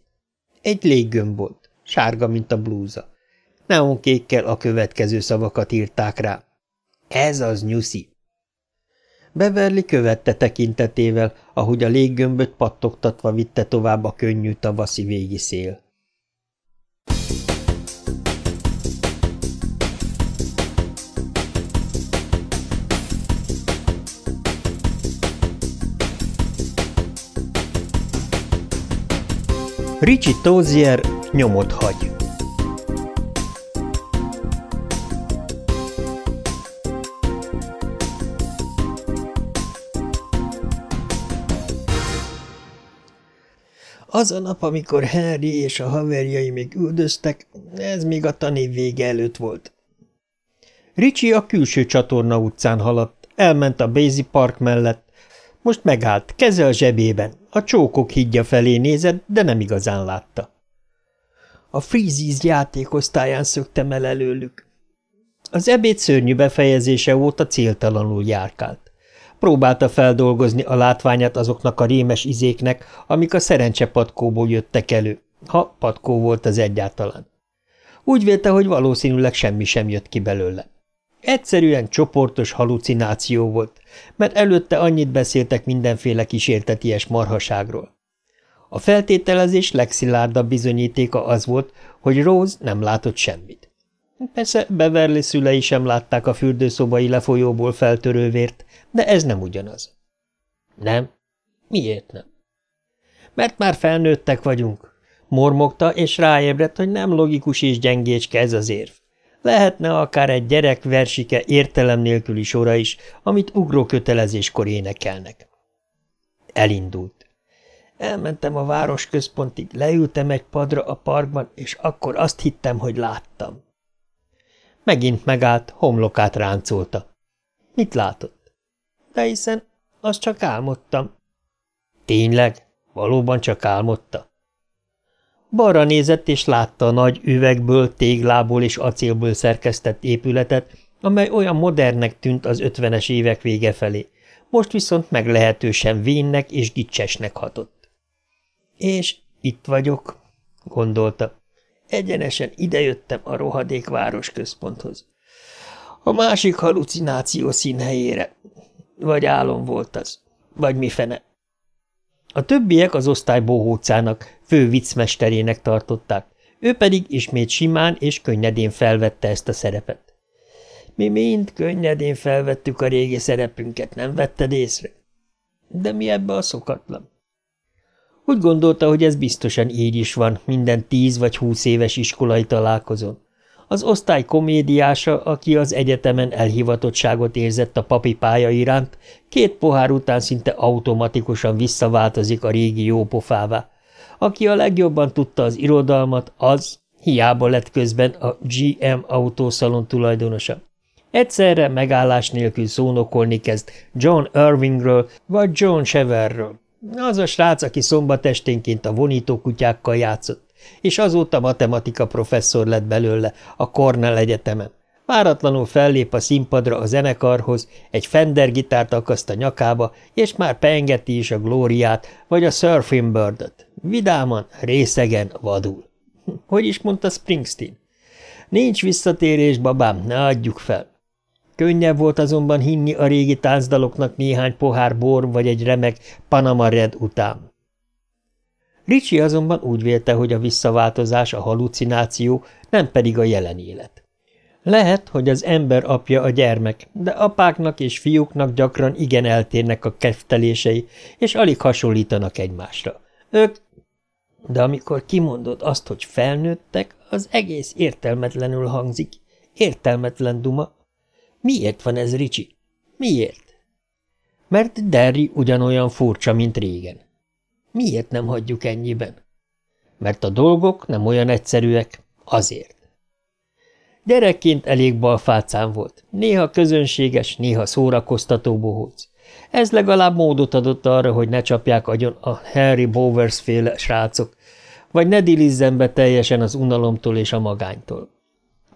Egy léggömb sárga, mint a blúza. Neonkékkel a következő szavakat írták rá. Ez az nyuszi. Beverly követte tekintetével, ahogy a léggömböt pattogtatva vitte tovább a könnyű tavaszi végi szél. Ricsi Tózier nyomot hagy. Az a nap, amikor Henry és a haverjai még üldöztek, ez még a tanév vége előtt volt. Ricsi a külső csatorna utcán haladt, elment a Basie Park mellett, most megállt, keze a zsebében, a csókok hídja felé nézett, de nem igazán látta. A Freezies játékosztályán szöktem el előlük. Az ebéd szörnyű befejezése óta céltalanul járkált. Próbálta feldolgozni a látványát azoknak a rémes izéknek, amik a szerencsepatkóból jöttek elő, ha patkó volt az egyáltalán. Úgy vélte, hogy valószínűleg semmi sem jött ki belőle. Egyszerűen csoportos halucináció volt, mert előtte annyit beszéltek mindenféle kísérteties marhaságról. A feltételezés legszilárdabb bizonyítéka az volt, hogy Rose nem látott semmit. Persze Beverly szülei sem látták a fürdőszobai lefolyóból feltörő vért, de ez nem ugyanaz. Nem? Miért nem? Mert már felnőttek vagyunk. Mormogta, és ráébredt, hogy nem logikus és gyengécske ez az érv. Lehetne akár egy gyerek versike értelem nélküli sora is, amit ugrókötelezéskor énekelnek. Elindult. Elmentem a városközpontig, leültem egy padra a parkban, és akkor azt hittem, hogy láttam. Megint megállt, homlokát ráncolta. Mit látott? De hiszen azt csak álmodtam. Tényleg? Valóban csak álmodta? Balra nézett, és látta a nagy üvegből, téglából és acélból szerkesztett épületet, amely olyan modernnek tűnt az ötvenes évek vége felé, most viszont meglehetősen vénnek és gicsesnek hatott. És itt vagyok, gondolta. Egyenesen idejöttem a rohadék városközponthoz. A másik halucináció színhelyére. Vagy álom volt az, vagy mi fene. A többiek az osztály bohócának, fő viccmesterének tartották, ő pedig ismét simán és könnyedén felvette ezt a szerepet. Mi mind könnyedén felvettük a régi szerepünket, nem vetted észre? De mi ebbe a szokatlan? Úgy gondolta, hogy ez biztosan így is van minden tíz vagy húsz éves iskolai találkozón. Az osztály komédiása, aki az egyetemen elhivatottságot érzett a papi pálya iránt, két pohár után szinte automatikusan visszaváltozik a régi jópofává. Aki a legjobban tudta az irodalmat, az, hiába lett közben a GM autószalon tulajdonosa. Egyszerre megállás nélkül szónokolni kezd John Irvingről vagy John Cheverről. Az a srác, aki szombat esténként a vonítókutyákkal játszott, és azóta matematika professzor lett belőle a Cornell Egyetemen. Váratlanul fellép a színpadra a zenekarhoz, egy Fender gitárt akaszt a nyakába, és már peengeti is a Glóriát, vagy a Surfing Bird-öt. Vidáman, részegen, vadul. Hogy is mondta Springsteen? Nincs visszatérés, babám, ne adjuk fel. Könnyebb volt azonban hinni a régi táncdaloknak néhány pohár bor vagy egy remek Panama Red után. Ricsi azonban úgy vélte, hogy a visszaváltozás a halucináció, nem pedig a jelen élet. Lehet, hogy az ember apja a gyermek, de apáknak és fiúknak gyakran igen eltérnek a keftelései, és alig hasonlítanak egymásra. Ők... De amikor kimondod azt, hogy felnőttek, az egész értelmetlenül hangzik. Értelmetlen duma. Miért van ez, Ricsi? Miért? Mert Derry ugyanolyan furcsa, mint régen. Miért nem hagyjuk ennyiben? Mert a dolgok nem olyan egyszerűek, azért. Gyerekként elég balfácán volt, néha közönséges, néha szórakoztató bohóc. Ez legalább módot adott arra, hogy ne csapják agyon a Harry Bowers féle srácok, vagy ne dilizzen be teljesen az unalomtól és a magánytól.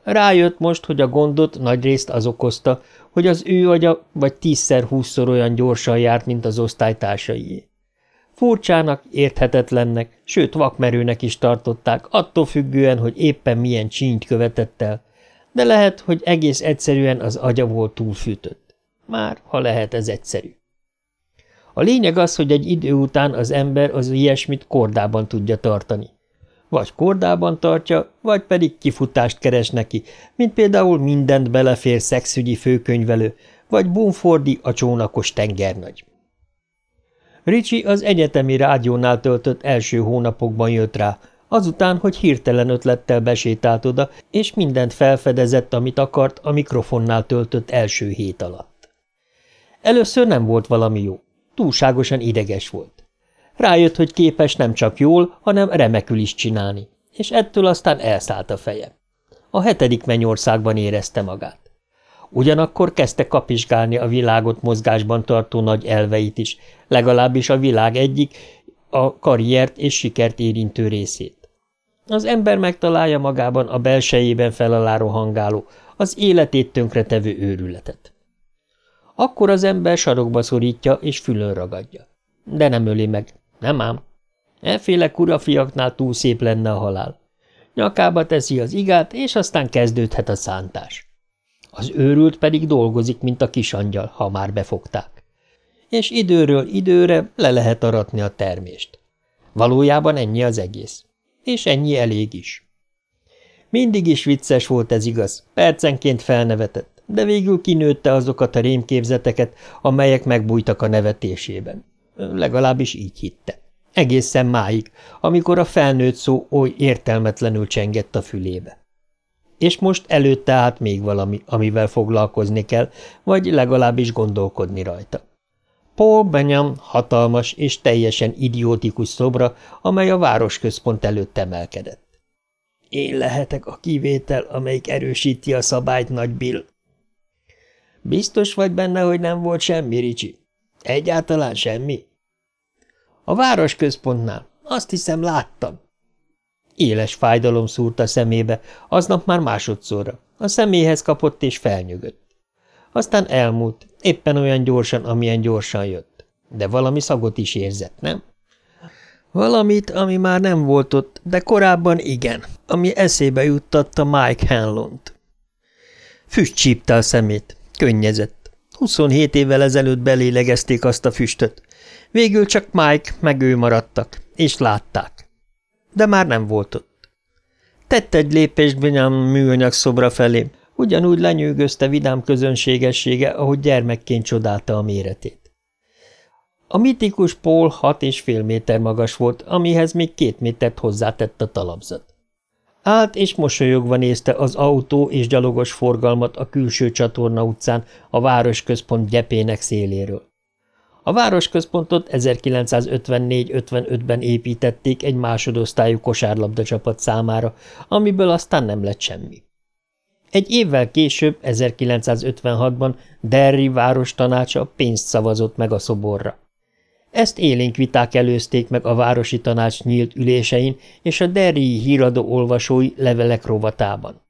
Rájött most, hogy a gondot nagyrészt az okozta, hogy az ő agya vagy tízszer-húszszor olyan gyorsan járt, mint az osztálytársaié. Furcsának, érthetetlennek, sőt vakmerőnek is tartották, attól függően, hogy éppen milyen csínyt követett el, de lehet, hogy egész egyszerűen az agya volt túlfűtött. Már, ha lehet ez egyszerű. A lényeg az, hogy egy idő után az ember az ilyesmit kordában tudja tartani. Vagy kordában tartja, vagy pedig kifutást keres neki, mint például mindent belefér szexügyi főkönyvelő, vagy Bumfordi a csónakos tengernagy. Ricsi az egyetemi rádiónál töltött első hónapokban jött rá, azután, hogy hirtelen ötlettel besétált oda, és mindent felfedezett, amit akart a mikrofonnál töltött első hét alatt. Először nem volt valami jó, túlságosan ideges volt. Rájött, hogy képes nem csak jól, hanem remekül is csinálni, és ettől aztán elszállt a feje. A hetedik mennyországban érezte magát. Ugyanakkor kezdte kapizsgálni a világot mozgásban tartó nagy elveit is, legalábbis a világ egyik, a karriert és sikert érintő részét. Az ember megtalálja magában a belsejében felaláró hangáló, az életét tönkretevő őrületet. Akkor az ember sarokba szorítja és fülön ragadja. De nem öli meg, nem ám. Elféle kurafiaknál túl szép lenne a halál. Nyakába teszi az igát, és aztán kezdődhet a szántás. Az őrült pedig dolgozik, mint a kisangyal, ha már befogták. És időről időre le lehet aratni a termést. Valójában ennyi az egész. És ennyi elég is. Mindig is vicces volt ez igaz, percenként felnevetett, de végül kinőtte azokat a rémképzeteket, amelyek megbújtak a nevetésében. Legalábbis így hitte. Egészen máig, amikor a felnőtt szó oly értelmetlenül csengett a fülébe. És most előtte állt még valami, amivel foglalkozni kell, vagy legalábbis gondolkodni rajta. Paul Benyam hatalmas és teljesen idiótikus szobra, amely a városközpont előtt emelkedett. Én lehetek a kivétel, amelyik erősíti a szabályt, nagy Bill. Biztos vagy benne, hogy nem volt semmi, Ricsi? Egyáltalán semmi? A városközpontnál. Azt hiszem, láttam. Éles fájdalom szúrt a szemébe, aznap már másodszorra. A személyhez kapott és felnyögött. Aztán elmúlt, éppen olyan gyorsan, amilyen gyorsan jött. De valami szagot is érzett, nem? Valamit, ami már nem volt ott, de korábban igen, ami eszébe juttatta Mike Hanlont. Füst csípte a szemét, könnyezett. 27 évvel ezelőtt belélegezték azt a füstöt. Végül csak Mike meg ő maradtak, és látták. De már nem volt ott. Tett egy lépést Binyam műanyag szobra felé, Ugyanúgy lenyűgözte vidám közönségessége, ahogy gyermekként csodálta a méretét. A mitikus pól hat és fél méter magas volt, amihez még két métert hozzátett a talapzat. Állt és mosolyogva nézte az autó és gyalogos forgalmat a külső csatorna utcán a városközpont gyepének széléről. A városközpontot 1954-55-ben építették egy másodosztályú kosárlabda csapat számára, amiből aztán nem lett semmi. Egy évvel később, 1956-ban Derry város tanácsa pénzt szavazott meg a szoborra. Ezt élénk viták előzték meg a városi tanács nyílt ülésein és a Derrii híradó olvasói levelek rovatában.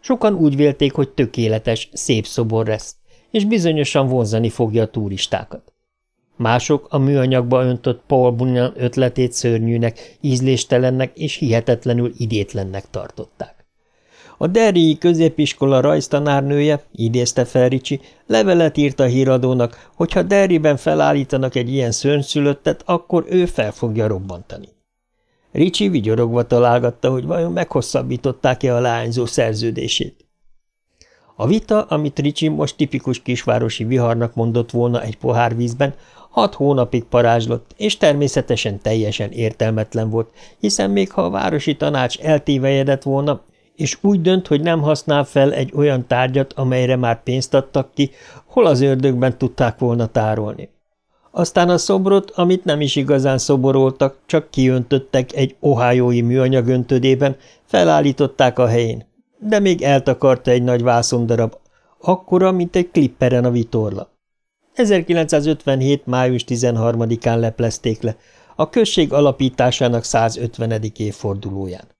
Sokan úgy vélték, hogy tökéletes, szép szobor lesz, és bizonyosan vonzani fogja a turistákat. Mások a műanyagba öntött Paul Bunyan ötletét szörnyűnek, ízléstelennek és hihetetlenül idétlennek tartották. A Derrii középiskola rajztanárnője, idézte fel levelet írt a híradónak, hogy ha Derriben felállítanak egy ilyen szörnyszülöttet, akkor ő fel fogja robbantani. Ricsi vigyorogva találgatta, hogy vajon meghosszabbították-e a leányzó szerződését. A vita, amit Ricsi most tipikus kisvárosi viharnak mondott volna egy pohár vízben, hat hónapig parázslott, és természetesen teljesen értelmetlen volt, hiszen még ha a városi tanács eltévejedett volna, és úgy dönt, hogy nem használ fel egy olyan tárgyat, amelyre már pénzt adtak ki, hol az ördögben tudták volna tárolni. Aztán a szobrot, amit nem is igazán szoboroltak, csak kiöntöttek egy ohájói műanyag öntödében, felállították a helyén, de még eltakarta egy nagy vászondarab, akkora, mint egy klipperen a vitorla. 1957. május 13-án leplezték le, a község alapításának 150. évfordulóján.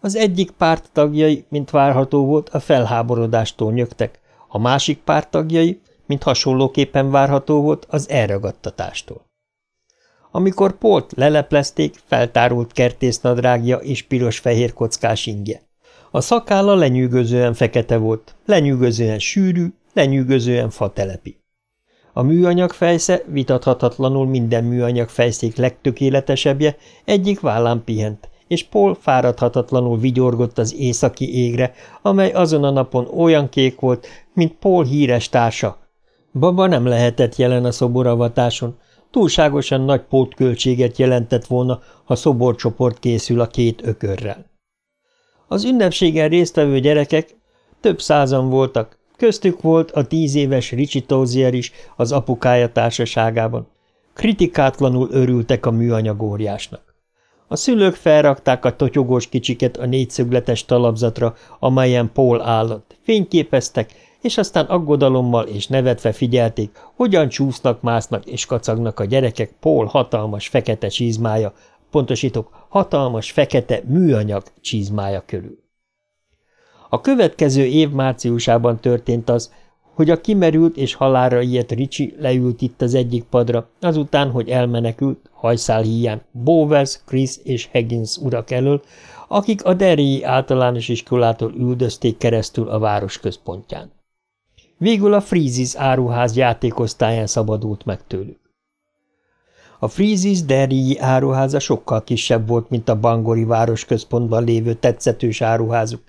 Az egyik párt tagjai, mint várható volt, a felháborodástól nyögtek, a másik párt tagjai, mint hasonlóképpen várható volt, az elragadtatástól. Amikor Polt leleplezték, feltárult kertésznadrágja és piros-fehér kockás ingje. A szakálla lenyűgözően fekete volt, lenyűgözően sűrű, lenyűgözően fatelepi. A műanyag fejsze vitathatatlanul minden műanyag fejszék legtökéletesebbje egyik vállán pihent, és Paul fáradhatatlanul vigyorgott az északi égre, amely azon a napon olyan kék volt, mint Paul híres társa. Baba nem lehetett jelen a szoboravatáson, túlságosan nagy pótköltséget jelentett volna, ha szoborcsoport készül a két ökörrel. Az ünnepségen résztvevő gyerekek több százan voltak, köztük volt a tíz éves Ricsi Tózier is az apukája társaságában. Kritikátlanul örültek a műanyag óriásnak. A szülők felrakták a totyogós kicsiket a négyszögletes talapzatra, amelyen Paul állott, fényképeztek, és aztán aggodalommal és nevetve figyelték, hogyan csúsznak, másznak és kacagnak a gyerekek Paul hatalmas fekete csizmája, pontosítok, hatalmas fekete műanyag csizmája körül. A következő év márciusában történt az, hogy a kimerült és halára ilyet Ricsi leült itt az egyik padra, azután, hogy elmenekült, hajszál híján, Bowers, Chris és Higgins urak elől, akik a Derrii általános iskolától üldözték keresztül a város központján. Végül a Freezes áruház játékosztályán szabadult meg tőlük. A Freezes Derrii áruháza sokkal kisebb volt, mint a Bangori városközpontban lévő tetszetős áruházuk,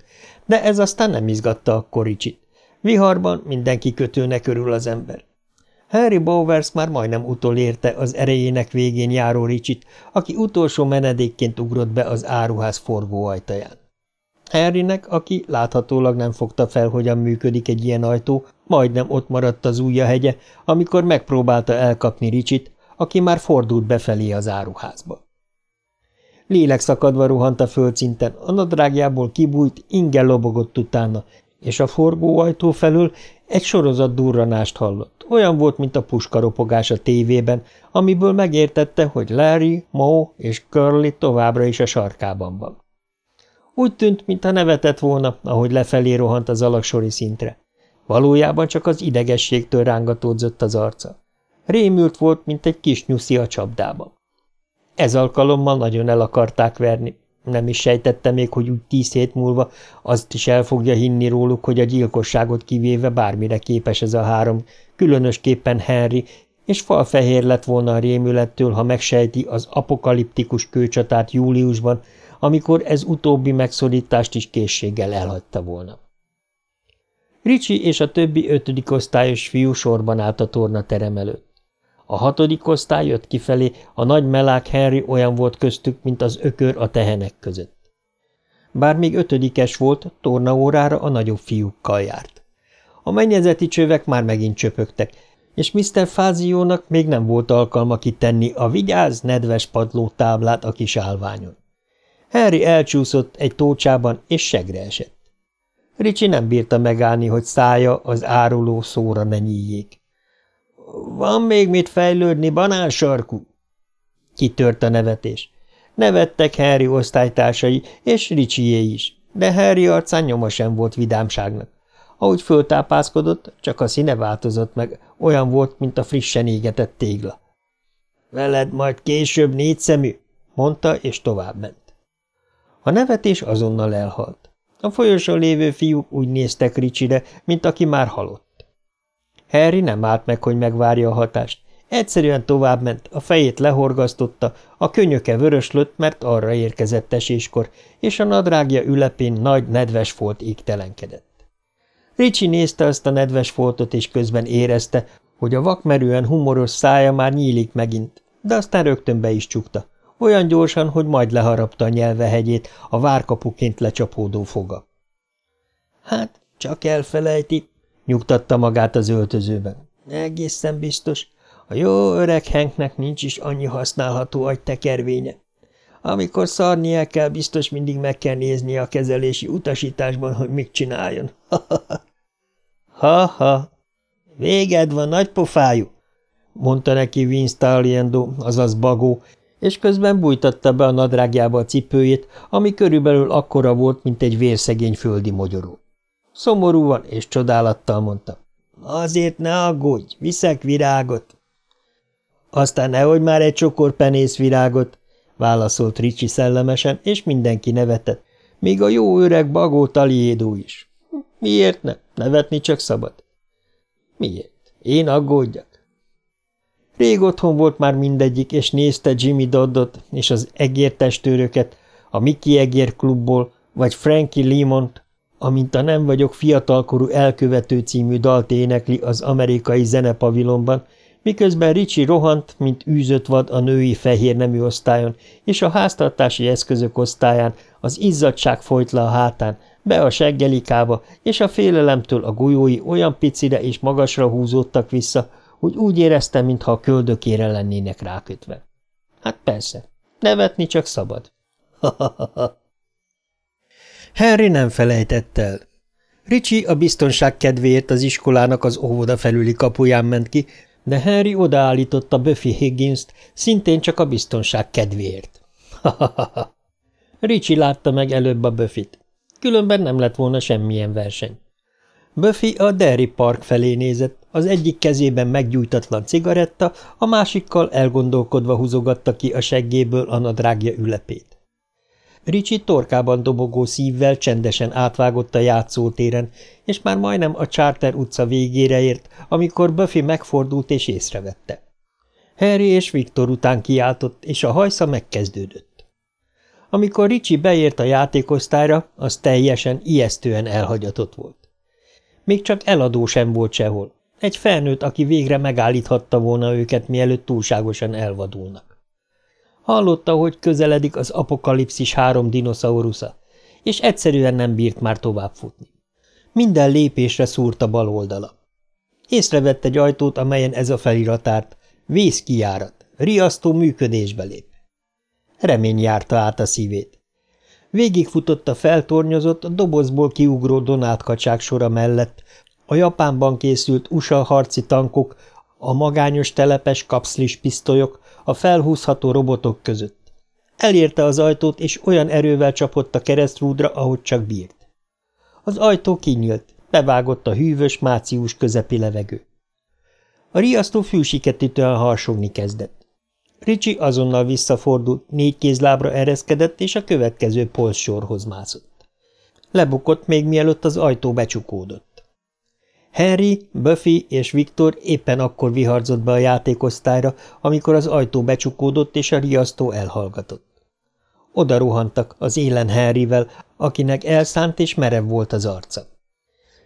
de ez aztán nem izgatta a Koricsit. Viharban mindenki kötőnek örül az ember. Harry Bowers már majdnem utolérte az erejének végén járó Ricsit, aki utolsó menedékként ugrott be az áruház forgó ajtaján. Harrynek, aki láthatólag nem fogta fel, hogyan működik egy ilyen ajtó, majdnem ott maradt az ujja hegye, amikor megpróbálta elkapni Ricsit, aki már fordult befelé az áruházba. Lélek szakadva rohant a földszinten, a nadrágjából kibújt, ingel lobogott utána, és a forgóajtó felől egy sorozat durranást hallott. Olyan volt, mint a puskaropogás a tévében, amiből megértette, hogy Larry, Mo és Curly továbbra is a sarkában van. Úgy tűnt, mintha nevetett volna, ahogy lefelé rohant az alaksori szintre. Valójában csak az idegességtől rángatódzott az arca. Rémült volt, mint egy kis nyuszi a csapdában. Ez alkalommal nagyon el akarták verni, nem is sejtette még, hogy úgy tíz hét múlva azt is el fogja hinni róluk, hogy a gyilkosságot kivéve bármire képes ez a három, különösképpen Henry, és falfehér lett volna a rémülettől, ha megsejti az apokaliptikus kőcsatát júliusban, amikor ez utóbbi megszorítást is készséggel elhagyta volna. Ricsi és a többi ötödik osztályos fiú sorban állt a tornaterem előtt. A hatodik osztály jött kifelé, a nagy melák Henry olyan volt köztük, mint az ökör a tehenek között. Bár még ötödikes volt, tornaórára a nagyobb fiúkkal járt. A mennyezeti csövek már megint csöpögtek, és Mr. Fáziónak még nem volt alkalma kitenni a vigyáz nedves padló táblát a kis állványon. Harry elcsúszott egy tócsában, és segre esett. Ricsi nem bírta megállni, hogy szája az áruló szóra ne nyíljék. Van még mit fejlődni, banánsarkú? Kitört a nevetés. Nevettek Harry osztálytársai, és Ricsié is, de Harry arcán nyoma sem volt vidámságnak. Ahogy föltápászkodott, csak a színe változott meg, olyan volt, mint a frissen égetett tégla. – Veled majd később négy szemű, mondta, és továbbment. A nevetés azonnal elhalt. A folyosón lévő fiúk úgy néztek Ricsire, mint aki már halott. Harry nem állt meg, hogy megvárja a hatást. Egyszerűen továbbment, a fejét lehorgasztotta, a könyöke vöröslött, mert arra érkezett eséskor, és a nadrágja ülepén nagy, nedves folt égtelenkedett. Ricsi nézte azt a nedves foltot, és közben érezte, hogy a vakmerően humoros szája már nyílik megint, de aztán rögtön be is csukta. Olyan gyorsan, hogy majd leharapta a nyelvehegyét a várkapuként lecsapódó foga. Hát, csak elfelejti, nyugtatta magát az öltözőben. Egészen biztos, a jó öreg Henknek nincs is annyi használható agytekervénye. Amikor szarni el kell, biztos mindig meg kell nézni a kezelési utasításban, hogy mit csináljon. Ha-ha, véged van, nagy pofájú, mondta neki Vince Taliendo, azaz Bagó, és közben bújtatta be a nadrágjába a cipőjét, ami körülbelül akkora volt, mint egy vérszegény földi mogyoró. Szomorúan és csodálattal mondta. Azért ne aggódj, viszek virágot. Aztán nehogy már egy csokor virágot, válaszolt Ricsi szellemesen, és mindenki nevetett, még a jó öreg Bagó Taliédó is. Miért ne? Nevetni csak szabad. Miért? Én aggódjak? Rég otthon volt már mindegyik, és nézte Jimmy Doddot és az egértestőröket, a Mickey Egér klubból, vagy Frankie Limont, amint a Nem vagyok fiatalkorú elkövető című dalt énekli az amerikai zenepavilonban, miközben Ricsi rohant, mint űzött vad a női fehér nemű osztályon, és a háztartási eszközök osztályán az izzadság folyt le a hátán, be a seggelikába, és a félelemtől a golyói olyan picire és magasra húzódtak vissza, hogy úgy éreztem, mintha a köldökére lennének rákötve. Hát persze, nevetni csak szabad. Henry nem felejtett el. Ricsi a biztonság kedvéért az iskolának az óvoda felüli kapuján ment ki, de Henry odaállította Buffy Higgins-t, szintén csak a biztonság kedvéért. Ricsi látta meg előbb a Buffy-t. Különben nem lett volna semmilyen verseny. Buffy a Derry Park felé nézett, az egyik kezében meggyújtatlan cigaretta, a másikkal elgondolkodva húzogatta ki a seggéből a nadrágja ülepét. Ricsi torkában dobogó szívvel csendesen átvágott a játszótéren, és már majdnem a Charter utca végére ért, amikor Buffy megfordult és észrevette. Harry és Viktor után kiáltott, és a hajsza megkezdődött. Amikor Ricsi beért a játékosztályra, az teljesen, ijesztően elhagyatott volt. Még csak eladó sem volt sehol. Egy felnőtt, aki végre megállíthatta volna őket, mielőtt túlságosan elvadulnak. Hallotta, hogy közeledik az apokalipszis három dinoszaurusza, és egyszerűen nem bírt már tovább futni. Minden lépésre szúrt a bal oldala. Észrevett egy ajtót, amelyen ez a felirat árt, vészkijárat, riasztó működésbe lép. Remény járta át a szívét. Végigfutott a feltornyozott, a dobozból kiugró Donát kacsák sora mellett, a Japánban készült USA harci tankok, a magányos telepes kapszlis pisztolyok, a felhúzható robotok között. Elérte az ajtót, és olyan erővel csapott a keresztrúdra, ahogy csak bírt. Az ajtó kinyílt, bevágott a hűvös, mácius közepi levegő. A riasztó fűsiketítően harsogni kezdett. Ricsi azonnal visszafordult, négy kézlábra ereszkedett, és a következő polcsorhoz mászott. Lebukott még mielőtt az ajtó becsukódott. Henry, Buffy és Viktor éppen akkor viharzott be a játékosztályra, amikor az ajtó becsukódott és a riasztó elhallgatott. Oda rohantak az élen Henryvel, akinek elszánt és merev volt az arca.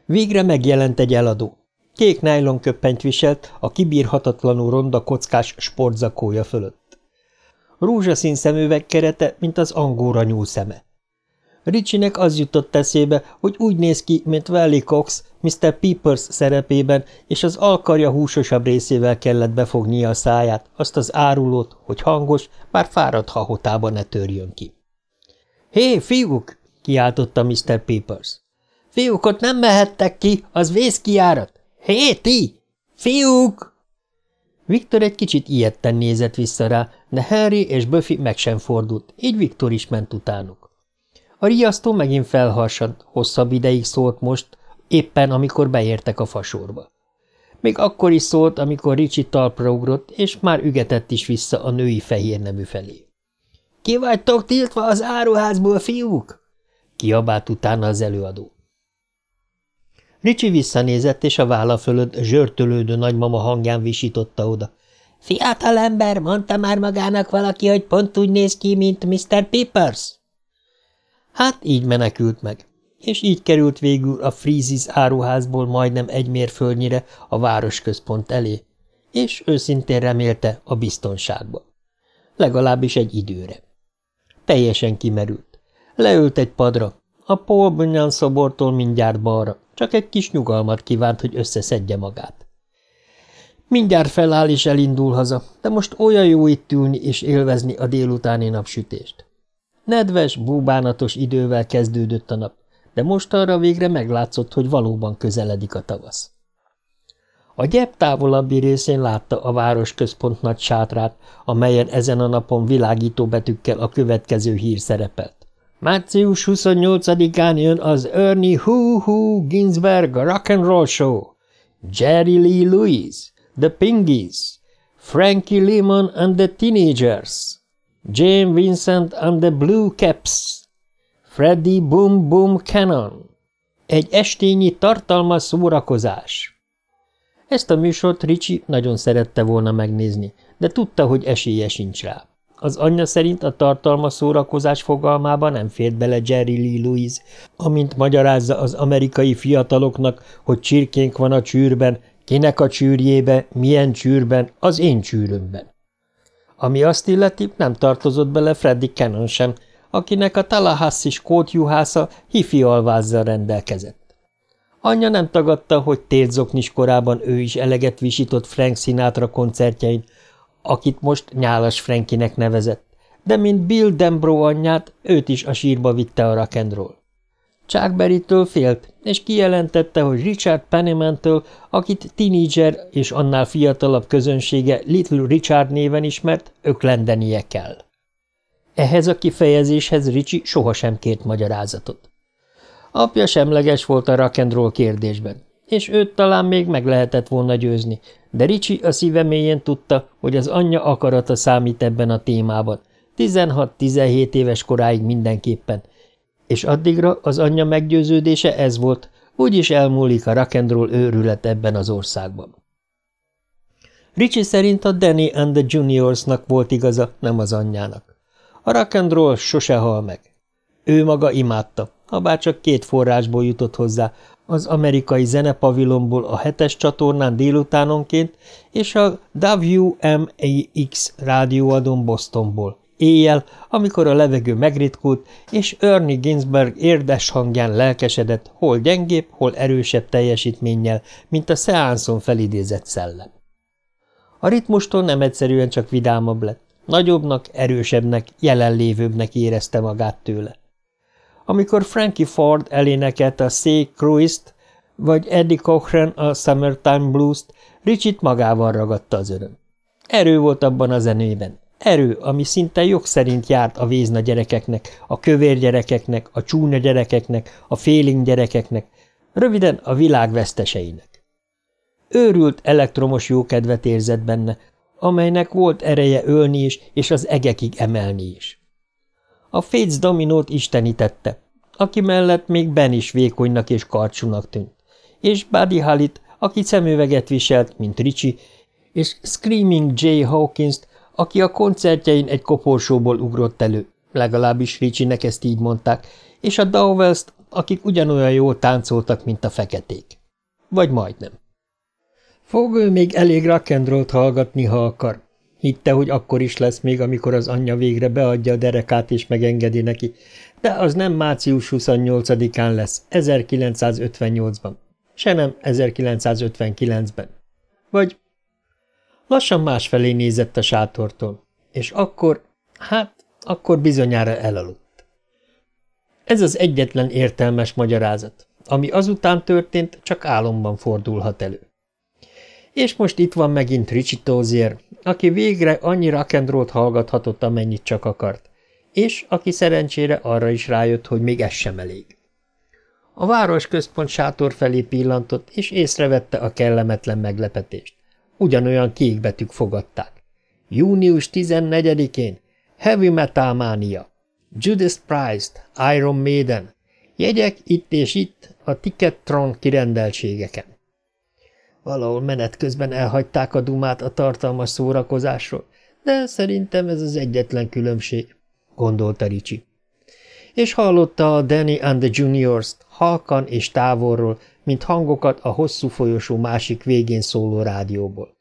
Végre megjelent egy eladó. Kék köppenyt viselt a kibírhatatlanul ronda kockás sportzakója fölött. Rózsaszín szemüveg kerete, mint az angóra nyúl szeme. Ricsinek az jutott eszébe, hogy úgy néz ki, mint Valley Cox Mr. Peepers szerepében, és az alkarja húsosabb részével kellett befognia a száját, azt az árulót, hogy hangos, bár fáradt hahotában ne törjön ki. – Hé, fiúk! – kiáltotta Mr. Peepers. – Fiúk, ott nem mehettek ki, az vészkijárat! Hé, ti! Fiúk! Viktor egy kicsit ilyetten nézett vissza rá, de Harry és Buffy meg sem fordult, így Viktor is ment utánuk. A riasztó megint felharsant, hosszabb ideig szólt most, éppen amikor beértek a fasorba. Még akkor is szólt, amikor Ricsi talpra ugrott, és már ügetett is vissza a női fehér nemű felé. – Ki vagytok tiltva az áruházból, fiúk? – kiabált utána az előadó. Ricsi visszanézett, és a válla fölött zsörtölődő nagymama hangján visította oda. – Fiatal ember, mondta már magának valaki, hogy pont úgy néz ki, mint Mr. Peppers? Hát így menekült meg, és így került végül a Freezes áruházból majdnem egy mérföldnyire a városközpont elé, és őszintén remélte a biztonságba. Legalábbis egy időre. Teljesen kimerült. Leült egy padra, a Paul Bunyan szobortól mindjárt balra, csak egy kis nyugalmat kívánt, hogy összeszedje magát. Mindjárt feláll és elindul haza, de most olyan jó itt ülni és élvezni a délutáni napsütést. Nedves, búbánatos idővel kezdődött a nap, de most arra végre meglátszott, hogy valóban közeledik a tavasz. A gyep távolabbi részén látta a városközpont nagy sátrát, amelyen ezen a napon világító betűkkel a következő hír szerepelt. Március 28-án jön az Ernie Hoo Ginsberg Rock and Roll Show. Jerry Lee Lewis, The Pingies, Frankie Lehman and the Teenagers, Jane Vincent and the Blue Caps, Freddy Boom Boom Cannon. Egy estényi tartalmas szórakozás. Ezt a műsort Ricsi nagyon szerette volna megnézni, de tudta, hogy esélye sincs rá. Az anyja szerint a tartalma szórakozás fogalmába nem fért bele Jerry Lee Lewis, amint magyarázza az amerikai fiataloknak, hogy csirkénk van a csűrben, kinek a csűrjébe, milyen csűrben, az én csűrömben. Ami azt illeti, nem tartozott bele Freddy Cannon sem, akinek a Tallahassee kótjuhásza hifi alvázzal rendelkezett. Anyja nem tagadta, hogy térzoknis korában ő is eleget visított Frank Sinatra koncertjein, akit most Nyálas Frankinek nevezett, de mint Bill Dembro anyját, őt is a sírba vitte a rock'n'roll. Chuck Berry-től félt, és kijelentette, hogy Richard Penniman-től, akit tínédzser és annál fiatalabb közönsége Little Richard néven ismert, öklendenie kell. Ehhez a kifejezéshez Ricsi sohasem kért magyarázatot. Apja semleges volt a rock'n'roll kérdésben, és őt talán még meg lehetett volna győzni, de Ricsi a szíve mélyén tudta, hogy az anyja akarata számít ebben a témában, 16-17 éves koráig mindenképpen, és addigra az anyja meggyőződése ez volt, úgyis elmúlik a rock'n'roll őrület ebben az országban. Ricsi szerint a Danny and the Juniorsnak volt igaza, nem az anyjának. A rock'n'roll sose hal meg. Ő maga imádta, ha bár csak két forrásból jutott hozzá, az amerikai zenepavilonból a hetes csatornán délutánonként, és a WMAX rádióadón Bostonból, éjjel, amikor a levegő megritkult, és Ernie Ginsberg érdes hangján lelkesedett, hol gyengébb, hol erősebb teljesítménnyel, mint a szeánszon felidézett szellem. A ritmustól nem egyszerűen csak vidámabb lett, nagyobbnak, erősebbnek, jelenlévőbbnek érezte magát tőle. Amikor Frankie Ford elénekelte a Say Cruist, vagy Eddie Cochran a Summertime Blues-t, Richit magával ragadta az öröm. Erő volt abban a zenében, Erő, ami szinte jog szerint járt a vézna gyerekeknek, a kövér gyerekeknek, a csúnya gyerekeknek, a féling gyerekeknek, röviden a világ veszteseinek. Őrült elektromos jókedvet érzett benne, amelynek volt ereje ölni is, és az egekig emelni is. A Fates dominót istenítette, aki mellett még Ben is vékonynak és karcsúnak tűnt, és Buddy Halit, aki szemüveget viselt, mint Ricsi, és Screaming Jay Hawkins-t, aki a koncertjein egy koporsóból ugrott elő, legalábbis Ricsinek ezt így mondták, és a dowells akik ugyanolyan jól táncoltak, mint a feketék. Vagy majdnem. Fog ő még elég rock'n'rollt hallgatni, ha akar. Hitte, hogy akkor is lesz még, amikor az anyja végre beadja a derekát és megengedi neki, de az nem március 28-án lesz, 1958-ban, se nem 1959-ben. Vagy Lassan másfelé nézett a sátortól, és akkor, hát, akkor bizonyára elaludt. Ez az egyetlen értelmes magyarázat, ami azután történt, csak álomban fordulhat elő. És most itt van megint Richie Tozier, aki végre annyi rock'n'rollt hallgathatott, amennyit csak akart, és aki szerencsére arra is rájött, hogy még ez sem elég. A városközpont sátor felé pillantott, és észrevette a kellemetlen meglepetést. Ugyanolyan kék betűk fogadták. Június 14-én Heavy Metal Mania, Judas Priest, Iron Maiden, jegyek itt és itt a Tickettron kirendeltségeken. Valahol menet közben elhagyták a dumát a tartalmas szórakozásról, de szerintem ez az egyetlen különbség, gondolta Ricsi. És hallotta a Danny and the Juniors-t halkan és távolról, mint hangokat a hosszú folyosó másik végén szóló rádióból.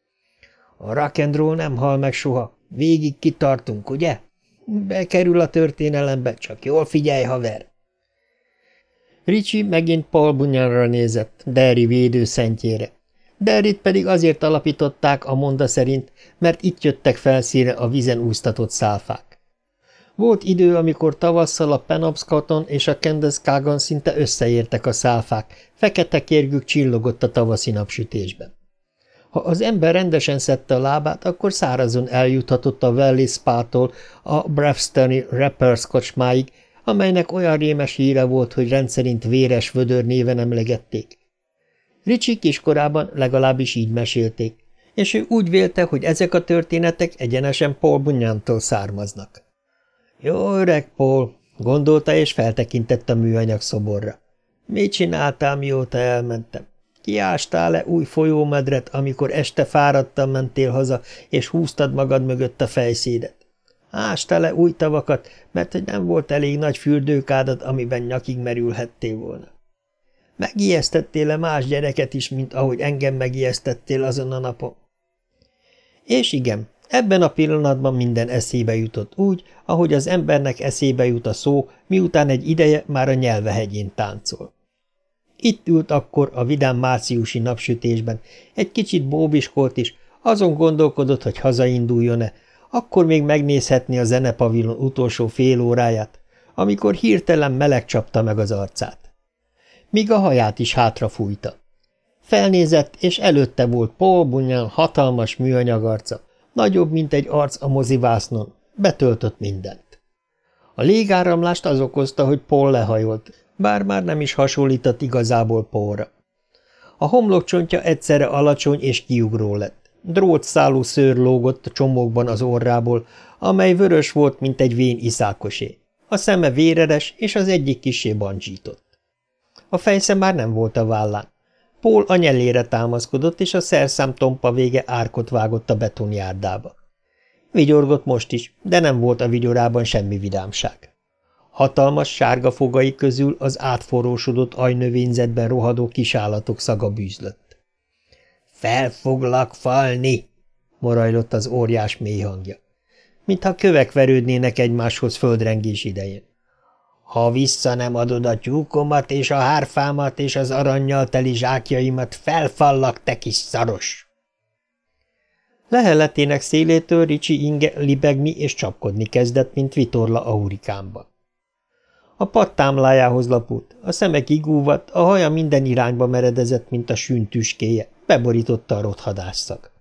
A rock and roll nem hal meg soha, végig kitartunk, ugye? Bekerül a történelembe, csak jól figyelj, haver! Ricsi megint Paul Bunyanra nézett, Derry védőszentjére. Derrit pedig azért alapították a monda szerint, mert itt jöttek felszíre a vizen úsztatott szálfák. Volt idő, amikor tavasszal a Penobscoton és a Kendeskágon szinte összeértek a szálfák, fekete kérgük csillogott a tavaszi napsütésben. Ha az ember rendesen szedte a lábát, akkor szárazon eljuthatott a Valley Spa-tól a Bravstoni Rappers kocsmáig, amelynek olyan rémes híre volt, hogy rendszerint véres vödör néven emlegették. Ricsi kiskorában legalábbis így mesélték, és ő úgy vélte, hogy ezek a történetek egyenesen Paul Bunyantól származnak. Jó öreg Paul, gondolta és feltekintett a műanyag szoborra. Mit csináltál, mióta elmentem? Kiástál-e új folyómedret, amikor este fáradtan mentél haza, és húztad magad mögött a fejszédet? Ástál-e új tavakat, mert hogy nem volt elég nagy fürdőkádat, amiben nyakig merülhettél volna? Megijesztettél-e más gyereket is, mint ahogy engem megijesztettél azon a napon? És igen, ebben a pillanatban minden eszébe jutott úgy, ahogy az embernek eszébe jut a szó, miután egy ideje már a nyelvehegyén táncol. Itt ült akkor a vidám márciusi napsütésben, egy kicsit bóbiskolt is, azon gondolkodott, hogy hazainduljon-e, akkor még megnézhetni a zenepavilon utolsó fél óráját, amikor hirtelen meleg csapta meg az arcát. Míg a haját is hátra fújta. Felnézett, és előtte volt Paul Bunyan hatalmas műanyag arca, nagyobb, mint egy arc a mozivásznon, betöltött mindent. A légáramlást az okozta, hogy Paul lehajolt, bár már nem is hasonlított igazából Paulra. A homlokcsontja egyszerre alacsony és kiugró lett. Drótszálú szőr lógott csomókban az orrából, amely vörös volt, mint egy vén iszákosé. A szeme véreres, és az egyik kisé bancsított. A fejsze már nem volt a vállán. Pól a nyelére támaszkodott, és a szerszám tompa vége árkot vágott a betonjárdába. Vigyorgott most is, de nem volt a vigyorában semmi vidámság. Hatalmas sárga fogai közül az átforrósodott ajnövényzetben rohadó kisállatok szaga bűzlött. – Fel falni! – morajlott az óriás mély hangja. Mintha kövek verődnének egymáshoz földrengés idején. Ha vissza nem adod a tyúkomat és a hárfámat és az aranyjal teli zsákjaimat, felfallak, te kis szaros! Leheletének szélétől Ricsi inge libegni és csapkodni kezdett, mint vitorla a hurikánba. A pad támlájához lapult, a szeme kigúvat, a haja minden irányba meredezett, mint a süntüskéje, beborította a rothadásszak.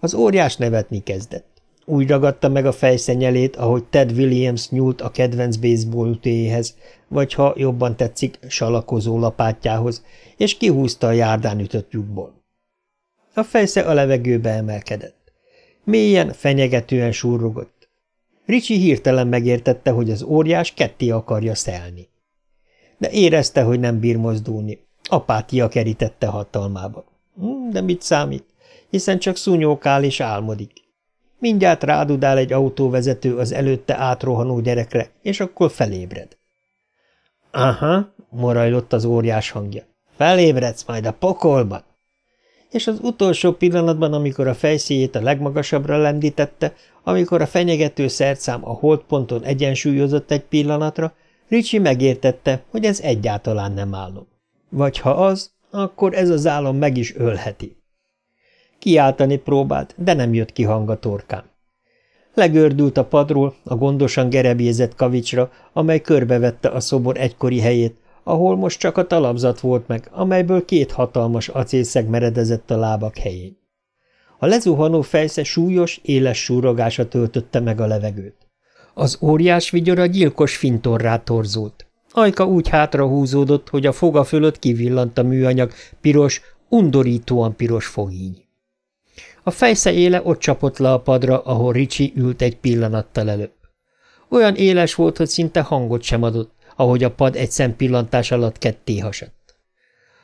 Az óriás nevetni kezdett. Úgy ragadta meg a fejszenyelét, ahogy Ted Williams nyúlt a kedvenc baseball ütéhez, vagy ha jobban tetszik, salakozó lapátjához, és kihúzta a járdán ütött lyukból. A fejsze a levegőbe emelkedett. Mélyen, fenyegetően surrogott. Ricsi hirtelen megértette, hogy az óriás ketté akarja szelni. De érezte, hogy nem bír mozdulni. Apátia kerítette hatalmába. Hm, de mit számít, hiszen csak szúnyókál és álmodik. Mindjárt rádudál egy autóvezető az előtte átrohanó gyerekre, és akkor felébred. Aha, morajlott az óriás hangja. Felébredsz majd a pokolban. És az utolsó pillanatban, amikor a fejszéjét a legmagasabbra lendítette, amikor a fenyegető szertszám a holdponton egyensúlyozott egy pillanatra, Ricsi megértette, hogy ez egyáltalán nem álom. Vagy ha az, akkor ez az álom meg is ölheti. Kiáltani próbált, de nem jött ki hang a torkán. Legördült a padról, a gondosan gerebjézett kavicsra, amely körbevette a szobor egykori helyét, ahol most csak a talapzat volt meg, amelyből két hatalmas acélszeg meredezett a lábak helyén. A lezuhanó fejsze súlyos, éles súrogása töltötte meg a levegőt. Az óriás vigyor a gyilkos fintorrá torzult. Ajka úgy hátra húzódott, hogy a foga fölött kivillant a műanyag piros, undorítóan piros fogíny. A fejsze éle ott csapott le a padra, ahol Ricsi ült egy pillanattal előbb. Olyan éles volt, hogy szinte hangot sem adott, ahogy a pad egy szempillantás alatt ketté hasadt.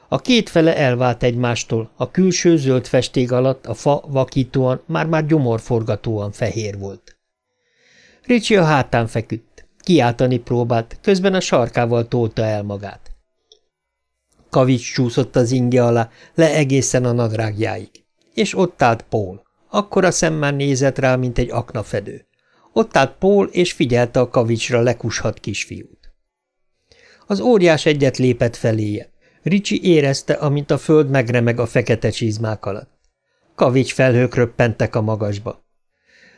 A két fele elvált egymástól, a külső zöld festék alatt a fa vakítóan, már-már gyomorforgatóan fehér volt. Ricsi a hátán feküdt, kiáltani próbált, közben a sarkával tolta el magát. Kavics csúszott az inge alá, le egészen a nadrágjáig. És ott állt Paul. Akkora szemmel nézett rá, mint egy aknafedő. Ott állt Paul, és figyelte a kavicsra lekushat kisfiút. Az óriás egyet lépett feléje. Ricsi érezte, amint a föld megremeg a fekete csizmák alatt. Kavics felhők röppentek a magasba.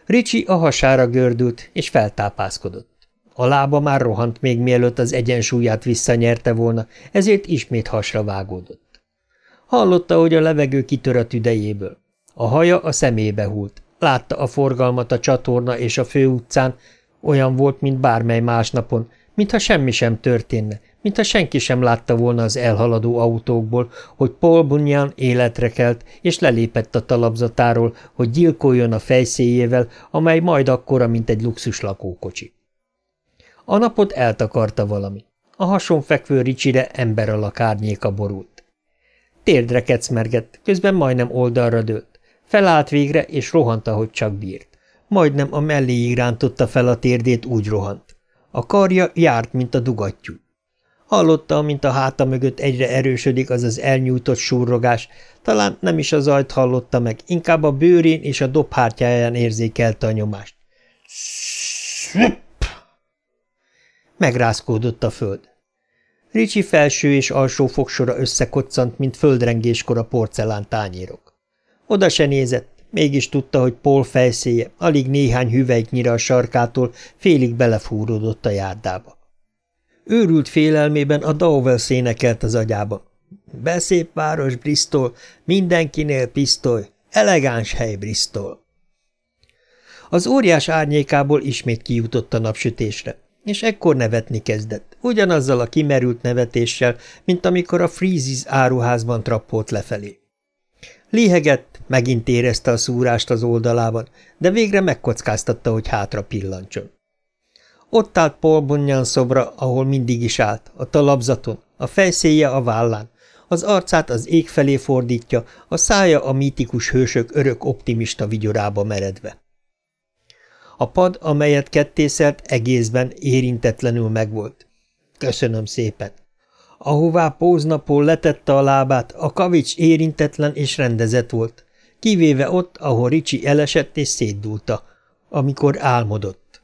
Ricsi a hasára gördült, és feltápászkodott. A lába már rohant még mielőtt az egyensúlyát visszanyerte volna, ezért ismét hasra vágódott. Hallotta, hogy a levegő kitör a tüdejéből. A haja a szemébe hult. Látta a forgalmat a csatorna és a főutcán, olyan volt, mint bármely másnapon, mintha semmi sem történne, mintha senki sem látta volna az elhaladó autókból, hogy Paul Bunyan életre kelt, és lelépett a talapzatáról, hogy gyilkoljon a fejszéjével, amely majd akkora, mint egy luxus lakókocsi. A napot eltakarta valami. A hason fekvő Ricsire ember alak árnyéka borult. Térdre kecmergett, közben majdnem oldalra dőlt. Felállt végre, és rohant, ahogy csak bírt. Majdnem a melléig rántotta fel a térdét, úgy rohant. A karja járt, mint a dugattyú. Hallotta, mint a háta mögött egyre erősödik az az elnyújtott súrrogás, talán nem is az ajt hallotta meg, inkább a bőrén és a dobhártyáján érzékelte a nyomást. Megrázkódott a föld. Ricsi felső és alsó fogsora összekoccant, mint földrengéskor a porcelán tányérok. Oda se nézett, mégis tudta, hogy Paul fejszéje alig néhány hüvelyknyire a sarkától félig belefúródott a járdába. Őrült félelmében a Dowell szénekelt az agyába. Beszép város Bristol, mindenkinél pisztoly, elegáns hely Bristol. Az óriás árnyékából ismét kijutott a napsütésre és ekkor nevetni kezdett, ugyanazzal a kimerült nevetéssel, mint amikor a Freezes áruházban trappolt lefelé. Lihegett, megint érezte a szúrást az oldalában, de végre megkockáztatta, hogy hátra pillancson. Ott állt Paul Bunyan szobra, ahol mindig is állt, a talapzaton, a fejszéje a vállán, az arcát az ég felé fordítja, a szája a mítikus hősök örök optimista vigyorába meredve. A pad, amelyet kettészelt, egészben érintetlenül megvolt. Köszönöm szépen. Ahová póznapól letette a lábát, a kavics érintetlen és rendezett volt, kivéve ott, ahol Ricsi elesett és szétdúlta, amikor álmodott.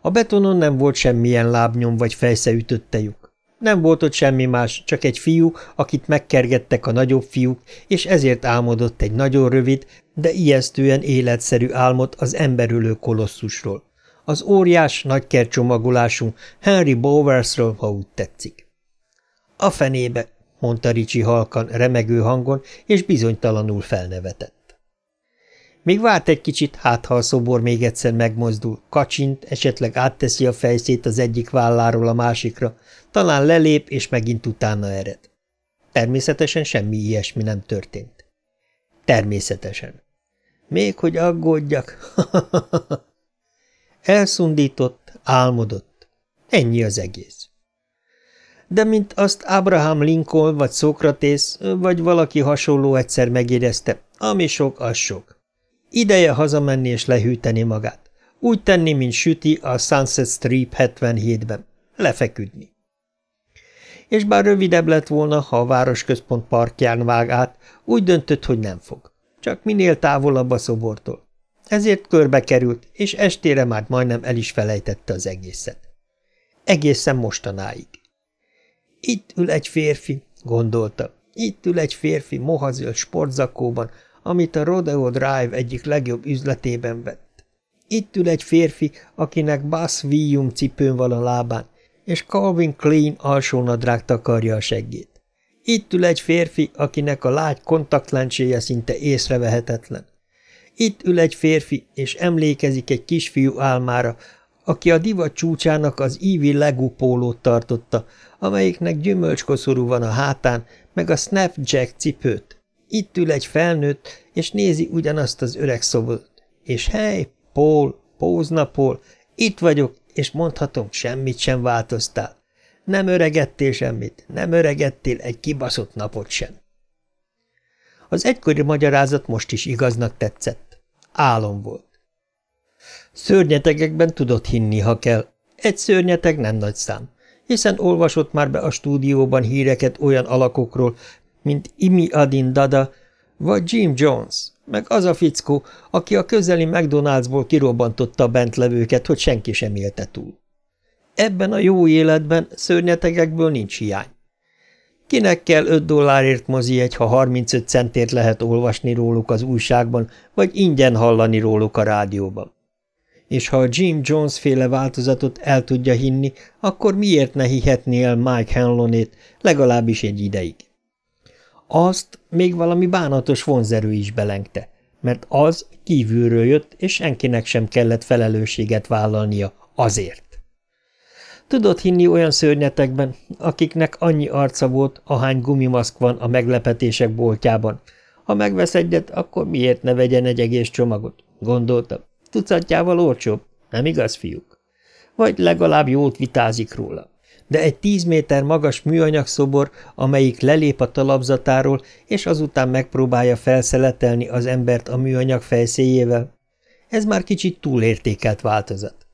A betonon nem volt semmilyen lábnyom vagy fejszeütötte lyuk. Nem volt ott semmi más, csak egy fiú, akit megkergettek a nagyobb fiúk, és ezért álmodott egy nagyon rövid, de ijesztően életszerű álmot az emberülő kolosszusról. Az óriás, nagykercsomagolású Henry Bowersről, ha úgy tetszik. A fenébe, mondta Ricsi halkan, remegő hangon, és bizonytalanul felnevetett. Még várt egy kicsit, hát ha a szobor még egyszer megmozdul, kacsint, esetleg átteszi a fejszét az egyik válláról a másikra, talán lelép, és megint utána ered. Természetesen semmi ilyesmi nem történt. Természetesen. Még hogy aggódjak. Elszundított, álmodott. Ennyi az egész. De mint azt Abraham Lincoln, vagy Szokratész, vagy valaki hasonló egyszer megérezte, ami sok, az sok. Ideje hazamenni és lehűteni magát. Úgy tenni, mint süti a Sunset Strip 77-ben. Lefeküdni. És bár rövidebb lett volna, ha a városközpont parkján vág át, úgy döntött, hogy nem fog. Csak minél távolabb a szobortól. Ezért körbe került, és estére már majdnem el is felejtette az egészet. Egészen mostanáig. Itt ül egy férfi, gondolta. Itt ül egy férfi mohazöld sportzakóban, amit a Rodeo Drive egyik legjobb üzletében vett. Itt ül egy férfi, akinek Bass Vium cipőn van a lábán, és Calvin Klein alsónadrág takarja a seggét. Itt ül egy férfi, akinek a lágy kontaktlencséje szinte észrevehetetlen. Itt ül egy férfi, és emlékezik egy kisfiú álmára, aki a divat csúcsának az ívi legú pólót tartotta, amelyiknek gyümölcskoszorú van a hátán, meg a snapjack cipőt. Itt ül egy felnőtt, és nézi ugyanazt az öreg szobot. És hely, Paul, Pózna Paul, itt vagyok, és mondhatom, semmit sem változtál. Nem öregettél semmit, nem öregettél egy kibaszott napot sem. Az egykori magyarázat most is igaznak tetszett. Álom volt. Szörnyetegekben tudott hinni, ha kell. Egy szörnyeteg nem nagy szám, hiszen olvasott már be a stúdióban híreket olyan alakokról, mint Imi Adin Dada vagy Jim Jones, meg az a fickó, aki a közeli McDonald'sból kirobbantotta a bentlevőket, hogy senki sem élte túl. Ebben a jó életben szörnyetegekből nincs hiány. Kinek kell 5 dollárért mozi egy, ha 35 centért lehet olvasni róluk az újságban, vagy ingyen hallani róluk a rádióban? És ha a Jim Jones féle változatot el tudja hinni, akkor miért ne hihetné el Mike Hanlonét, legalábbis egy ideig? Azt még valami bánatos vonzerő is belengte, mert az kívülről jött, és senkinek sem kellett felelősséget vállalnia azért. Tudott hinni olyan szörnyetekben, akiknek annyi arca volt, ahány gumimaszk van a meglepetések boltjában. Ha megvesz egyet, akkor miért ne vegyen egy egész csomagot? Gondoltam. Tucatjával olcsóbb, nem igaz, fiúk? Vagy legalább jót vitázik róla. De egy tíz méter magas műanyag szobor, amelyik lelép a talapzatáról, és azután megpróbálja felszeletelni az embert a műanyag fejszéjével, ez már kicsit túlértékelt változat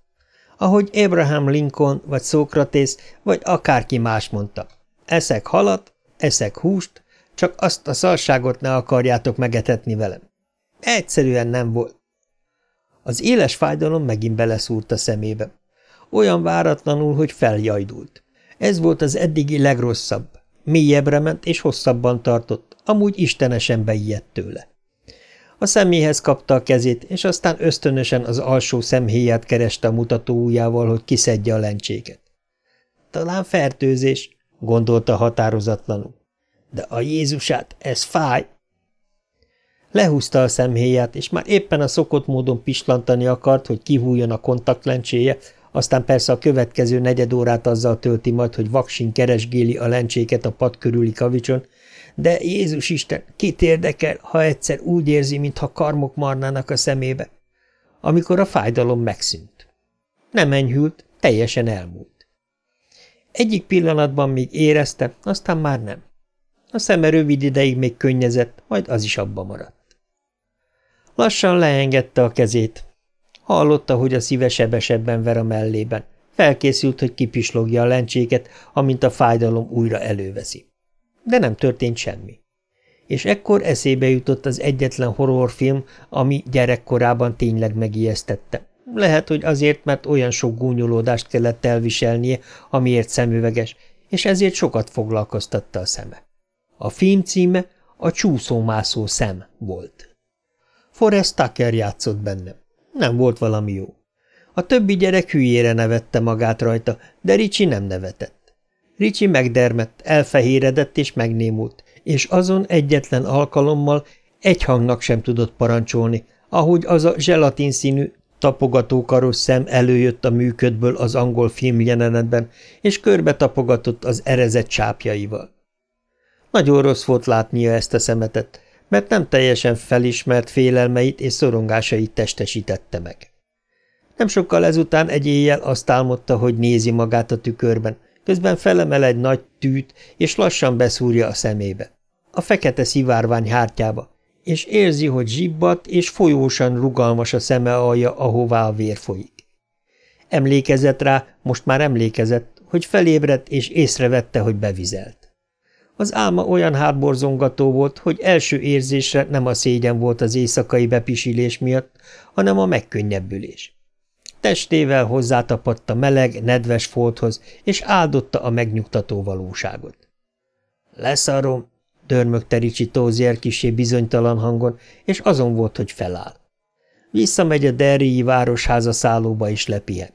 ahogy Abraham Lincoln, vagy Szókratész, vagy akárki más mondta. Eszek halat, eszek húst, csak azt a szarságot ne akarjátok megetetni velem. Egyszerűen nem volt. Az éles fájdalom megint beleszúrt a szemébe. Olyan váratlanul, hogy feljajdult. Ez volt az eddigi legrosszabb. Mélyebbre ment és hosszabban tartott, amúgy istenesen beijedt tőle. A szeméhez kapta a kezét, és aztán ösztönösen az alsó szemhéját kereste a mutató ujjával, hogy kiszedje a lencséket. Talán fertőzés, gondolta határozatlanul. De a Jézusát, ez fáj! Lehúzta a szemhéját, és már éppen a szokott módon pislantani akart, hogy kihújjon a kontaktlencséje, aztán persze a következő negyed órát azzal tölti majd, hogy vaksin keresgéli a lencséket a pad körüli kavicson, de Jézus Isten, kit érdekel, ha egyszer úgy érzi, mintha karmok marnának a szemébe? Amikor a fájdalom megszűnt. Nem enyhült, teljesen elmúlt. Egyik pillanatban még érezte, aztán már nem. A szeme rövid ideig még könnyezett, majd az is abba maradt. Lassan leengedte a kezét. Hallotta, hogy a szíve sebesebben ver a mellében. Felkészült, hogy kipislogja a lencséket, amint a fájdalom újra előveszi de nem történt semmi. És ekkor eszébe jutott az egyetlen horrorfilm, ami gyerekkorában tényleg megijesztette. Lehet, hogy azért, mert olyan sok gúnyolódást kellett elviselnie, amiért szemüveges, és ezért sokat foglalkoztatta a szeme. A film címe a csúszómászó szem volt. Forrest Tucker játszott benne. Nem volt valami jó. A többi gyerek hülyére nevette magát rajta, de Ricsi nem nevetett. Ricsi megdermett, elfehéredett és megnémult, és azon egyetlen alkalommal egy hangnak sem tudott parancsolni, ahogy az a zselatin színű, tapogatókaros szem előjött a működből az angol film jelenetben, és körbe tapogatott az erezett csápjaival. Nagyon rossz volt látnia ezt a szemetet, mert nem teljesen felismert félelmeit és szorongásait testesítette meg. Nem sokkal ezután egy éjjel azt álmodta, hogy nézi magát a tükörben, közben felemel egy nagy tűt, és lassan beszúrja a szemébe. A fekete szivárvány hártyába, és érzi, hogy zsibbat, és folyósan rugalmas a szeme alja, ahová a vér folyik. Emlékezett rá, most már emlékezett, hogy felébredt, és észrevette, hogy bevizelt. Az álma olyan hátborzongató volt, hogy első érzésre nem a szégyen volt az éjszakai bepisilés miatt, hanem a megkönnyebbülés. Testével hozzátapadt a meleg, nedves folthoz, és áldotta a megnyugtató valóságot. Leszarom, dörmögte Ricsi Tózier kisé bizonytalan hangon, és azon volt, hogy feláll. Visszamegy a Derrii városháza szállóba is lepihen.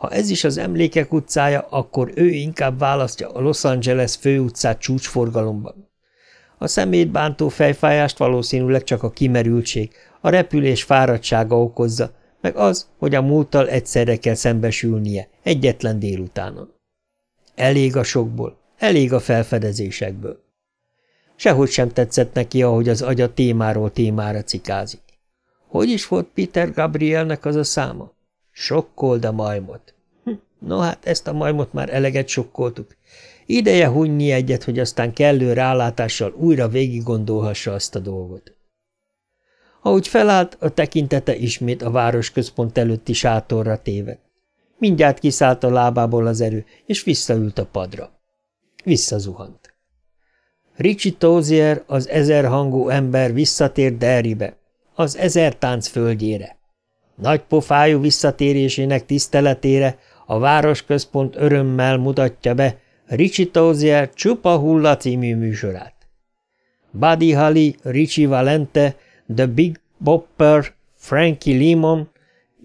Ha ez is az emlékek utcája, akkor ő inkább választja a Los Angeles főutcát csúcsforgalomban. A szemét bántó fejfájást valószínűleg csak a kimerültség, a repülés fáradtsága okozza, meg az, hogy a múlttal egyszerre kell szembesülnie, egyetlen délutánon. Elég a sokból, elég a felfedezésekből. Sehogy sem tetszett neki, ahogy az agya témáról témára cikázik. Hogy is volt Peter Gabrielnek az a száma? Sokkold a majmot. No hát, ezt a majmot már eleget sokkoltuk. Ideje hunyni egyet, hogy aztán kellő rálátással újra végig gondolhassa azt a dolgot. Ahogy felállt, a tekintete ismét a városközpont előtti sátorra tévedt. Mindjárt kiszállt a lábából az erő, és visszaült a padra. Visszazuhant. Ricsi Tózier, az ezerhangú ember visszatért Derribe, az ezer tánc földjére. Nagy pofájú visszatérésének tiszteletére a városközpont örömmel mutatja be Ricsi Tózier Csupa Hulla című műsorát. Buddy Holly, Ricci Valente, The Big Bopper, Frankie Lemon,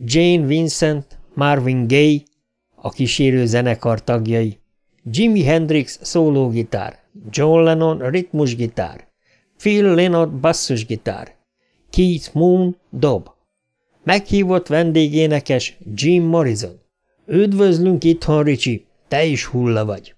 Jane Vincent, Marvin Gaye, a kísérő zenekar tagjai, Jimi Hendrix szólógitár, John Lennon ritmusgitár, Phil Lynott basszusgitár, Keith Moon dob. Meghívott vendégénekes Jim Morrison. Üdvözlünk itthon, Ricsi, te is hulla vagy.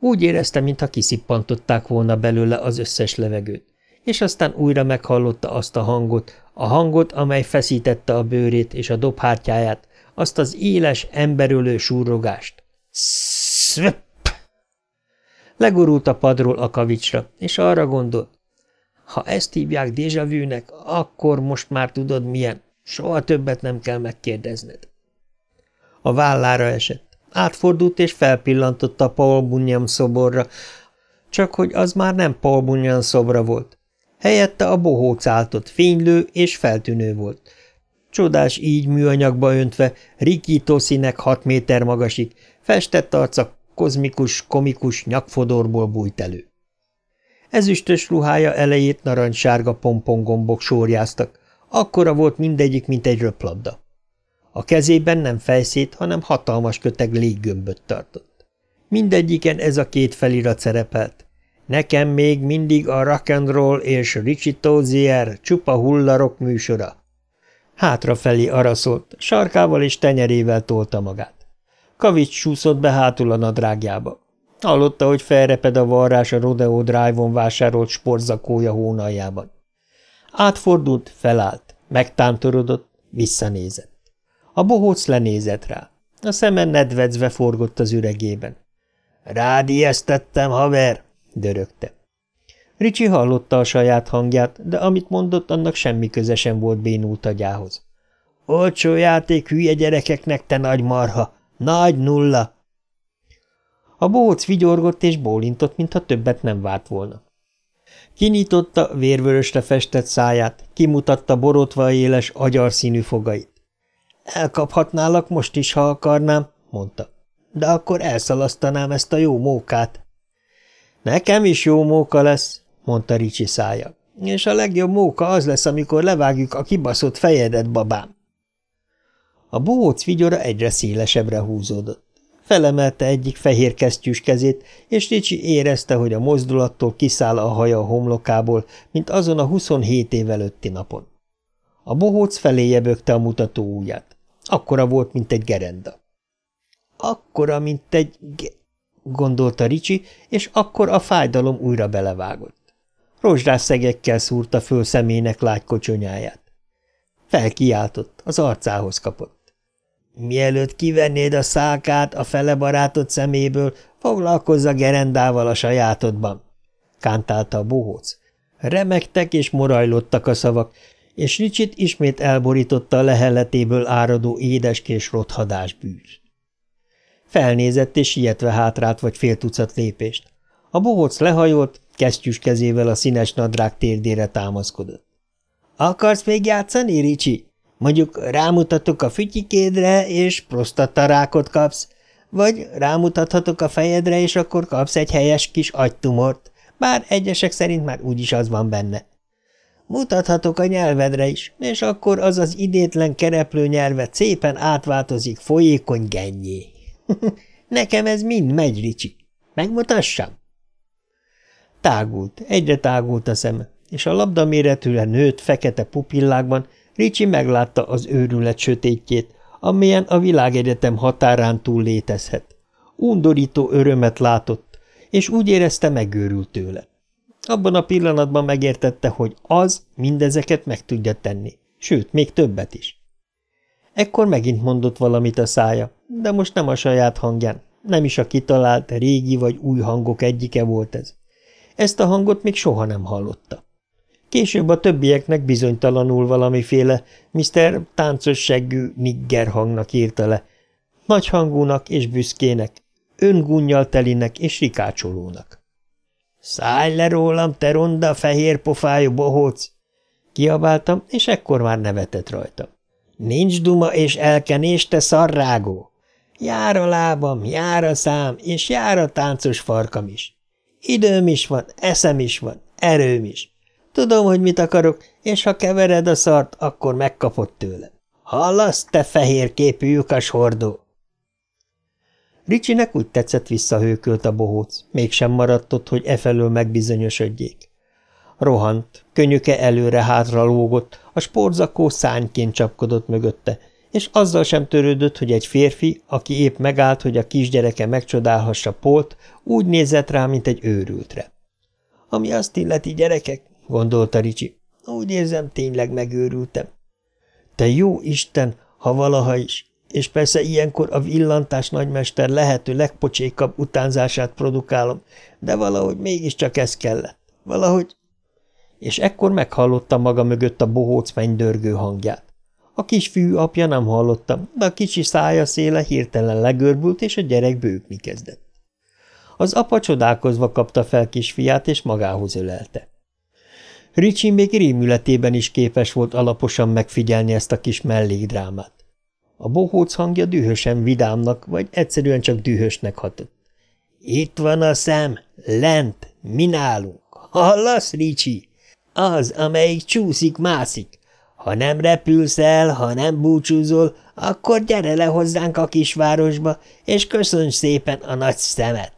Úgy érezte, mintha kiszippantották volna belőle az összes levegőt, és aztán újra meghallotta azt a hangot, a hangot, amely feszítette a bőrét és a dobhártyáját, azt az éles, emberölő súrogást. Szvöpp! Legurult a padról a kavicsra, és arra gondolt, ha ezt hívják déjavűnek, akkor most már tudod milyen, soha többet nem kell megkérdezned. A vállára esett. Átfordult és felpillantotta Paul Bunyan szoborra, csak hogy az már nem Paul Bunyan szobra volt. Helyette a bohóc áltott, fénylő és feltűnő volt. Csodás így műanyagba öntve, rikító színek hat méter magasig, festett arca kozmikus, komikus nyakfodorból bújt elő. Ezüstös ruhája elejét narancssárga pompongombok sórjáztak, akkora volt mindegyik, mint egy röplabda. A kezében nem fejszét, hanem hatalmas köteg léggömböt tartott. Mindegyiken ez a két felirat szerepelt. Nekem még mindig a rock és Richie Tozier csupa hullarok műsora. Hátrafelé araszolt, sarkával és tenyerével tolta magát. Kavics súszott be hátul a nadrágjába. Hallotta, hogy felreped a varrás a Rodeo Drive-on vásárolt sportzakója hónaljában. Átfordult, felállt, megtántorodott, visszanézett. A bohóc lenézett rá. A szeme nedvedzve forgott az üregében. – Rád ijesztettem, haver! – dörögte. Ricsi hallotta a saját hangját, de amit mondott, annak semmi köze sem volt bénult agyához. – Olcsó játék hülye gyerekeknek, te nagy marha! Nagy nulla! A bohóc vigyorgott és bólintott, mintha többet nem várt volna. Kinyitotta vérvörösre festett száját, kimutatta borotva éles, agyarszínű fogait. Elkaphatnálak most is, ha akarnám, mondta. De akkor elszalasztanám ezt a jó mókát. Nekem is jó móka lesz, mondta Ricsi szája. És a legjobb móka az lesz, amikor levágjuk a kibaszott fejedet, babám. A bohóc vigyora egyre szélesebbre húzódott. Felemelte egyik fehér kesztyűs kezét, és Ricsi érezte, hogy a mozdulattól kiszáll a haja a homlokából, mint azon a 27 év előtti napon. A bohóc feléje bökte a mutató ujját. Akkora volt, mint egy gerenda. Akkora, mint egy ge gondolta Ricsi, és akkor a fájdalom újra belevágott. Rozsdás szegekkel szúrta föl szemének lágy kocsonyáját. Felkiáltott, az arcához kapott. Mielőtt kivennéd a szálkát a fele barátod szeméből, foglalkozz a gerendával a sajátodban, kántálta a bohóc. Remektek és morajlottak a szavak, és Ricsit ismét elborította a lehelletéből áradó édeskés rothadás bűz. Felnézett és sietve hátrált vagy fél tucat lépést. A bohóc lehajolt, kesztyűs kezével a színes nadrág térdére támaszkodott. – Akarsz még játszani, Ricsi? Mondjuk rámutatok a fütyikédre, és prostatarákot kapsz, vagy rámutathatok a fejedre, és akkor kapsz egy helyes kis agytumort, bár egyesek szerint már úgyis az van benne. Mutathatok a nyelvedre is, és akkor az az idétlen kereplő nyelvet szépen átváltozik folyékony gennyé. Nekem ez mind megy, Ricsi. Megmutassam? Tágult, egyre tágult a szeme, és a labdaméretűre nőtt fekete pupillákban Ricsi meglátta az őrület sötétjét, amilyen a világegyetem határán túl létezhet. Undorító örömet látott, és úgy érezte megőrült tőle. Abban a pillanatban megértette, hogy az mindezeket meg tudja tenni, sőt, még többet is. Ekkor megint mondott valamit a szája, de most nem a saját hangján, nem is a kitalált régi vagy új hangok egyike volt ez. Ezt a hangot még soha nem hallotta. Később a többieknek bizonytalanul valamiféle Mr. táncos seggű nigger hangnak írta le, nagy hangúnak és büszkének, öngunnyal telinek és rikácsolónak. – Szállj le rólam, te ronda, fehér pofájú bohóc! – kiabáltam, és ekkor már nevetett rajta. – Nincs duma és elkenés, te szarrágó! Jár a lábam, jár a szám, és jár a táncos farkam is. Időm is van, eszem is van, erőm is. Tudom, hogy mit akarok, és ha kevered a szart, akkor megkapod tőle. Hallasz, te fehér képű lyukas hordó! Ricsinek úgy tetszett visszahőkölt a bohóc, mégsem maradt ott, hogy efelől megbizonyosodjék. Rohant, könyöke előre-hátra lógott, a sportzakó szányként csapkodott mögötte, és azzal sem törődött, hogy egy férfi, aki épp megállt, hogy a kisgyereke megcsodálhassa Polt, úgy nézett rá, mint egy őrültre. Ami azt illeti gyerekek, gondolta Ricsi, úgy érzem, tényleg megőrültem. Te jó Isten, ha valaha is, és persze ilyenkor a villantás nagymester lehető legpocsékabb utánzását produkálom, de valahogy mégiscsak ez kellett. Valahogy... És ekkor meghallotta maga mögött a bohóc mennydörgő hangját. A kisfiú apja nem hallottam, de a kicsi szája széle hirtelen legörbült, és a gyerek bőkni kezdett. Az apa csodálkozva kapta fel kisfiát, és magához ölelte. Ricsi még rémületében is képes volt alaposan megfigyelni ezt a kis mellékdrámát. A bohóc hangja dühösen vidámnak, vagy egyszerűen csak dühösnek hatott. – Itt van a szem, lent, mi nálunk. Hallasz, Ricsi? Az, amelyik csúszik-mászik. Ha nem repülsz el, ha nem búcsúzol, akkor gyere le hozzánk a kisvárosba, és köszönj szépen a nagy szemet.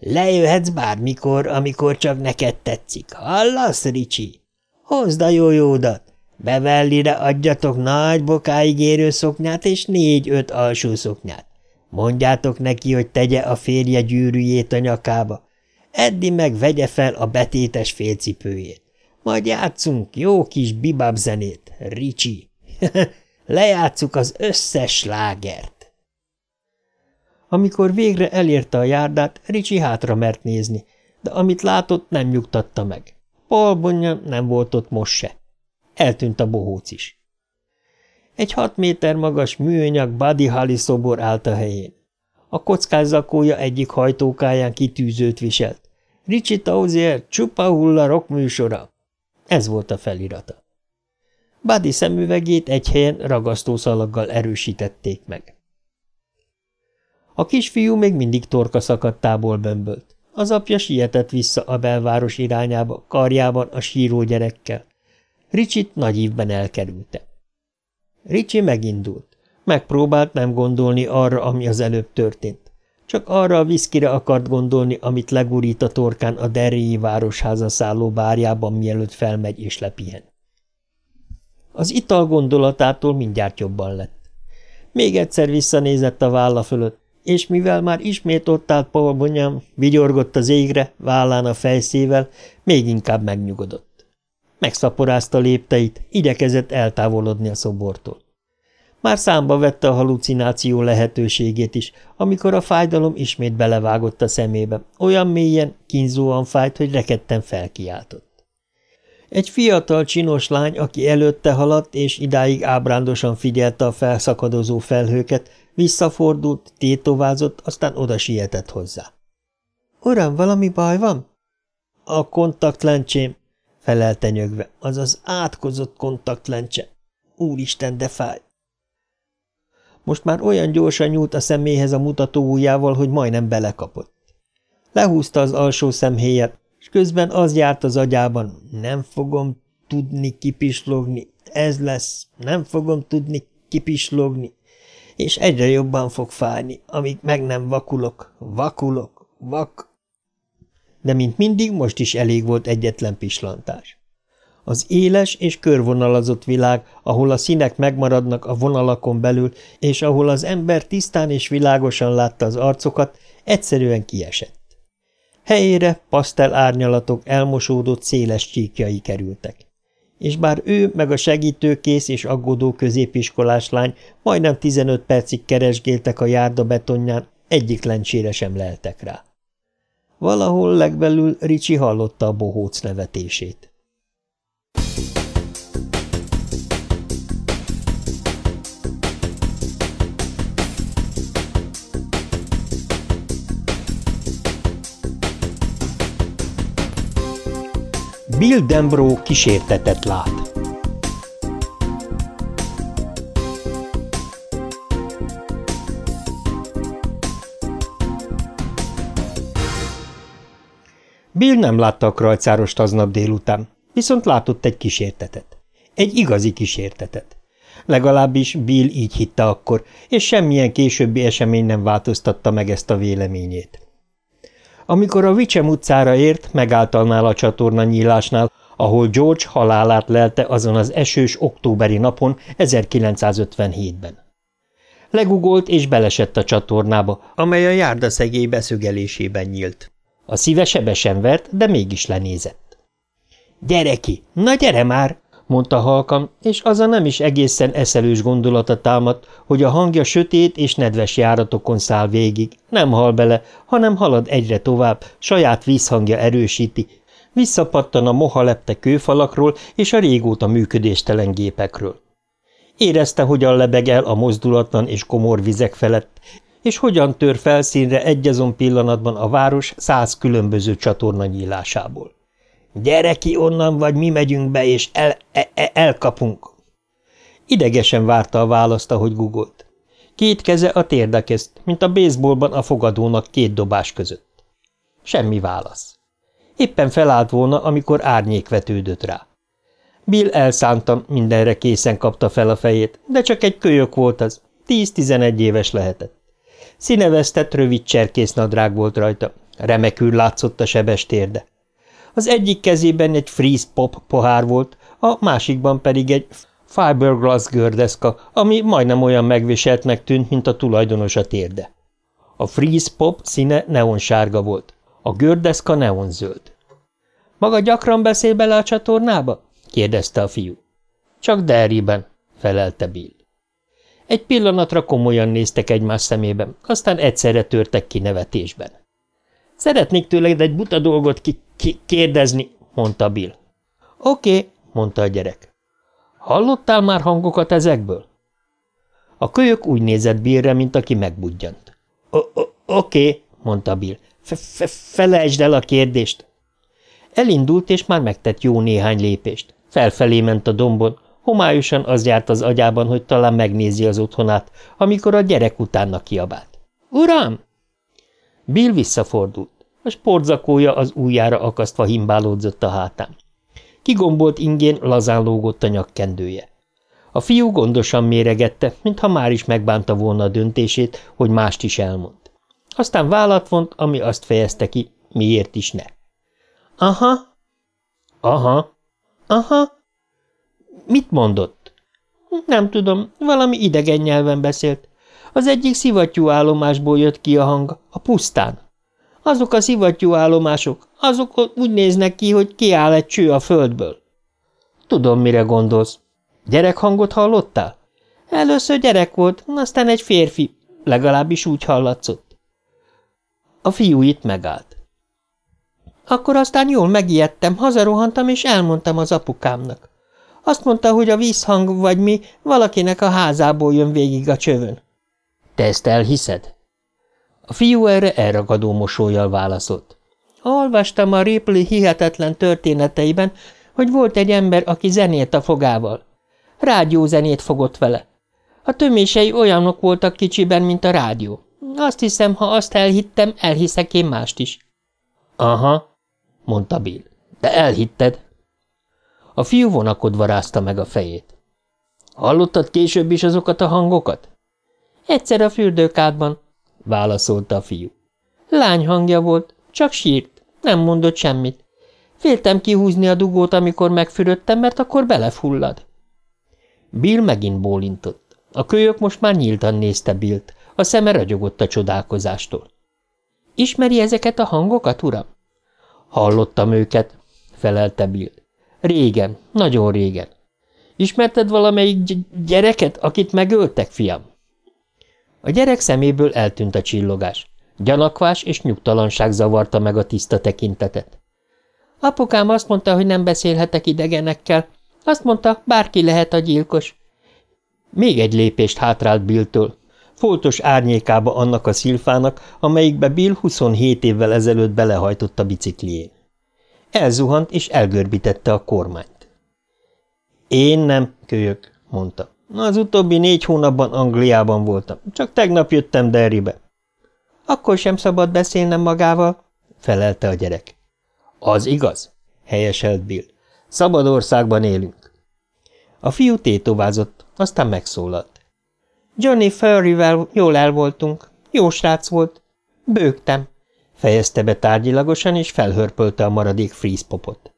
Lejöhetsz bármikor, amikor csak neked tetszik. Hallasz, Ricsi? Hozd a jójódat. Bevellire adjatok nagy bokáig érő szoknyát és négy-öt alsó szoknyát. Mondjátok neki, hogy tegye a férje gyűrűjét a nyakába. Eddi meg vegye fel a betétes félcipőjét. Majd játszunk jó kis bibab zenét, Ricsi. Lejátszuk az összes slágert. Amikor végre elérte a járdát, Ricsi hátra mert nézni, de amit látott, nem nyugtatta meg. Paul nem volt ott most se. Eltűnt a bohóc is. Egy hat méter magas műanyag Buddy szobor állt a helyén. A kockázakója egyik hajtókáján kitűzőt viselt. Richie Tauzier csupa hulla rockműsora. Ez volt a felirata. Buddy szemüvegét egy helyen ragasztószalaggal erősítették meg. A kisfiú még mindig torka szakadtából bömbölt. Az apja sietett vissza a belváros irányába, karjában a síró gyerekkel. Ricsit nagy ívben elkerülte. Ricsi megindult. Megpróbált nem gondolni arra, ami az előbb történt. Csak arra a viszkire akart gondolni, amit legurít a torkán a Derryi városháza szálló bárjában, mielőtt felmegy és lepihen. Az ital gondolatától mindjárt jobban lett. Még egyszer visszanézett a válla fölött, és mivel már ismét ott állt Paul Bonyam, vigyorgott az égre, vállán a fejszével, még inkább megnyugodott. Megszaporázta lépteit, igyekezett eltávolodni a szobortól. Már számba vette a halucináció lehetőségét is, amikor a fájdalom ismét belevágott a szemébe, olyan mélyen, kínzóan fájt, hogy rekedten felkiáltott. Egy fiatal csinos lány, aki előtte haladt, és idáig ábrándosan figyelte a felszakadozó felhőket, visszafordult, tétovázott, aztán oda sietett hozzá. – Uram, valami baj van? – A kontaktlencsém, felelte nyögve, az az átkozott kontaktlencse. Úristen, de fáj! Most már olyan gyorsan nyúlt a szeméhez a mutató ujjával, hogy majdnem belekapott. Lehúzta az alsó szemhéjat, és közben az járt az agyában, nem fogom tudni kipislogni, ez lesz, nem fogom tudni kipislogni, és egyre jobban fog fájni, amíg meg nem vakulok, vakulok, vak... De mint mindig, most is elég volt egyetlen pislantás. Az éles és körvonalazott világ, ahol a színek megmaradnak a vonalakon belül, és ahol az ember tisztán és világosan látta az arcokat, egyszerűen kiesett. Helyére pasztel árnyalatok elmosódott széles csíkjai kerültek. És bár ő meg a segítőkész és aggódó középiskolás lány majdnem 15 percig keresgéltek a járda betonján, egyik lencsére sem leltek rá. Valahol legbelül Ricsi hallotta a bohóc nevetését. Bill Dembro kísértetet lát. Bill nem látta a krajcárost aznap délután, viszont látott egy kísértetet. Egy igazi kísértetet. Legalábbis Bill így hitte akkor, és semmilyen későbbi esemény nem változtatta meg ezt a véleményét. Amikor a Vicsem utcára ért, megállt annál a csatorna nyílásnál, ahol George halálát lelte azon az esős októberi napon 1957-ben. Legugolt és belesett a csatornába, amely a járdaszegély beszögelésében nyílt. A szíve sebesen vert, de mégis lenézett. – Gyere ki! Na gyere már! Mondta halkan, és az a nem is egészen eszelős gondolata támadt, hogy a hangja sötét és nedves járatokon száll végig, nem hal bele, hanem halad egyre tovább, saját vízhangja erősíti, visszapattan a moha lepte kőfalakról és a régóta működéstelen gépekről. Érezte, hogyan lebeg el a mozdulatlan és komor vizek felett, és hogyan tör felszínre egyazon pillanatban a város száz különböző csatorna nyílásából. Gyere ki onnan, vagy mi megyünk be, és el, el, e, elkapunk. Idegesen várta a választ, ahogy gugolt. Két keze a térdekezt, mint a baseballban a fogadónak két dobás között. Semmi válasz. Éppen felállt volna, amikor árnyék vetődött rá. Bill elszántan mindenre készen kapta fel a fejét, de csak egy kölyök volt az, tíz-tizenegy éves lehetett. Színevesztett, rövid cserkésznadrág volt rajta, remekül látszott a sebes térde. Az egyik kezében egy freeze pop pohár volt, a másikban pedig egy fiberglass gördeszka, ami majdnem olyan megviseltnek tűnt, mint a tulajdonos a térde. A freeze pop színe neonsárga volt, a gördeszka neonzöld. – Maga gyakran beszél bele a csatornába? – kérdezte a fiú. – Csak Derryben – felelte Bill. Egy pillanatra komolyan néztek egymás szemében, aztán egyszerre törtek ki nevetésben. Szeretnék tőled egy buta dolgot ki, ki kérdezni, mondta Bill. Oké, okay, mondta a gyerek. Hallottál már hangokat ezekből? A kölyök úgy nézett Billre, mint aki megbudjant. Oké, okay, mondta Bill. F Felejtsd el a kérdést. Elindult, és már megtett jó néhány lépést. Felfelé ment a dombon, homályosan az járt az agyában, hogy talán megnézi az otthonát, amikor a gyerek utána kiabált. – Uram! Bill visszafordult. A sportzakója az ujjára akasztva himbálódzott a hátán. Kigombolt ingén lazán lógott a nyakkendője. A fiú gondosan méregette, mintha már is megbánta volna a döntését, hogy mást is elmond. Aztán vállat vont, ami azt fejezte ki, miért is ne. Aha. Aha. Aha. Mit mondott? Nem tudom, valami idegen nyelven beszélt. Az egyik szivattyú állomásból jött ki a hang, a pusztán. Azok a szivattyú állomások, azok úgy néznek ki, hogy kiáll egy cső a földből. Tudom, mire gondolsz. Gyerekhangot hallottál? Először gyerek volt, aztán egy férfi, legalábbis úgy hallatszott. A fiú itt megállt. Akkor aztán jól megijedtem, hazarohantam, és elmondtam az apukámnak. Azt mondta, hogy a vízhang vagy mi valakinek a házából jön végig a csövön. Te ezt elhiszed? A fiú erre elragadó mosolyjal válaszolt. Olvastam a Ripley hihetetlen történeteiben, hogy volt egy ember, aki zenélt a fogával. Rádiózenét fogott vele. A tömései olyanok voltak kicsiben, mint a rádió. Azt hiszem, ha azt elhittem, elhiszek én mást is. Aha, mondta Bill. De elhitted. A fiú vonakodva rázta meg a fejét. Hallottad később is azokat a hangokat? Egyszer a fürdőkádban, válaszolta a fiú. Lány hangja volt, csak sírt, nem mondott semmit. Féltem kihúzni a dugót, amikor megfürödtem, mert akkor belefullad. Bill megint bólintott. A kölyök most már nyíltan nézte Billt, a szeme ragyogott a csodálkozástól. Ismeri ezeket a hangokat, uram? Hallottam őket, felelte Bill. Régen, nagyon régen. Ismerted valamelyik gyereket, akit megöltek, fiam? A gyerek szeméből eltűnt a csillogás. Gyanakvás és nyugtalanság zavarta meg a tiszta tekintetet. Apukám azt mondta, hogy nem beszélhetek idegenekkel. Azt mondta, bárki lehet a gyilkos. Még egy lépést hátrált Billtől. Foltos árnyékába annak a szilfának, amelyikbe Bill 27 évvel ezelőtt belehajtott a biciklién. Elzuhant és elgörbítette a kormányt. Én nem, kölyök, mondta. Az utóbbi négy hónapban Angliában voltam, csak tegnap jöttem Derrybe. Akkor sem szabad beszélnem magával, felelte a gyerek. Az igaz, helyeselt Bill. Szabad országban élünk. A fiú tétovázott, aztán megszólalt. Johnny Furryvel jól el voltunk. Jó srác volt. Bőgtem, fejezte be tárgyilagosan, és felhörpölte a maradék frízpopot.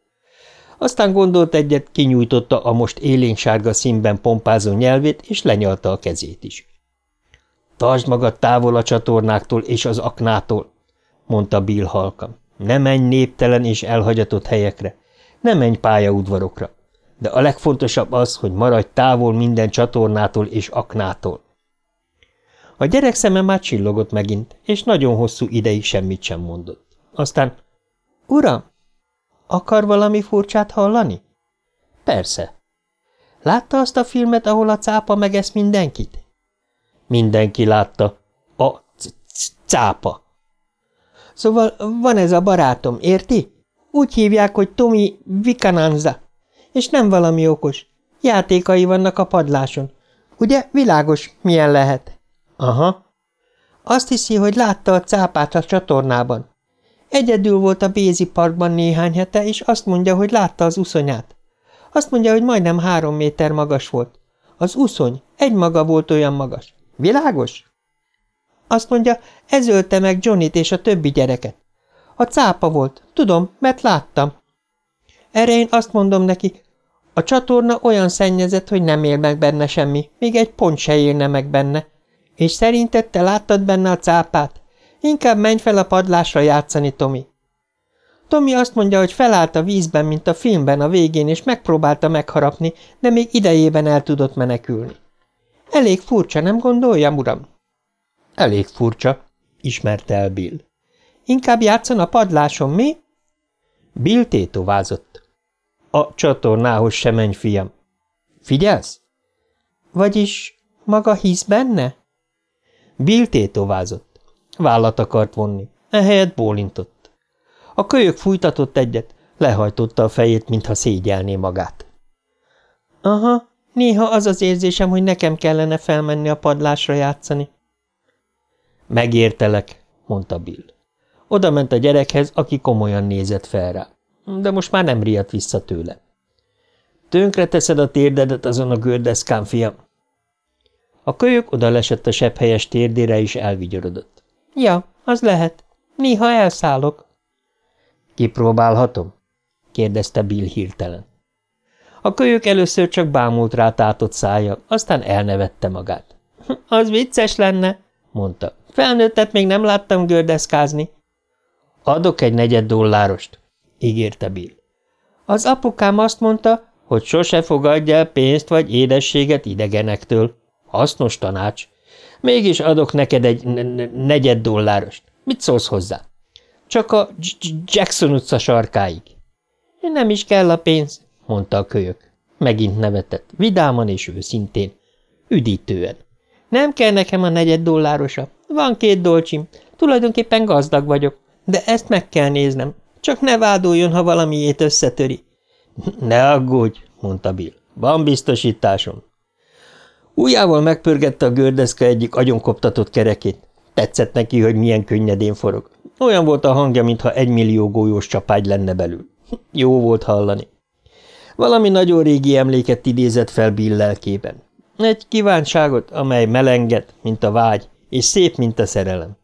Aztán gondolt egyet, kinyújtotta a most élénksárga színben pompázó nyelvét, és lenyalta a kezét is. Tartsd magad távol a csatornáktól és az aknától, mondta Bill halkan. Ne menj néptelen és elhagyatott helyekre, ne menj pályaudvarokra, de a legfontosabb az, hogy maradj távol minden csatornától és aknától. A gyerek szeme már csillogott megint, és nagyon hosszú ideig semmit sem mondott. Aztán, uram, akar valami furcsát hallani? Persze. Látta azt a filmet, ahol a cápa megesz mindenkit? Mindenki látta. A cápa. Szóval van ez a barátom, érti? Úgy hívják, hogy Tomi Vikananza. És nem valami okos. Játékai vannak a padláson. Ugye világos, milyen lehet? Aha. Azt hiszi, hogy látta a cápát a csatornában. Egyedül volt a Bézi parkban néhány hete, és azt mondja, hogy látta az uszonyát. Azt mondja, hogy majdnem három méter magas volt. Az uszony egy maga volt olyan magas. Világos? Azt mondja, ez ölte meg Johnnyt és a többi gyereket. A cápa volt, tudom, mert láttam. Erre én azt mondom neki, a csatorna olyan szennyezett, hogy nem él meg benne semmi, még egy pont se élne meg benne. És szerinted te láttad benne a cápát? Inkább menj fel a padlásra játszani, Tomi. Tomi azt mondja, hogy felállt a vízben, mint a filmben a végén, és megpróbálta megharapni, de még idejében el tudott menekülni. Elég furcsa, nem gondolja, uram? Elég furcsa, ismerte el Bill. Inkább játszon a padláson, mi? Bill tétovázott. A csatornához se menj, fiam. Figyelsz? Vagyis maga hisz benne? Bill tétovázott. Vállat akart vonni, ehelyett bólintott. A kölyök fújtatott egyet, lehajtotta a fejét, mintha szégyelné magát. Aha, néha az az érzésem, hogy nekem kellene felmenni a padlásra játszani. Megértelek, mondta Bill. Oda ment a gyerekhez, aki komolyan nézett fel rá, de most már nem riadt vissza tőle. Tönkre teszed a térdedet azon a gördeszkán, fiam. A kölyök oda lesett a sepphelyes térdére, és elvigyorodott. Ja, az lehet. Néha elszállok. Kipróbálhatom? kérdezte Bill hirtelen. A kölyök először csak bámult rá tátott szája, aztán elnevette magát. Az vicces lenne, mondta. Felnőttet még nem láttam gördeszkázni. Adok egy negyed dollárost, ígérte Bill. Az apukám azt mondta, hogy sose fogadj el pénzt vagy édességet idegenektől. Hasznos tanács. Mégis adok neked egy negyed dollárost. Mit szólsz hozzá? Csak a Jackson utca sarkáig. Nem is kell a pénz, mondta a kölyök. Megint nevetett, vidáman és őszintén, üdítően. Nem kell nekem a negyed dollárosa. Van két dolcsim. Tulajdonképpen gazdag vagyok, de ezt meg kell néznem. Csak ne vádoljon, ha valamiét összetöri. Ne aggódj, mondta Bill. Van biztosításom. Újjával megpörgette a gördeszka egyik agyonkoptatott kerekét. Tetszett neki, hogy milyen könnyedén forog. Olyan volt a hangja, mintha egymillió golyós csapágy lenne belül. Jó volt hallani. Valami nagyon régi emléket idézett fel Bill lelkében. Egy kívánságot, amely melenget, mint a vágy, és szép, mint a szerelem.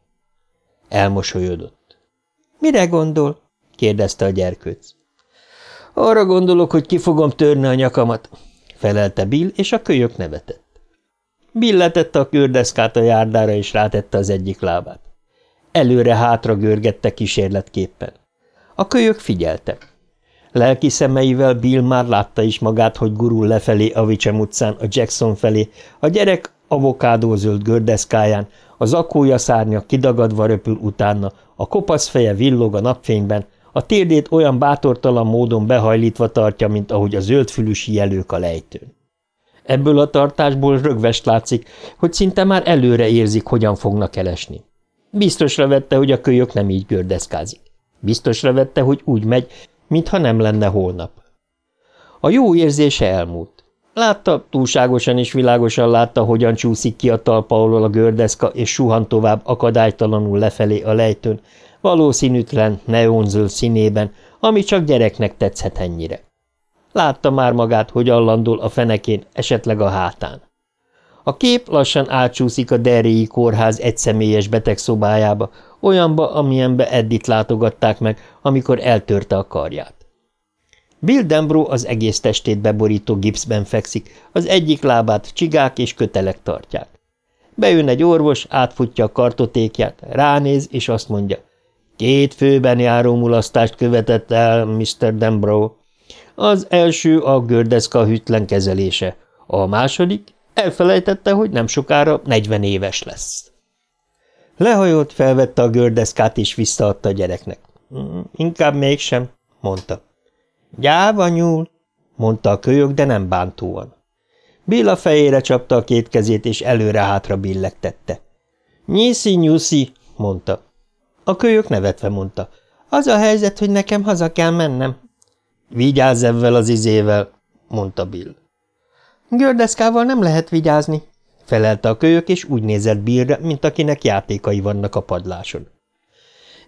Elmosolyodott. – Mire gondol? – kérdezte a gyerkőc. – Arra gondolok, hogy ki fogom törni a nyakamat – felelte Bill, és a kölyök nevetett. Bill letette a kördeszkát a járdára, és rátette az egyik lábát. Előre-hátra görgette kísérletképpen. A kölyök figyeltek. Lelki szemeivel Bill már látta is magát, hogy gurul lefelé a Vicsem utcán, a Jackson felé, a gyerek avokádózöld gördeszkáján, az akója szárnya kidagadva röpül utána, a kopasz feje villog a napfényben, a térdét olyan bátortalan módon behajlítva tartja, mint ahogy a zöldfülű jelők a lejtőn. Ebből a tartásból rögvest látszik, hogy szinte már előre érzik, hogyan fognak elesni. Biztosra vette, hogy a kölyök nem így gördeszkázik. Biztosra vette, hogy úgy megy, mintha nem lenne holnap. A jó érzése elmúlt. Látta, túlságosan és világosan látta, hogyan csúszik ki a talpa alól a gördeszka, és suhan tovább akadálytalanul lefelé a lejtőn, valószínűtlen, neonzöld színében, ami csak gyereknek tetszhet ennyire. Látta már magát, hogy allandul a fenekén, esetleg a hátán. A kép lassan átcsúszik a Derrii kórház egyszemélyes betegszobájába, olyanba, amilyenbe Eddit látogatták meg, amikor eltörte a karját. Bill Dembro az egész testét beborító gipszben fekszik, az egyik lábát csigák és kötelek tartják. Bejön egy orvos, átfutja a kartotékját, ránéz, és azt mondja, két főben járó mulasztást követett el Mr. Dembro. Az első a gördeszka hűtlen kezelése, a második elfelejtette, hogy nem sokára 40 éves lesz. Lehajolt, felvette a gördeszkát és visszaadta a gyereknek. Mm, inkább mégsem, mondta. Gyáva nyúl, mondta a kölyök, de nem bántóan. Bill a fejére csapta a két kezét, és előre-hátra billegtette. Nyiszi, nyuszi, mondta. A kölyök nevetve mondta. Az a helyzet, hogy nekem haza kell mennem. Vigyázz ebben az izével, mondta Bill. Gördeszkával nem lehet vigyázni, felelte a kölyök, és úgy nézett Billre, mint akinek játékai vannak a padláson.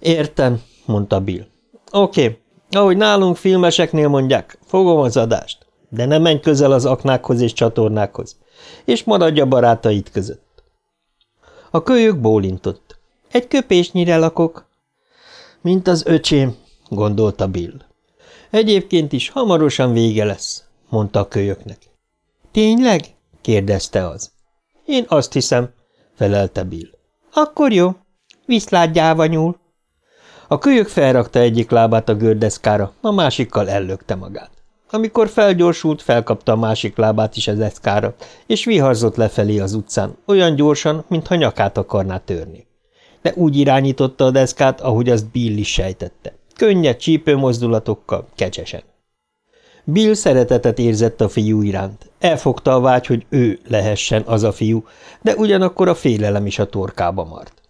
Értem, mondta Bill. Oké, okay. ahogy nálunk filmeseknél mondják, fogom az adást, de ne menj közel az aknákhoz és csatornákhoz, és maradj a barátaid között. A kölyök bólintott. Egy köpésnyire lakok. Mint az öcsém, gondolta Bill. Egyébként is hamarosan vége lesz, mondta a kölyöknek. Tényleg? kérdezte az. Én azt hiszem, felelte Bill. Akkor jó. Viszlát nyúl. A kölyök felrakta egyik lábát a gördeszkára, a másikkal ellökte magát. Amikor felgyorsult, felkapta a másik lábát is az eszkára, és viharzott lefelé az utcán, olyan gyorsan, mintha nyakát akarná törni. De úgy irányította a deszkát, ahogy azt Bill is sejtette. Könnyed csípő mozdulatokkal, kecsesen. Bill szeretetet érzett a fiú iránt. Elfogta a vágy, hogy ő lehessen az a fiú, de ugyanakkor a félelem is a torkába mart.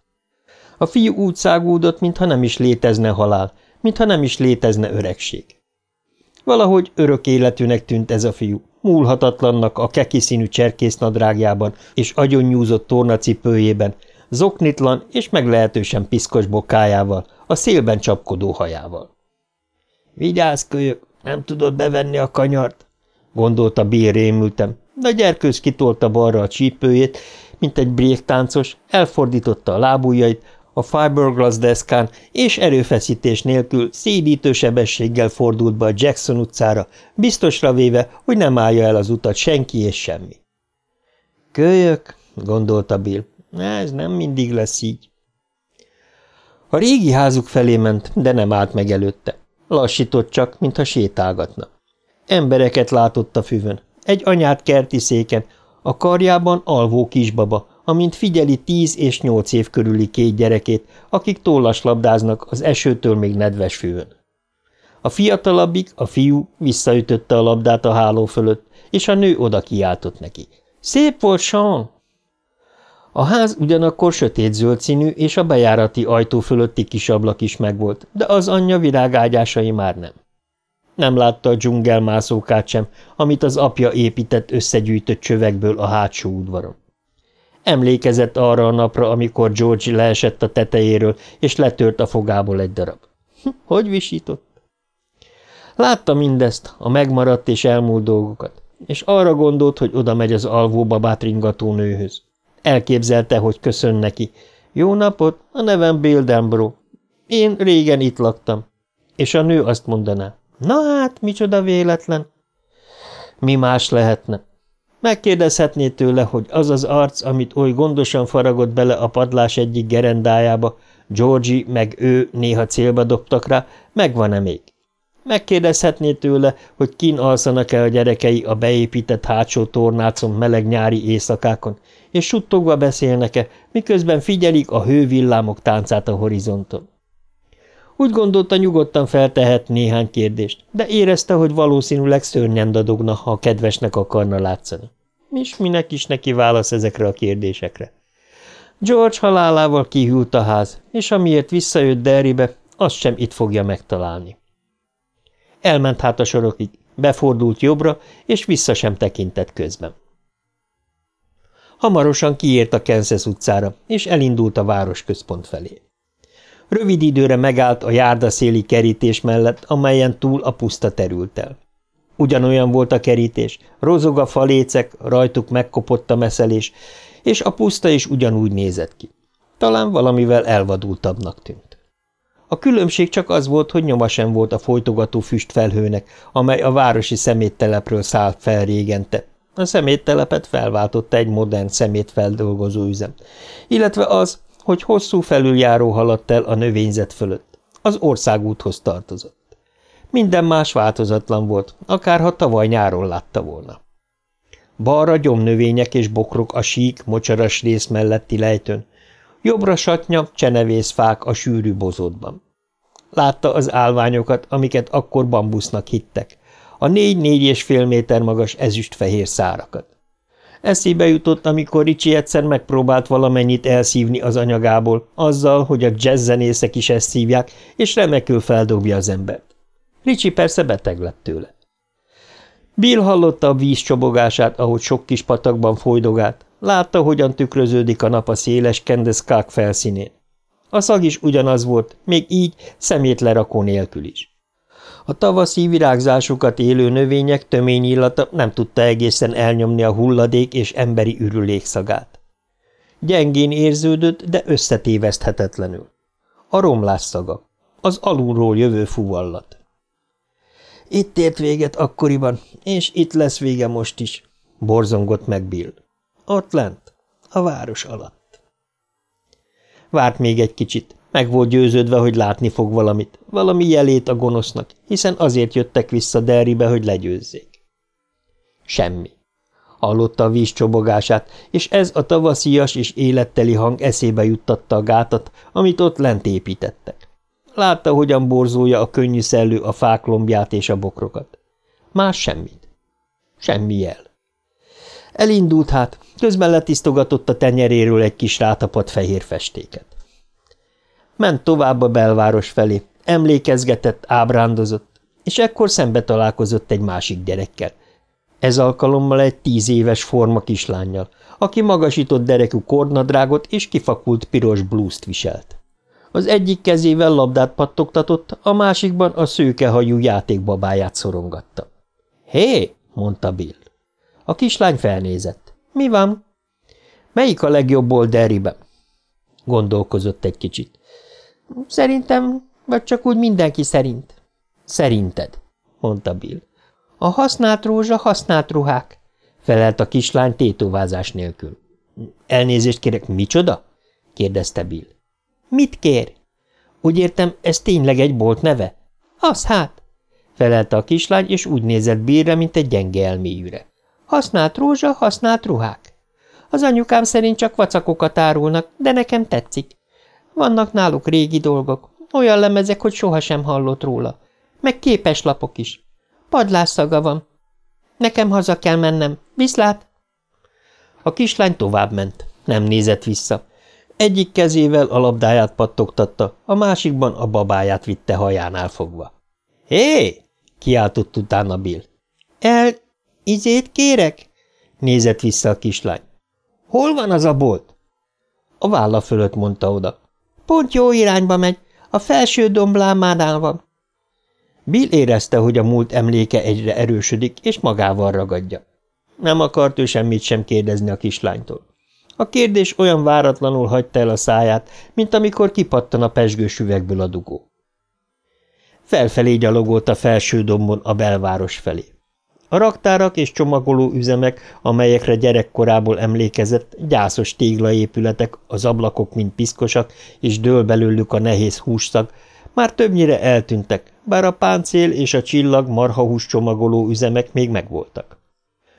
A fiú úgy szágúdott, mintha nem is létezne halál, mintha nem is létezne öregség. Valahogy örök életűnek tűnt ez a fiú, múlhatatlannak a keki színű cserkésznadrágjában és agyonnyúzott tornacipőjében, zoknitlan és meglehetősen piszkos bokájával, a szélben csapkodó hajával. – Vigyázz, kölyök, nem tudod bevenni a kanyart? gondolta Bill rémültem, de gyerkőz kitolta balra a csípőjét, mint egy bréktáncos, elfordította a lábujjait a fiberglass deszkán, és erőfeszítés nélkül szédítő sebességgel fordult be a Jackson utcára, biztosra véve, hogy nem állja el az utat senki és semmi. Kölyök, gondolta Bill, ez nem mindig lesz így. A régi házuk felé ment, de nem állt meg előtte. Lassított csak, mintha sétálgatna. Embereket látott a füvön. Egy anyát kerti széken, a karjában alvó kisbaba, amint figyeli tíz és nyolc év körüli két gyerekét, akik tollas labdáznak az esőtől még nedves füvön. A fiatalabbik, a fiú visszaütötte a labdát a háló fölött, és a nő oda kiáltott neki. – Szép volt, Sean! A ház ugyanakkor sötét-zöld színű, és a bejárati ajtó fölötti kis ablak is megvolt, de az anyja virágágyásai már nem. Nem látta a dzsungelmászókát sem, amit az apja épített összegyűjtött csövekből a hátsó udvaron. Emlékezett arra a napra, amikor George leesett a tetejéről, és letört a fogából egy darab. Hogy visított? Látta mindezt, a megmaradt és elmúlt dolgokat, és arra gondolt, hogy oda megy az babát ringató nőhöz. Elképzelte, hogy köszön neki. Jó napot, a nevem Bill Dembro. Én régen itt laktam. És a nő azt mondaná. Na hát, micsoda véletlen. Mi más lehetne? Megkérdezhetné tőle, hogy az az arc, amit oly gondosan faragott bele a padlás egyik gerendájába, Georgie meg ő néha célba dobtak rá, megvan-e még? Megkérdezhetné tőle, hogy kin alszanak-e a gyerekei a beépített hátsó tornácon meleg nyári éjszakákon, és suttogva beszélnek-e, miközben figyelik a hővillámok táncát a horizonton. Úgy gondolta, nyugodtan feltehet néhány kérdést, de érezte, hogy valószínűleg szörnyen dadogna, ha kedvesnek akarna látszani. És minek is neki válasz ezekre a kérdésekre? George halálával kihűlt a ház, és amiért visszajött Derrybe, azt sem itt fogja megtalálni. Elment hát a sorokig, befordult jobbra, és vissza sem tekintett közben. Hamarosan kiért a Kansas utcára, és elindult a városközpont felé. Rövid időre megállt a járdaszéli kerítés mellett, amelyen túl a puszta terült el. Ugyanolyan volt a kerítés, rozog a falécek, rajtuk megkopott a meszelés, és a puszta is ugyanúgy nézett ki. Talán valamivel elvadultabbnak tűnt. A különbség csak az volt, hogy nyoma sem volt a folytogató füstfelhőnek, amely a városi szeméttelepről szállt fel régente. A szeméttelepet felváltotta egy modern szemétfeldolgozó üzem, illetve az, hogy hosszú felüljáró haladt el a növényzet fölött. Az országúthoz tartozott. Minden más változatlan volt, akárha tavaly nyáron látta volna. Balra gyomnövények és bokrok a sík, mocsaras rész melletti lejtőn, jobbra satnya, csenevészfák a sűrű bozótban. Látta az állványokat, amiket akkor bambusznak hittek, a négy-négy és fél méter magas ezüstfehér szárakat. Eszébe jutott, amikor Ricsi egyszer megpróbált valamennyit elszívni az anyagából, azzal, hogy a jazzzenészek is ezt szívják, és remekül feldobja az embert. Ricsi persze beteg lett tőle. Bill hallotta a víz csobogását, ahogy sok kis patakban folydogált. Látta, hogyan tükröződik a nap a széles kendeszkák felszínén. A szag is ugyanaz volt, még így szemétlerakó nélkül is. A tavaszi virágzásukat élő növények tömény illata nem tudta egészen elnyomni a hulladék és emberi ürülék szagát. Gyengén érződött, de összetéveszthetetlenül. A romlás szaga, az alulról jövő fuvallat. Itt ért véget akkoriban, és itt lesz vége most is, borzongott meg Bill. Ott lent, a város alatt. Várt még egy kicsit, meg volt győződve, hogy látni fog valamit, valami jelét a gonosznak, hiszen azért jöttek vissza Derribe, hogy legyőzzék. Semmi. Hallotta a víz csobogását, és ez a tavaszias és életteli hang eszébe juttatta a gátat, amit ott lent építettek. Látta, hogyan borzolja a könnyű szellő a fák lombját és a bokrokat. Más semmit. Semmi jel. Elindult hát, közben letisztogatott a tenyeréről egy kis rátapadt fehér festéket. Ment tovább a belváros felé, emlékezgetett, ábrándozott, és ekkor szembe találkozott egy másik gyerekkel. Ez alkalommal egy tíz éves forma kislányjal, aki magasított derekú kornadrágot és kifakult piros blúzt viselt. Az egyik kezével labdát pattogtatott, a másikban a szőkehajú játékbabáját szorongatta. – Hé! – mondta Bill. A kislány felnézett. – Mi van? – Melyik a legjobb old Derryben? – gondolkozott egy kicsit. – Szerintem, vagy csak úgy mindenki szerint. – Szerinted – mondta Bill. – A használt rózsa használt ruhák – felelt a kislány tétovázás nélkül. – Elnézést kérek, micsoda? – kérdezte Bill. Mit kér? Úgy értem, ez tényleg egy bolt neve? Az hát, felelte a kislány, és úgy nézett bírre, mint egy gyenge elméjűre. Használt rózsa, használt ruhák. Az anyukám szerint csak vacakokat árulnak, de nekem tetszik. Vannak náluk régi dolgok, olyan lemezek, hogy sohasem hallott róla. Meg képes lapok is. Padlásszaga van. Nekem haza kell mennem. Viszlát! A kislány tovább ment. Nem nézett vissza. Egyik kezével a labdáját pattogtatta, a másikban a babáját vitte hajánál fogva. – Hé! – kiáltott utána Bill. – El... izét kérek? – nézett vissza a kislány. – Hol van az a bolt? A válla fölött mondta oda. – Pont jó irányba megy, a felső domblámánál van. Bill érezte, hogy a múlt emléke egyre erősödik, és magával ragadja. Nem akart ő semmit sem kérdezni a kislánytól. A kérdés olyan váratlanul hagyta el a száját, mint amikor kipattan a pesgős üvegből a dugó. Felfelé gyalogolt a felső dombon a belváros felé. A raktárak és csomagoló üzemek, amelyekre gyerekkorából emlékezett, gyászos téglaépületek, az ablakok mind piszkosak, és dől belőlük a nehéz hússzag, már többnyire eltűntek, bár a páncél és a csillag marhahús csomagoló üzemek még megvoltak.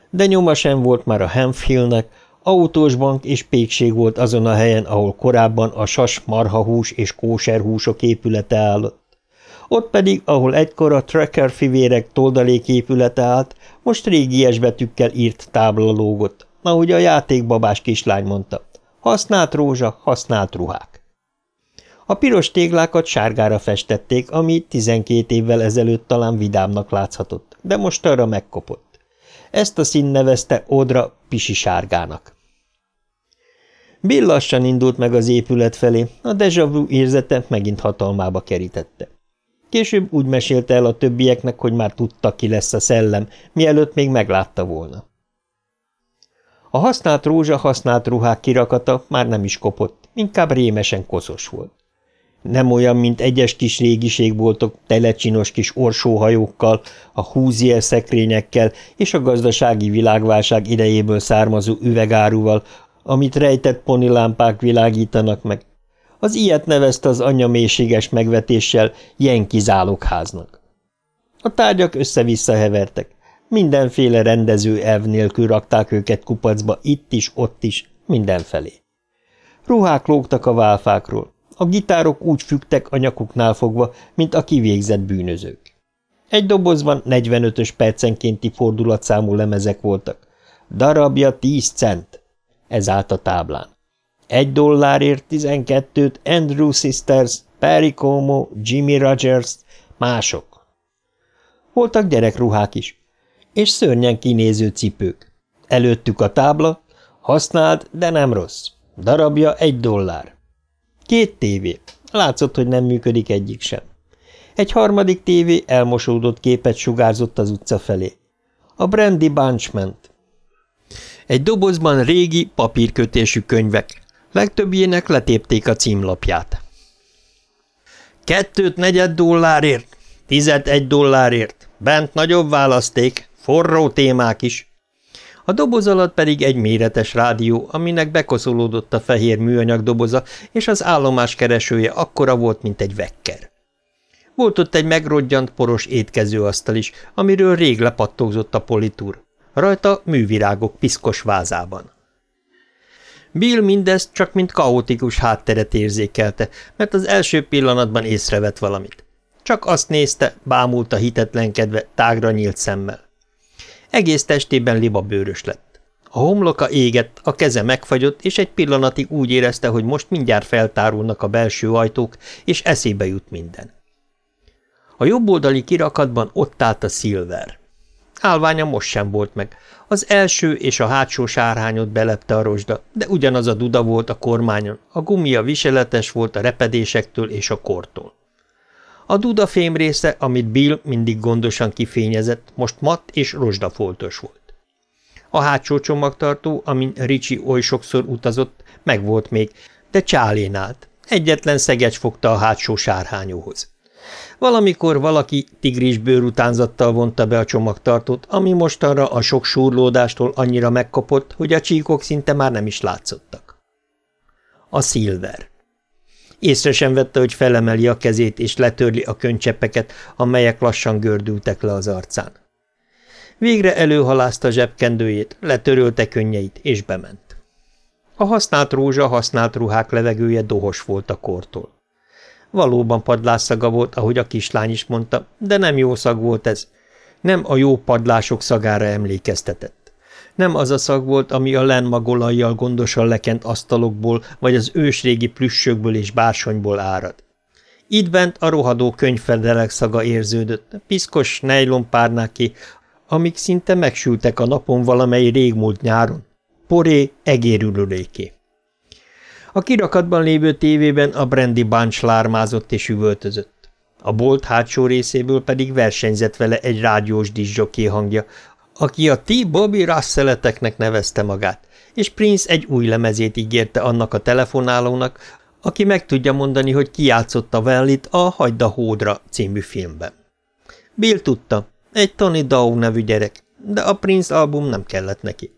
De nyoma sem volt már a Hempfillnek, autós bank és pékség volt azon a helyen, ahol korábban a sas marhahús és kóserhúsok épülete állott. Ott pedig, ahol egykor a Tracker fivérek toldalék épülete állt, most régies betűkkel írt tábla lógott, ahogy a játékbabás kislány mondta. Használt rózsa, használt ruhák. A piros téglákat sárgára festették, ami 12 évvel ezelőtt talán vidámnak láthatott, de most arra megkopott. Ezt a szín nevezte Odra pisi sárgának. Bill lassan indult meg az épület felé, a déjà vu érzete megint hatalmába kerítette. Később úgy mesélte el a többieknek, hogy már tudta, ki lesz a szellem, mielőtt még meglátta volna. A használt rózsa használt ruhák kirakata már nem is kopott, inkább rémesen koszos volt. Nem olyan, mint egyes kis régiségboltok telecsinos kis orsóhajókkal, a húzier szekrényekkel és a gazdasági világválság idejéből származó üvegáruval, amit rejtett ponilámpák világítanak meg, az ilyet nevezte az anyja mélységes megvetéssel Jenki zálogháznak. A tárgyak össze-vissza hevertek. Mindenféle rendező elv nélkül rakták őket kupacba itt is, ott is, mindenfelé. Ruhák lógtak a válfákról. A gitárok úgy fügtek a nyakuknál fogva, mint a kivégzett bűnözők. Egy dobozban 45-ös percenkénti fordulatszámú lemezek voltak. Darabja 10 cent. Ez állt a táblán. Egy dollárért tizenkettőt Andrew Sisters, Perry Como, Jimmy Rogers, mások. Voltak gyerekruhák is, és szörnyen kinéző cipők. Előttük a tábla, használt, de nem rossz. Darabja egy dollár. Két tévé. Látszott, hogy nem működik egyik sem. Egy harmadik tévé elmosódott képet sugárzott az utca felé. A Brandy Bunch ment. Egy dobozban régi, papírkötésű könyvek, Legtöbbjének letépték a címlapját. Kettőt negyed dollárért, tizet egy dollárért, bent nagyobb választék, forró témák is. A doboz alatt pedig egy méretes rádió, aminek bekoszolódott a fehér műanyag doboza, és az állomás keresője akkora volt, mint egy vekker. Volt ott egy megrodjant poros étkezőasztal is, amiről rég lepattózott a politúr. Rajta művirágok piszkos vázában. Bill mindezt csak mint kaotikus hátteret érzékelte, mert az első pillanatban észrevett valamit. Csak azt nézte, bámulta hitetlenkedve, tágra nyílt szemmel. Egész testében libabőrös lett. A homloka égett, a keze megfagyott, és egy pillanatig úgy érezte, hogy most mindjárt feltárulnak a belső ajtók, és eszébe jut minden. A jobboldali kirakatban ott állt a Silver. Álványa most sem volt meg. Az első és a hátsó sárhányot belepte a rozsda, de ugyanaz a duda volt a kormányon, a gumia viseletes volt a repedésektől és a kortól. A duda fém része, amit Bill mindig gondosan kifényezett, most matt és rozsdafoltos volt. A hátsó csomagtartó, amin Ricsi oly sokszor utazott, megvolt még, de csálén állt. Egyetlen szegecs fogta a hátsó sárhányóhoz. Valamikor valaki tigris bőrutánzattal vonta be a csomagtartót, ami mostanra a sok súrlódástól annyira megkapott, hogy a csíkok szinte már nem is látszottak. A szilver. Észre sem vette, hogy felemeli a kezét és letörli a könycseppeket, amelyek lassan gördültek le az arcán. Végre előhalázta zsebkendőjét, letörölte könnyeit, és bement. A használt rózsa, használt ruhák levegője dohos volt a kortól. Valóban padlásszaga volt, ahogy a kislány is mondta, de nem jó szag volt ez. Nem a jó padlások szagára emlékeztetett. Nem az a szag volt, ami a lenmagolajjal gondosan lekent asztalokból, vagy az ősrégi plüssökből és bársonyból árad. Itt bent a rohadó könyvfedelek szaga érződött, piszkos nejlonpárnáké, amik szinte megsültek a napon valamely régmúlt nyáron. Poré, egérülőléké. A kirakatban lévő tévében a Brandy Bunch lármázott és üvöltözött. A bolt hátsó részéből pedig versenyzett vele egy rádiós disjoké hangja, aki a T. Bobby Russeleteknek nevezte magát, és Prince egy új lemezét ígérte annak a telefonálónak, aki meg tudja mondani, hogy kijátszotta Vellit a Hagyd a Hódra című filmben. Bill tudta, egy Tony Dow nevű gyerek, de a Prince album nem kellett neki.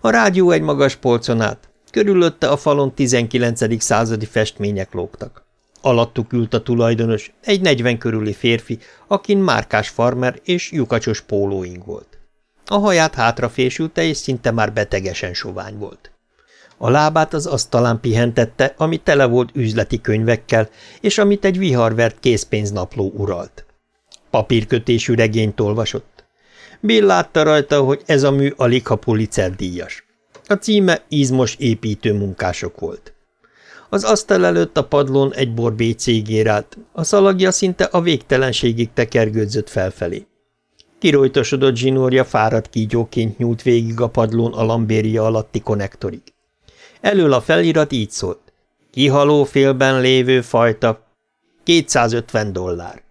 A rádió egy magas polcon állt, körülötte a falon 19. századi festmények lógtak. Alattuk ült a tulajdonos, egy 40 körüli férfi, akin márkás farmer és lyukacsos pólóing volt. A haját hátrafésülte, és szinte már betegesen sovány volt. A lábát az asztalán pihentette, ami tele volt üzleti könyvekkel, és amit egy viharvert készpénznapló uralt. Papírkötésű regényt olvasott. Bill látta rajta, hogy ez a mű alig ha Pulitzer díjas. A címe izmos építő munkások volt. Az asztal előtt a padlón egy borbé cégér állt, a szalagja szinte a végtelenségig tekergődzött felfelé. Kirojtosodott zsinórja fáradt kígyóként nyúlt végig a padlón a lambéria alatti konnektorig. Elől a felirat így szólt. Kihaló félben lévő fajta. 250 dollár.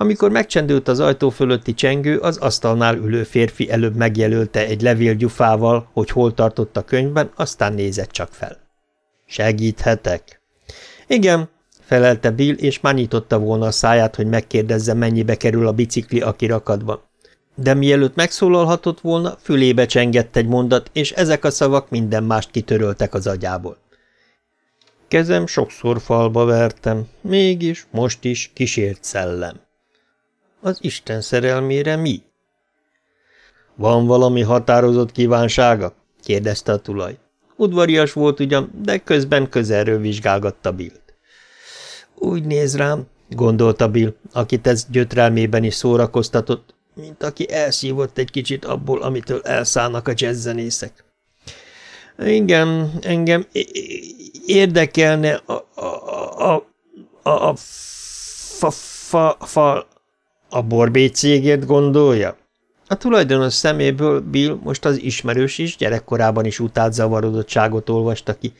Amikor megcsendült az ajtó fölötti csengő, az asztalnál ülő férfi előbb megjelölte egy levélgyufával, hogy hol tartott a könyvben, aztán nézett csak fel. Segíthetek? Igen, felelte Bill, és már nyitotta volna a száját, hogy megkérdezze, mennyibe kerül a bicikli a kirakatban. De mielőtt megszólalhatott volna, fülébe csengett egy mondat, és ezek a szavak minden mást kitöröltek az agyából. Kezem sokszor falba vertem, mégis most is kísért szellem. Az Isten szerelmére mi? Van valami határozott kívánsága? kérdezte a tulaj. Udvarias volt ugyan, de közben közelről vizsgálgatta Billt. Úgy néz rám, gondolta Bill, akit ez gyötrelmében is szórakoztatott, mint aki elszívott egy kicsit abból, amitől elszállnak a jazzzenészek. Igen, engem érdekelne a, a, a, a, a fa, fa, fa, a borbé cégét gondolja? A tulajdonos szeméből Bill most az ismerős is gyerekkorában is utált zavarodottságot olvasta ki,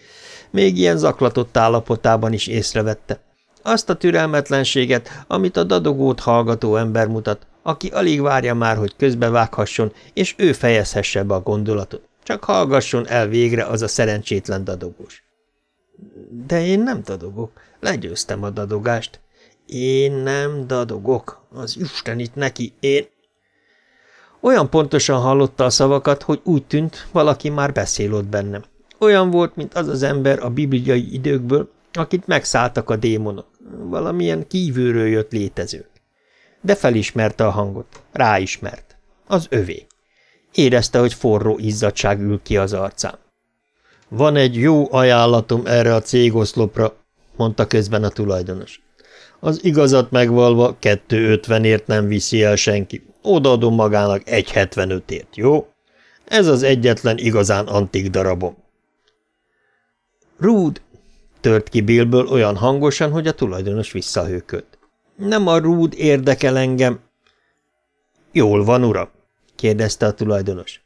még ilyen zaklatott állapotában is észrevette. Azt a türelmetlenséget, amit a dadogót hallgató ember mutat, aki alig várja már, hogy közbevághasson, és ő fejezhesse be a gondolatot. Csak hallgasson el végre az a szerencsétlen dadogós. De én nem dadogok, legyőztem a dadogást. Én nem dadogok, az Isten itt neki, én... Olyan pontosan hallotta a szavakat, hogy úgy tűnt, valaki már beszél ott bennem. Olyan volt, mint az az ember a bibliai időkből, akit megszálltak a démonok, valamilyen kívülről jött létezők. De felismerte a hangot, ráismert. Az övé. Érezte, hogy forró izzadság ül ki az arcán. Van egy jó ajánlatom erre a cégoszlopra, mondta közben a tulajdonos. Az igazat megvalva 250-ért nem viszi el senki. Odaadom magának 1,75-ért, jó? Ez az egyetlen igazán antik darabom. Rúd, tört ki Billből olyan hangosan, hogy a tulajdonos visszahőkölt. Nem a rúd érdekel engem. Jól van, ura? kérdezte a tulajdonos.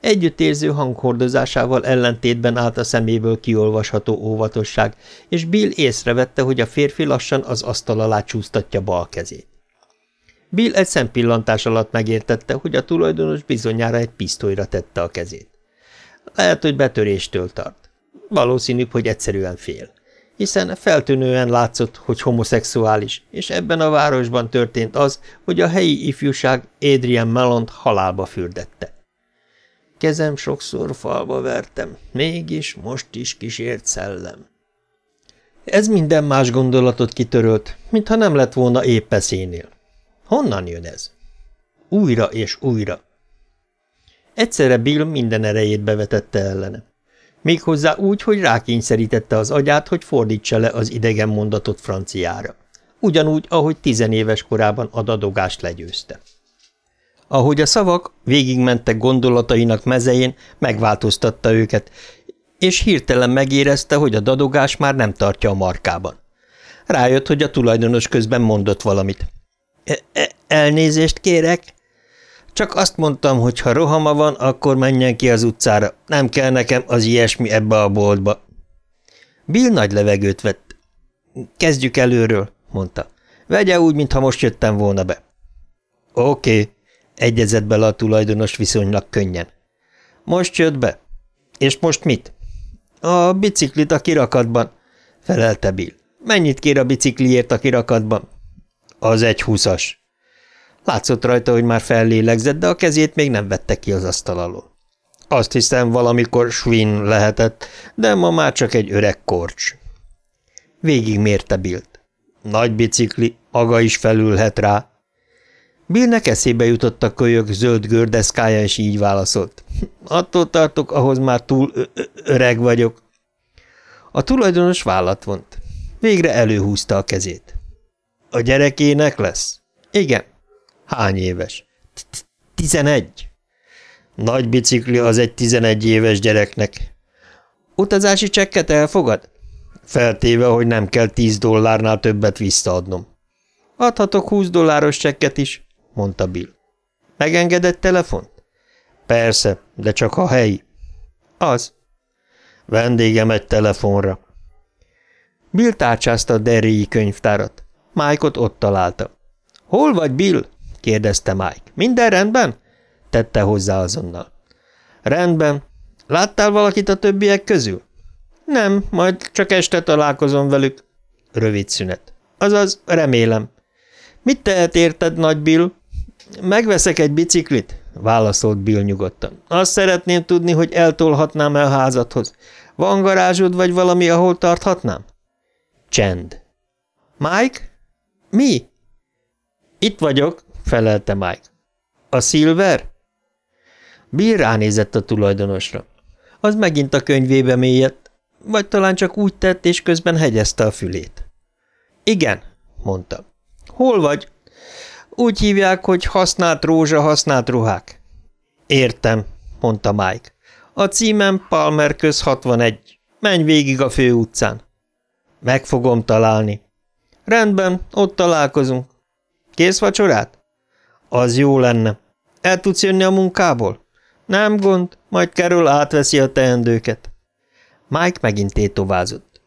Együttérző hanghordozásával ellentétben állt a szeméből kiolvasható óvatosság, és Bill észrevette, hogy a férfi lassan az asztal alá csúsztatja bal kezét. Bill egy szempillantás alatt megértette, hogy a tulajdonos bizonyára egy pisztolyra tette a kezét. Lehet, hogy betöréstől tart. Valószínűbb, hogy egyszerűen fél hiszen feltűnően látszott, hogy homoszexuális, és ebben a városban történt az, hogy a helyi ifjúság Adrian Mellont halálba fürdette. Kezem sokszor falba vertem, mégis most is kísért szellem. Ez minden más gondolatot kitörölt, mintha nem lett volna épp eszénél. Honnan jön ez? Újra és újra. Egyszerre Bill minden erejét bevetette ellene. Méghozzá úgy, hogy rákényszerítette az agyát, hogy fordítsa le az idegen mondatot franciára. Ugyanúgy, ahogy tizenéves korában a dadogást legyőzte. Ahogy a szavak végigmentek gondolatainak mezején, megváltoztatta őket, és hirtelen megérezte, hogy a dadogás már nem tartja a markában. Rájött, hogy a tulajdonos közben mondott valamit. E -e Elnézést kérek, csak azt mondtam, hogy ha rohama van, akkor menjen ki az utcára. Nem kell nekem az ilyesmi ebbe a boltba. Bill nagy levegőt vett. Kezdjük előről, mondta. Vegye úgy, mintha most jöttem volna be. Oké, okay, egyezett bele a tulajdonos viszonylag könnyen. Most jött be. És most mit? A biciklit a kirakatban, felelte Bill. Mennyit kér a bicikliért a kirakatban? Az egy húszas. Látszott rajta, hogy már fellélegzett, de a kezét még nem vette ki az asztal alól. Azt hiszem, valamikor Schwinn lehetett, de ma már csak egy öreg korcs. Végig mérte Billt. Nagy bicikli, maga is felülhet rá. Billnek eszébe jutott a kölyök zöld gördeszkája, és így válaszolt. Attól tartok, ahhoz már túl öreg vagyok. A tulajdonos vállat vont. Végre előhúzta a kezét. A gyerekének lesz? Igen. Hány éves? Tizenegy. Nagy bicikli az egy tizenegy éves gyereknek. Utazási csekket elfogad? Feltéve, hogy nem kell tíz dollárnál többet visszaadnom. Adhatok húsz dolláros csekket is, mondta Bill. Megengedett telefont? Persze, de csak a helyi. Az. Vendégem egy telefonra. Bill tárcsázta a derrii könyvtárat. Mike-ot ott találta. – Hol vagy, Bill? – kérdezte Mike. – Minden rendben? – tette hozzá azonnal. – Rendben. Láttál valakit a többiek közül? – Nem, majd csak este találkozom velük. Rövid szünet. – Azaz, remélem. – Mit tehet érted, nagy Bill? – Megveszek egy biciklit – válaszolt Bill nyugodtan. – Azt szeretném tudni, hogy eltolhatnám el házadhoz. Van garázsod vagy valami, ahol tarthatnám? Csend. Mike? Mi? Itt vagyok, felelte Mike. A Silver? Bill ránézett a tulajdonosra. Az megint a könyvébe mélyedt, vagy talán csak úgy tett, és közben hegyezte a fülét. Igen, mondta. Hol vagy? Úgy hívják, hogy használt rózsa, használt ruhák. Értem, mondta Mike. A címem Palmer köz 61. Menj végig a főutcán. Meg fogom találni. Rendben, ott találkozunk. Kész vacsorát? Az jó lenne. El tudsz jönni a munkából? Nem gond, majd kerül átveszi a teendőket. Mike megint tétovázott.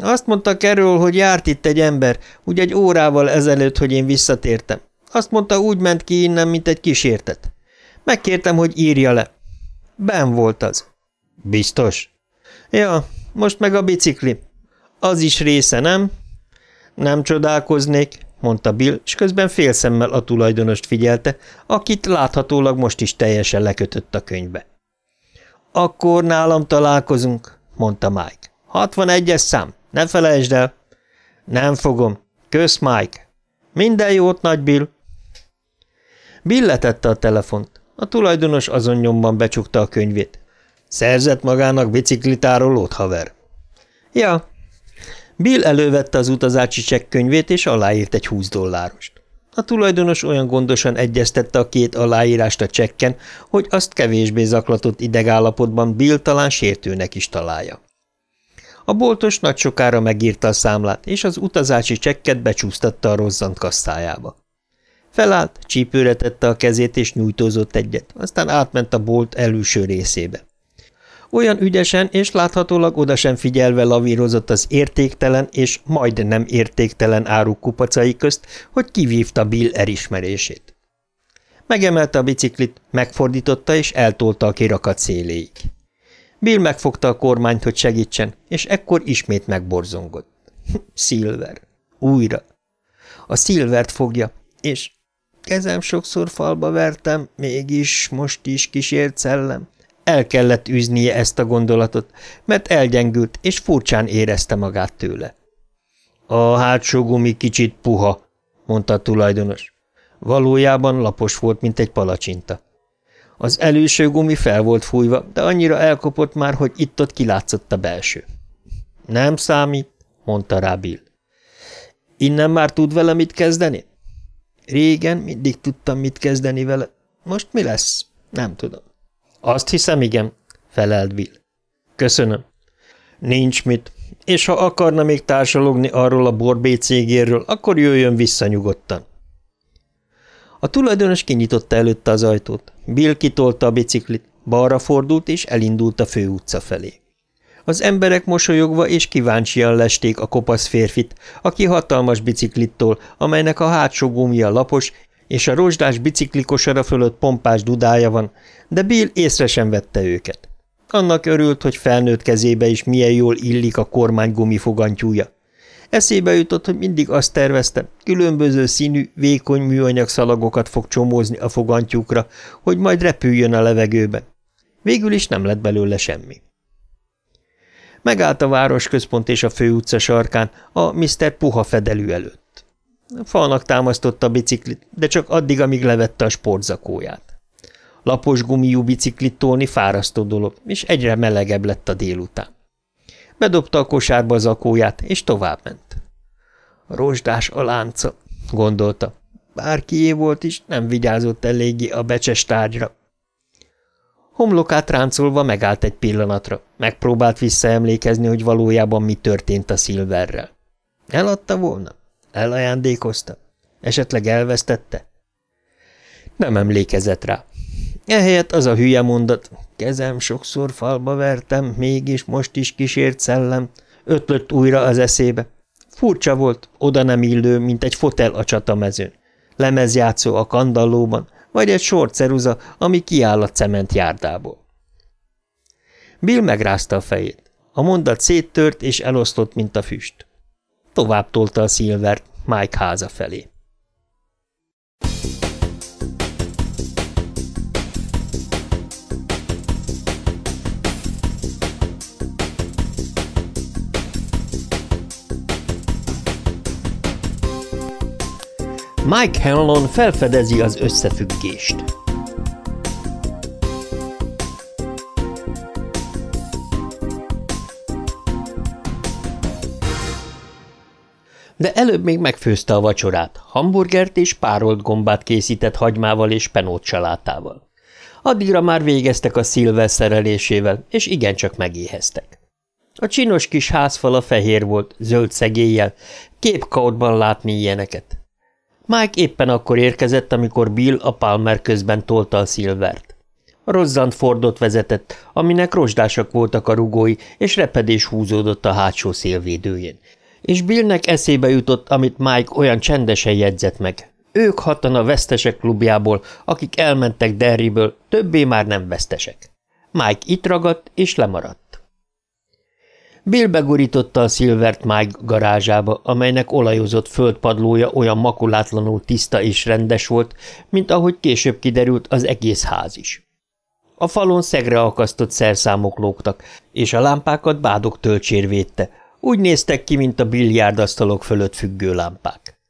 Azt mondta Kerül, hogy járt itt egy ember, úgy egy órával ezelőtt, hogy én visszatértem. Azt mondta, úgy ment ki innen, mint egy kísértet. Megkértem, hogy írja le. Ben volt az. Biztos? Ja, most meg a bicikli. Az is része, nem? Nem csodálkoznék, mondta Bill, és közben félszemmel a tulajdonost figyelte, akit láthatólag most is teljesen lekötött a könyvbe. Akkor nálam találkozunk, mondta Mike. 61-es szám, ne felejtsd el. Nem fogom. Kösz, Mike. Minden jót, nagy Bill. Bill letette a telefont. A tulajdonos azon nyomban becsukta a könyvét. Szerzett magának biciklitárolót, haver? Ja, Bill elővette az utazási csekkönyvét, és aláírt egy 20 dollárost. A tulajdonos olyan gondosan egyeztette a két aláírást a csekken, hogy azt kevésbé zaklatott idegállapotban Bill talán sértőnek is találja. A boltos nagy sokára megírta a számlát, és az utazási csekket becsúsztatta a rozzant kasszájába. Felállt, csípőre tette a kezét, és nyújtózott egyet, aztán átment a bolt előső részébe. Olyan ügyesen és láthatólag oda sem figyelve lavírozott az értéktelen és majd nem értéktelen áruk kupacai közt, hogy kivívta Bill elismerését. Megemelte a biciklit, megfordította és eltolta a kirakat széléig. Bill megfogta a kormányt, hogy segítsen, és ekkor ismét megborzongott. Silver. Újra. A Silvert fogja, és kezem sokszor falba vertem, mégis most is kísért szellem. El kellett űznie ezt a gondolatot, mert elgyengült, és furcsán érezte magát tőle. A hátsó gumi kicsit puha, mondta a tulajdonos. Valójában lapos volt, mint egy palacsinta. Az előső gumi fel volt fújva, de annyira elkopott már, hogy itt-ott kilátszott a belső. Nem számít, mondta rá Bill. Innen már tud vele mit kezdeni? Régen mindig tudtam, mit kezdeni vele. Most mi lesz? Nem tudom. Azt hiszem, igen, felelt Bill. Köszönöm. Nincs mit, és ha akarna még társalogni arról a borbé cégéről, akkor jöjjön vissza nyugodtan. A tulajdonos kinyitotta előtte az ajtót. Bill kitolta a biciklit, balra fordult és elindult a főutca felé. Az emberek mosolyogva és kíváncsian lesték a kopasz férfit, aki hatalmas biciklittól, amelynek a hátsó gumia lapos, és a rozsdás biciklikosara fölött pompás dudája van, de Bill észre sem vette őket. Annak örült, hogy felnőtt kezébe is milyen jól illik a kormány gumifogantyúja. Eszébe jutott, hogy mindig azt tervezte, különböző színű, vékony műanyag szalagokat fog csomózni a fogantyúkra, hogy majd repüljön a levegőbe. Végül is nem lett belőle semmi. Megállt a városközpont és a főutca sarkán, a Mr. Puha fedelű előtt. Falnak támasztotta a biciklit, de csak addig, amíg levette a sportzakóját. Lapos gumiú biciklit tolni fárasztó dolog, és egyre melegebb lett a délután. Bedobta a kosárba az akóját, és továbbment. Rozsdás a lánca, gondolta. Bárkié volt is, nem vigyázott eléggé a becses tárgyra. Homlokát ráncolva megállt egy pillanatra, megpróbált visszaemlékezni, hogy valójában mi történt a szilverrel. Eladta volna? Elajándékozta? Esetleg elvesztette? Nem emlékezett rá. Ehelyett az a hülye mondat, kezem sokszor falba vertem, mégis most is kísért szellem, ötlött újra az eszébe. Furcsa volt, oda nem illő, mint egy fotel a csatamezőn. Lemezjátszó a kandallóban, vagy egy sorceruza, ami kiáll a cement járdából. Bill megrázta a fejét. A mondat széttört és elosztott, mint a füst. Tovább tolta a Silvert Mike háza felé. Mike Hanlon felfedezi az összefüggést. De előbb még megfőzte a vacsorát, hamburgert és párolt gombát készített hagymával és penót salátával. Addigra már végeztek a szilver szerelésével, és igencsak megéheztek. A csinos kis házfala fehér volt, zöld szegéllyel, képkautban látni ilyeneket. Mike éppen akkor érkezett, amikor Bill a Palmer közben tolta a Silvert. Rozzant Fordot vezetett, aminek rozsdásak voltak a rugói, és repedés húzódott a hátsó szélvédőjén. És Billnek eszébe jutott, amit Mike olyan csendesen jegyzett meg. Ők hatan a vesztesek klubjából, akik elmentek Derryből, többé már nem vesztesek. Mike itt ragadt, és lemaradt. Bill begurította a Silvert Mike garázsába, amelynek olajozott földpadlója olyan makulátlanul tiszta és rendes volt, mint ahogy később kiderült az egész ház is. A falon szegre akasztott szerszámok lógtak, és a lámpákat bádok tölcsér védte, úgy néztek ki, mint a billiárdasztalok fölött függő lámpák.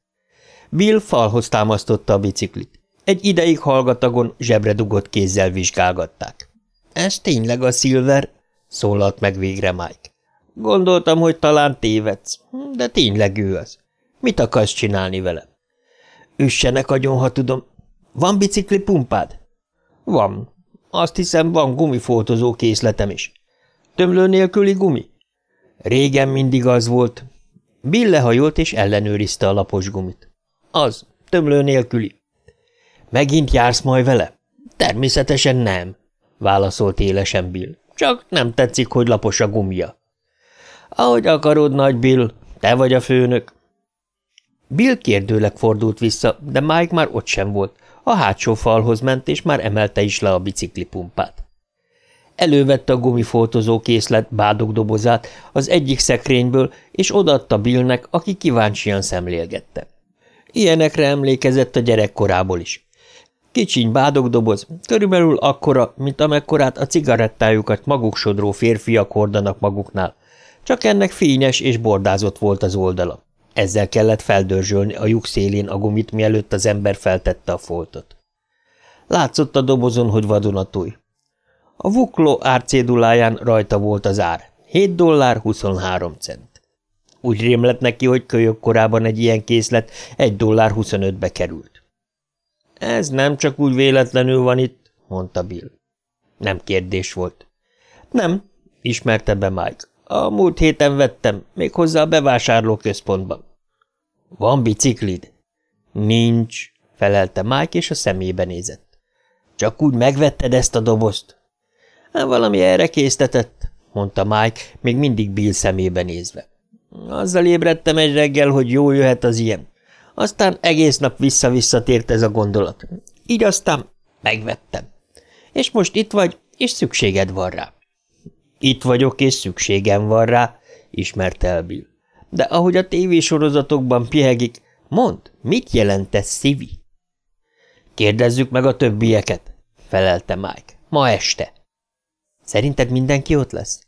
Bill falhoz támasztotta a biciklit. Egy ideig hallgatagon zsebre dugott kézzel vizsgálgatták. – Ez tényleg a Silver? – szólalt meg végre Mike. Gondoltam, hogy talán tévedsz, de tényleg ő az. Mit akarsz csinálni vele? Üssenek agyon, ha tudom. Van bicikli pumpád? Van. Azt hiszem, van gumifoltozó készletem is. Tömlő nélküli gumi? Régen mindig az volt. Bill lehajolt és ellenőrizte a lapos gumit. Az, tömlő nélküli. Megint jársz majd vele? Természetesen nem, válaszolt élesen Bill. Csak nem tetszik, hogy lapos a gumia. Ahogy akarod, nagy Bill, te vagy a főnök. Bill kérdőleg fordult vissza, de Mike már ott sem volt. A hátsó falhoz ment, és már emelte is le a biciklipumpát. Elővette a gumifoltozó készlet bádogdobozát az egyik szekrényből, és odaadta Billnek, aki kíváncsian szemlélgette. Ilyenekre emlékezett a gyerekkorából is. Kicsiny bádogdoboz, körülbelül akkora, mint amekkorát a cigarettájukat maguk sodró férfiak hordanak maguknál, csak ennek fényes és bordázott volt az oldala. Ezzel kellett feldörzsölni a lyuk szélén a gumit, mielőtt az ember feltette a foltot. Látszott a dobozon, hogy vadonatúj. A vukló árcéduláján rajta volt az ár. 7 dollár 23 cent. Úgy rémlett neki, hogy kölyök korában egy ilyen készlet 1 dollár 25-be került. Ez nem csak úgy véletlenül van itt, mondta Bill. Nem kérdés volt. Nem, ismerte be Mike. A múlt héten vettem, még hozzá a bevásárlóközpontban. Van biciklid? Nincs, felelte Mike, és a szemébe nézett. Csak úgy megvetted ezt a dobozt? Hát valami erre késztetett, mondta Mike, még mindig Bill szemébe nézve. Azzal ébredtem egy reggel, hogy jó jöhet az ilyen. Aztán egész nap vissza-visszatért ez a gondolat. Így aztán megvettem. És most itt vagy, és szükséged van rá. Itt vagyok, és szükségem van rá, ismerte el Bill. De ahogy a tévésorozatokban pihegik, mond, mit jelent ez szívi? Kérdezzük meg a többieket, felelte Mike. Ma este. Szerinted mindenki ott lesz?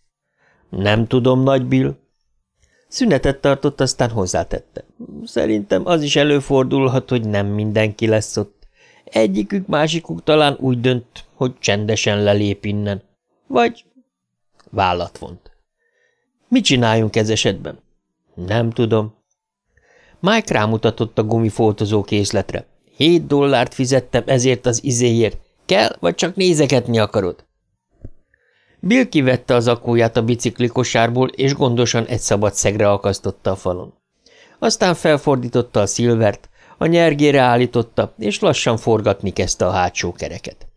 Nem tudom, nagy Bill. Szünetet tartott, aztán hozzátette. Szerintem az is előfordulhat, hogy nem mindenki lesz ott. Egyikük, másikuk talán úgy dönt, hogy csendesen lelép innen. Vagy vállat vont. Mit csináljunk ez esetben? Nem tudom. Mike rámutatott a gumifótozó készletre. Hét dollárt fizettem ezért az izéért. Kell, vagy csak nézegetni akarod? Bill kivette az akóját a biciklikosárból, és gondosan egy szabad szegre akasztotta a falon. Aztán felfordította a szilvert, a nyergére állította, és lassan forgatni kezdte a hátsó kereket.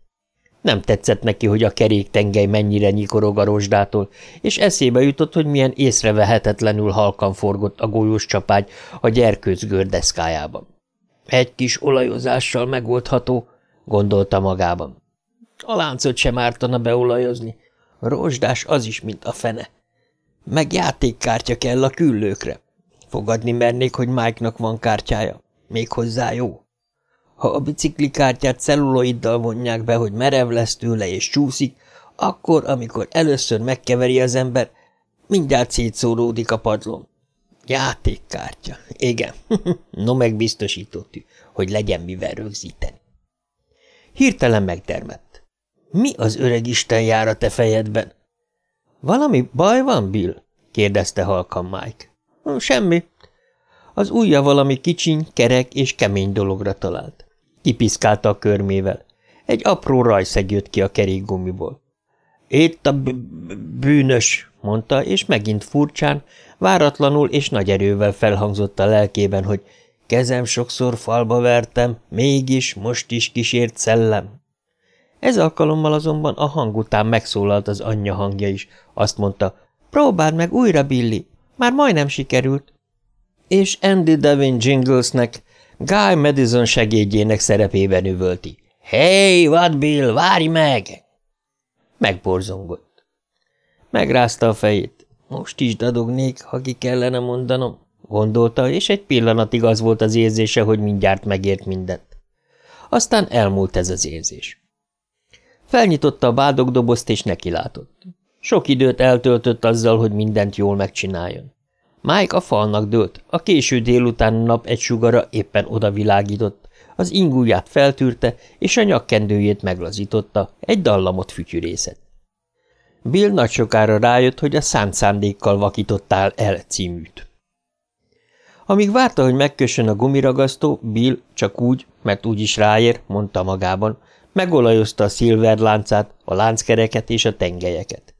Nem tetszett neki, hogy a kerék tengely mennyire nyikorog a rozsdától, és eszébe jutott, hogy milyen észrevehetetlenül halkan forgott a golyós csapágy a gyerkőc gördeszkájában. Egy kis olajozással megoldható, gondolta magában. A láncot sem ártana beolajozni, rozsdás az is, mint a fene. Meg játékkártya kell a küllőkre. Fogadni mernék, hogy Mike-nak van kártyája. Még hozzá jó. Ha a biciklikártyát celluloiddal vonják be, hogy merev lesz tőle és csúszik, akkor, amikor először megkeveri az ember, mindjárt szétszóródik a padlón. Játékkártya. Igen. no, megbiztosítottük, hogy legyen mivel rögzíteni. Hirtelen megdermett. Mi az öreg Isten jár a te fejedben? Valami baj van, Bill? kérdezte halkan Mike. Semmi. Az ujja valami kicsiny, kerek és kemény dologra talált. Kipiszkálta a körmével. Egy apró rajszeg jött ki a kerékgumiból. Itt a bűnös, mondta, és megint furcsán, váratlanul és nagy erővel felhangzott a lelkében, hogy kezem sokszor falba vertem, mégis most is kísért szellem. Ez alkalommal azonban a hang után megszólalt az anyja hangja is. Azt mondta, próbáld meg újra, Billy, már majdnem sikerült. És Andy Devin Jinglesnek, Guy Madison segédjének szerepében üvölti. Hey, what Bill, várj meg! Megborzongott. Megrázta a fejét. Most is dadognék, ha ki kellene mondanom, gondolta, és egy pillanatig az volt az érzése, hogy mindjárt megért mindent. Aztán elmúlt ez az érzés. Felnyitotta a bádogdobozt, és nekilátott. Sok időt eltöltött azzal, hogy mindent jól megcsináljon. Mike a falnak dőlt, a késő délután nap egy sugara éppen odavilágított, az ingúját feltűrte, és a nyakkendőjét meglazította, egy dallamot fütyűrészet. Bill nagy sokára rájött, hogy a szánt szándékkal vakítottál el címűt. Amíg várta, hogy megkössön a gumiragasztó, Bill csak úgy, mert úgy is ráér, mondta magában, megolajozta a szilverláncát, a lánckereket és a tengelyeket.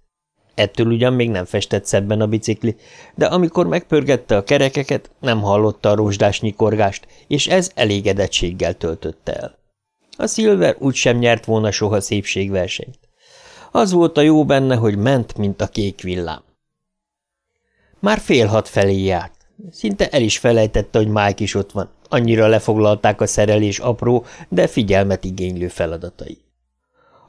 Ettől ugyan még nem festett szebben a bicikli, de amikor megpörgette a kerekeket, nem hallotta a rozsdás nyikorgást, és ez elégedettséggel töltötte el. A Silver úgysem nyert volna soha szépségversenyt. Az volt a jó benne, hogy ment, mint a kék villám. Már fél hat felé járt. Szinte el is felejtette, hogy Mike is ott van. Annyira lefoglalták a szerelés apró, de figyelmet igénylő feladatai.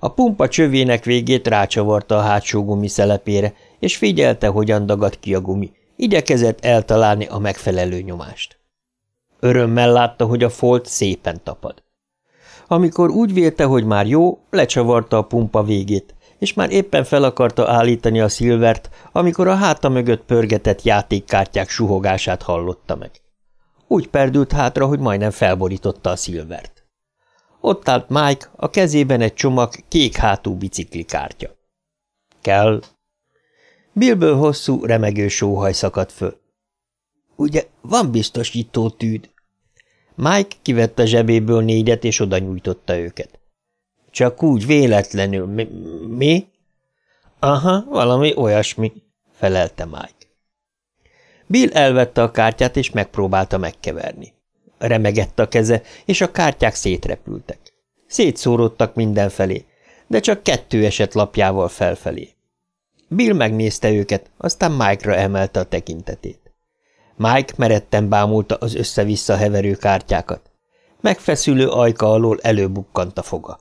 A pumpa csövének végét rácsavarta a hátsó gumi szelepére, és figyelte, hogyan dagad ki a gumi. Igyekezett eltalálni a megfelelő nyomást. Örömmel látta, hogy a folt szépen tapad. Amikor úgy vélte, hogy már jó, lecsavarta a pumpa végét, és már éppen fel akarta állítani a szilvert, amikor a háta mögött pörgetett játékkártyák suhogását hallotta meg. Úgy perdült hátra, hogy majdnem felborította a szilvert. Ott állt Mike, a kezében egy csomag kék hátú biciklikártya. Kell. Billből hosszú, remegő sóhaj szakadt föl. Ugye van biztosító tűd? Mike kivette zsebéből négyet, és oda nyújtotta őket. Csak úgy véletlenül. Mi? mi? Aha, valami olyasmi, felelte Mike. Bill elvette a kártyát, és megpróbálta megkeverni. Remegett a keze, és a kártyák szétrepültek. Szétszóródtak mindenfelé, de csak kettő esett lapjával felfelé. Bill megnézte őket, aztán Mike-ra emelte a tekintetét. Mike meretten bámulta az össze-vissza heverő kártyákat. Megfeszülő ajka alól előbukkant a foga.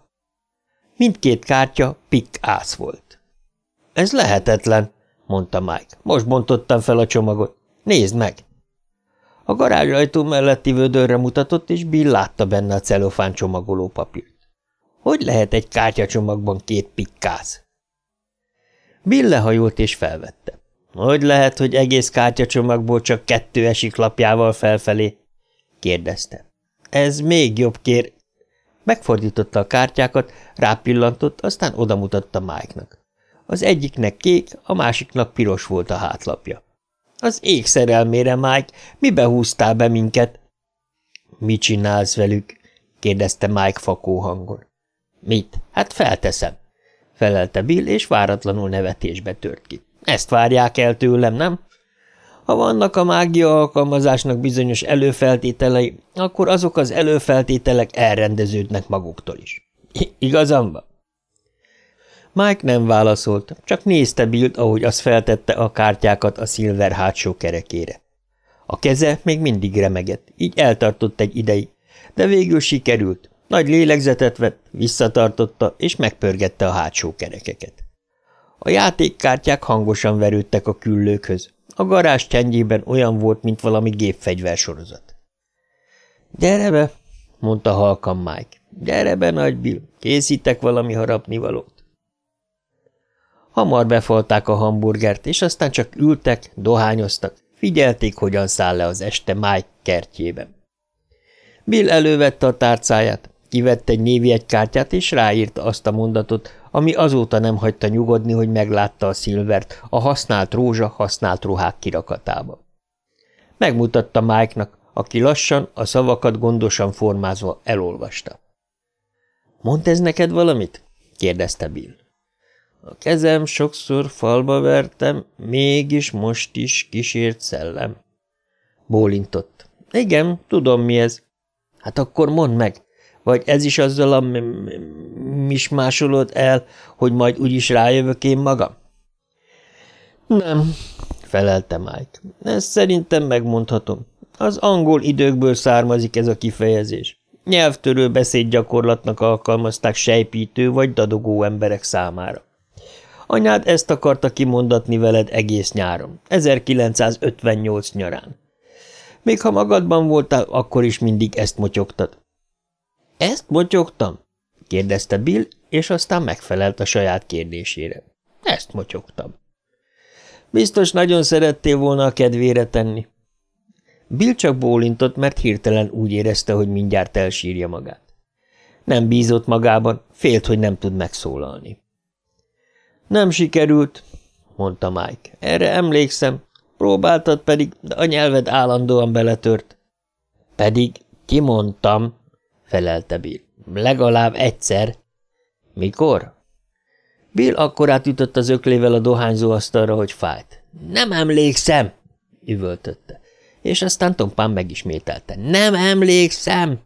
Mindkét kártya pikk ász volt. – Ez lehetetlen, mondta Mike. Most bontottam fel a csomagot. Nézd meg! A garázsajtó melletti vödörre mutatott, és Bill látta benne a celofán csomagoló papírt. Hogy lehet egy kártyacsomagban két pikkáz? Bill lehajolt és felvette. Hogy lehet, hogy egész kártyacsomagból csak kettő esik lapjával felfelé? kérdezte. Ez még jobb kér. Megfordította a kártyákat, rápillantott, aztán odamutatta Mike-nak. Az egyiknek kék, a másiknak piros volt a hátlapja. Az ég szerelmére, Mike, mibe húztál be minket? Mit csinálsz velük? kérdezte Mike fakó hangon. Mit? Hát felteszem, felelte Bill, és váratlanul nevetésbe tört ki. Ezt várják el tőlem, nem? Ha vannak a mágia alkalmazásnak bizonyos előfeltételei, akkor azok az előfeltételek elrendeződnek maguktól is. I igazam van? Mike nem válaszolt, csak nézte Billt, ahogy az feltette a kártyákat a Silver hátsó kerekére. A keze még mindig remegett, így eltartott egy ideig, de végül sikerült. Nagy lélegzetet vett, visszatartotta, és megpörgette a hátsó kerekeket. A játékkártyák hangosan verődtek a küllőkhöz. A garázs csendjében olyan volt, mint valami gépfegyversorozat. – Gyere be! – mondta halkan Mike. – Gyere be, nagy Bill, készítek valami harapnivalót. Hamar befalták a hamburgert, és aztán csak ültek, dohányoztak, figyelték, hogyan száll le az este Mike kertjében. Bill elővette a tárcáját, kivette egy névjegykártyát, és ráírta azt a mondatot, ami azóta nem hagyta nyugodni, hogy meglátta a szilvert a használt rózsa használt ruhák kirakatába. Megmutatta Mike-nak, aki lassan, a szavakat gondosan formázva elolvasta. – Mond ez neked valamit? – kérdezte Bill. A kezem sokszor falba vertem, mégis most is kísért szellem. Bólintott. Igen, tudom mi ez. Hát akkor mondd meg, vagy ez is azzal a mismásolod el, hogy majd úgyis rájövök én magam? Nem, felelte Mike. Ezt szerintem megmondhatom. Az angol időkből származik ez a kifejezés. Nyelvtörő beszédgyakorlatnak alkalmazták sejpítő vagy dadogó emberek számára. Anyád ezt akarta kimondatni veled egész nyáron, 1958 nyarán. Még ha magadban voltál, akkor is mindig ezt motyogtad. – Ezt motyogtam? – kérdezte Bill, és aztán megfelelt a saját kérdésére. – Ezt motyogtam. – Biztos nagyon szerettél volna a kedvére tenni. Bill csak bólintott, mert hirtelen úgy érezte, hogy mindjárt elsírja magát. Nem bízott magában, félt, hogy nem tud megszólalni. Nem sikerült, mondta Mike. Erre emlékszem. Próbáltad pedig, de a nyelved állandóan beletört. Pedig kimondtam, felelte Bill. Legalább egyszer. Mikor? Bill akkor átütött az öklével a dohányzó asztalra, hogy fájt. Nem emlékszem, üvöltötte. És aztán tompán megismételte. Nem emlékszem!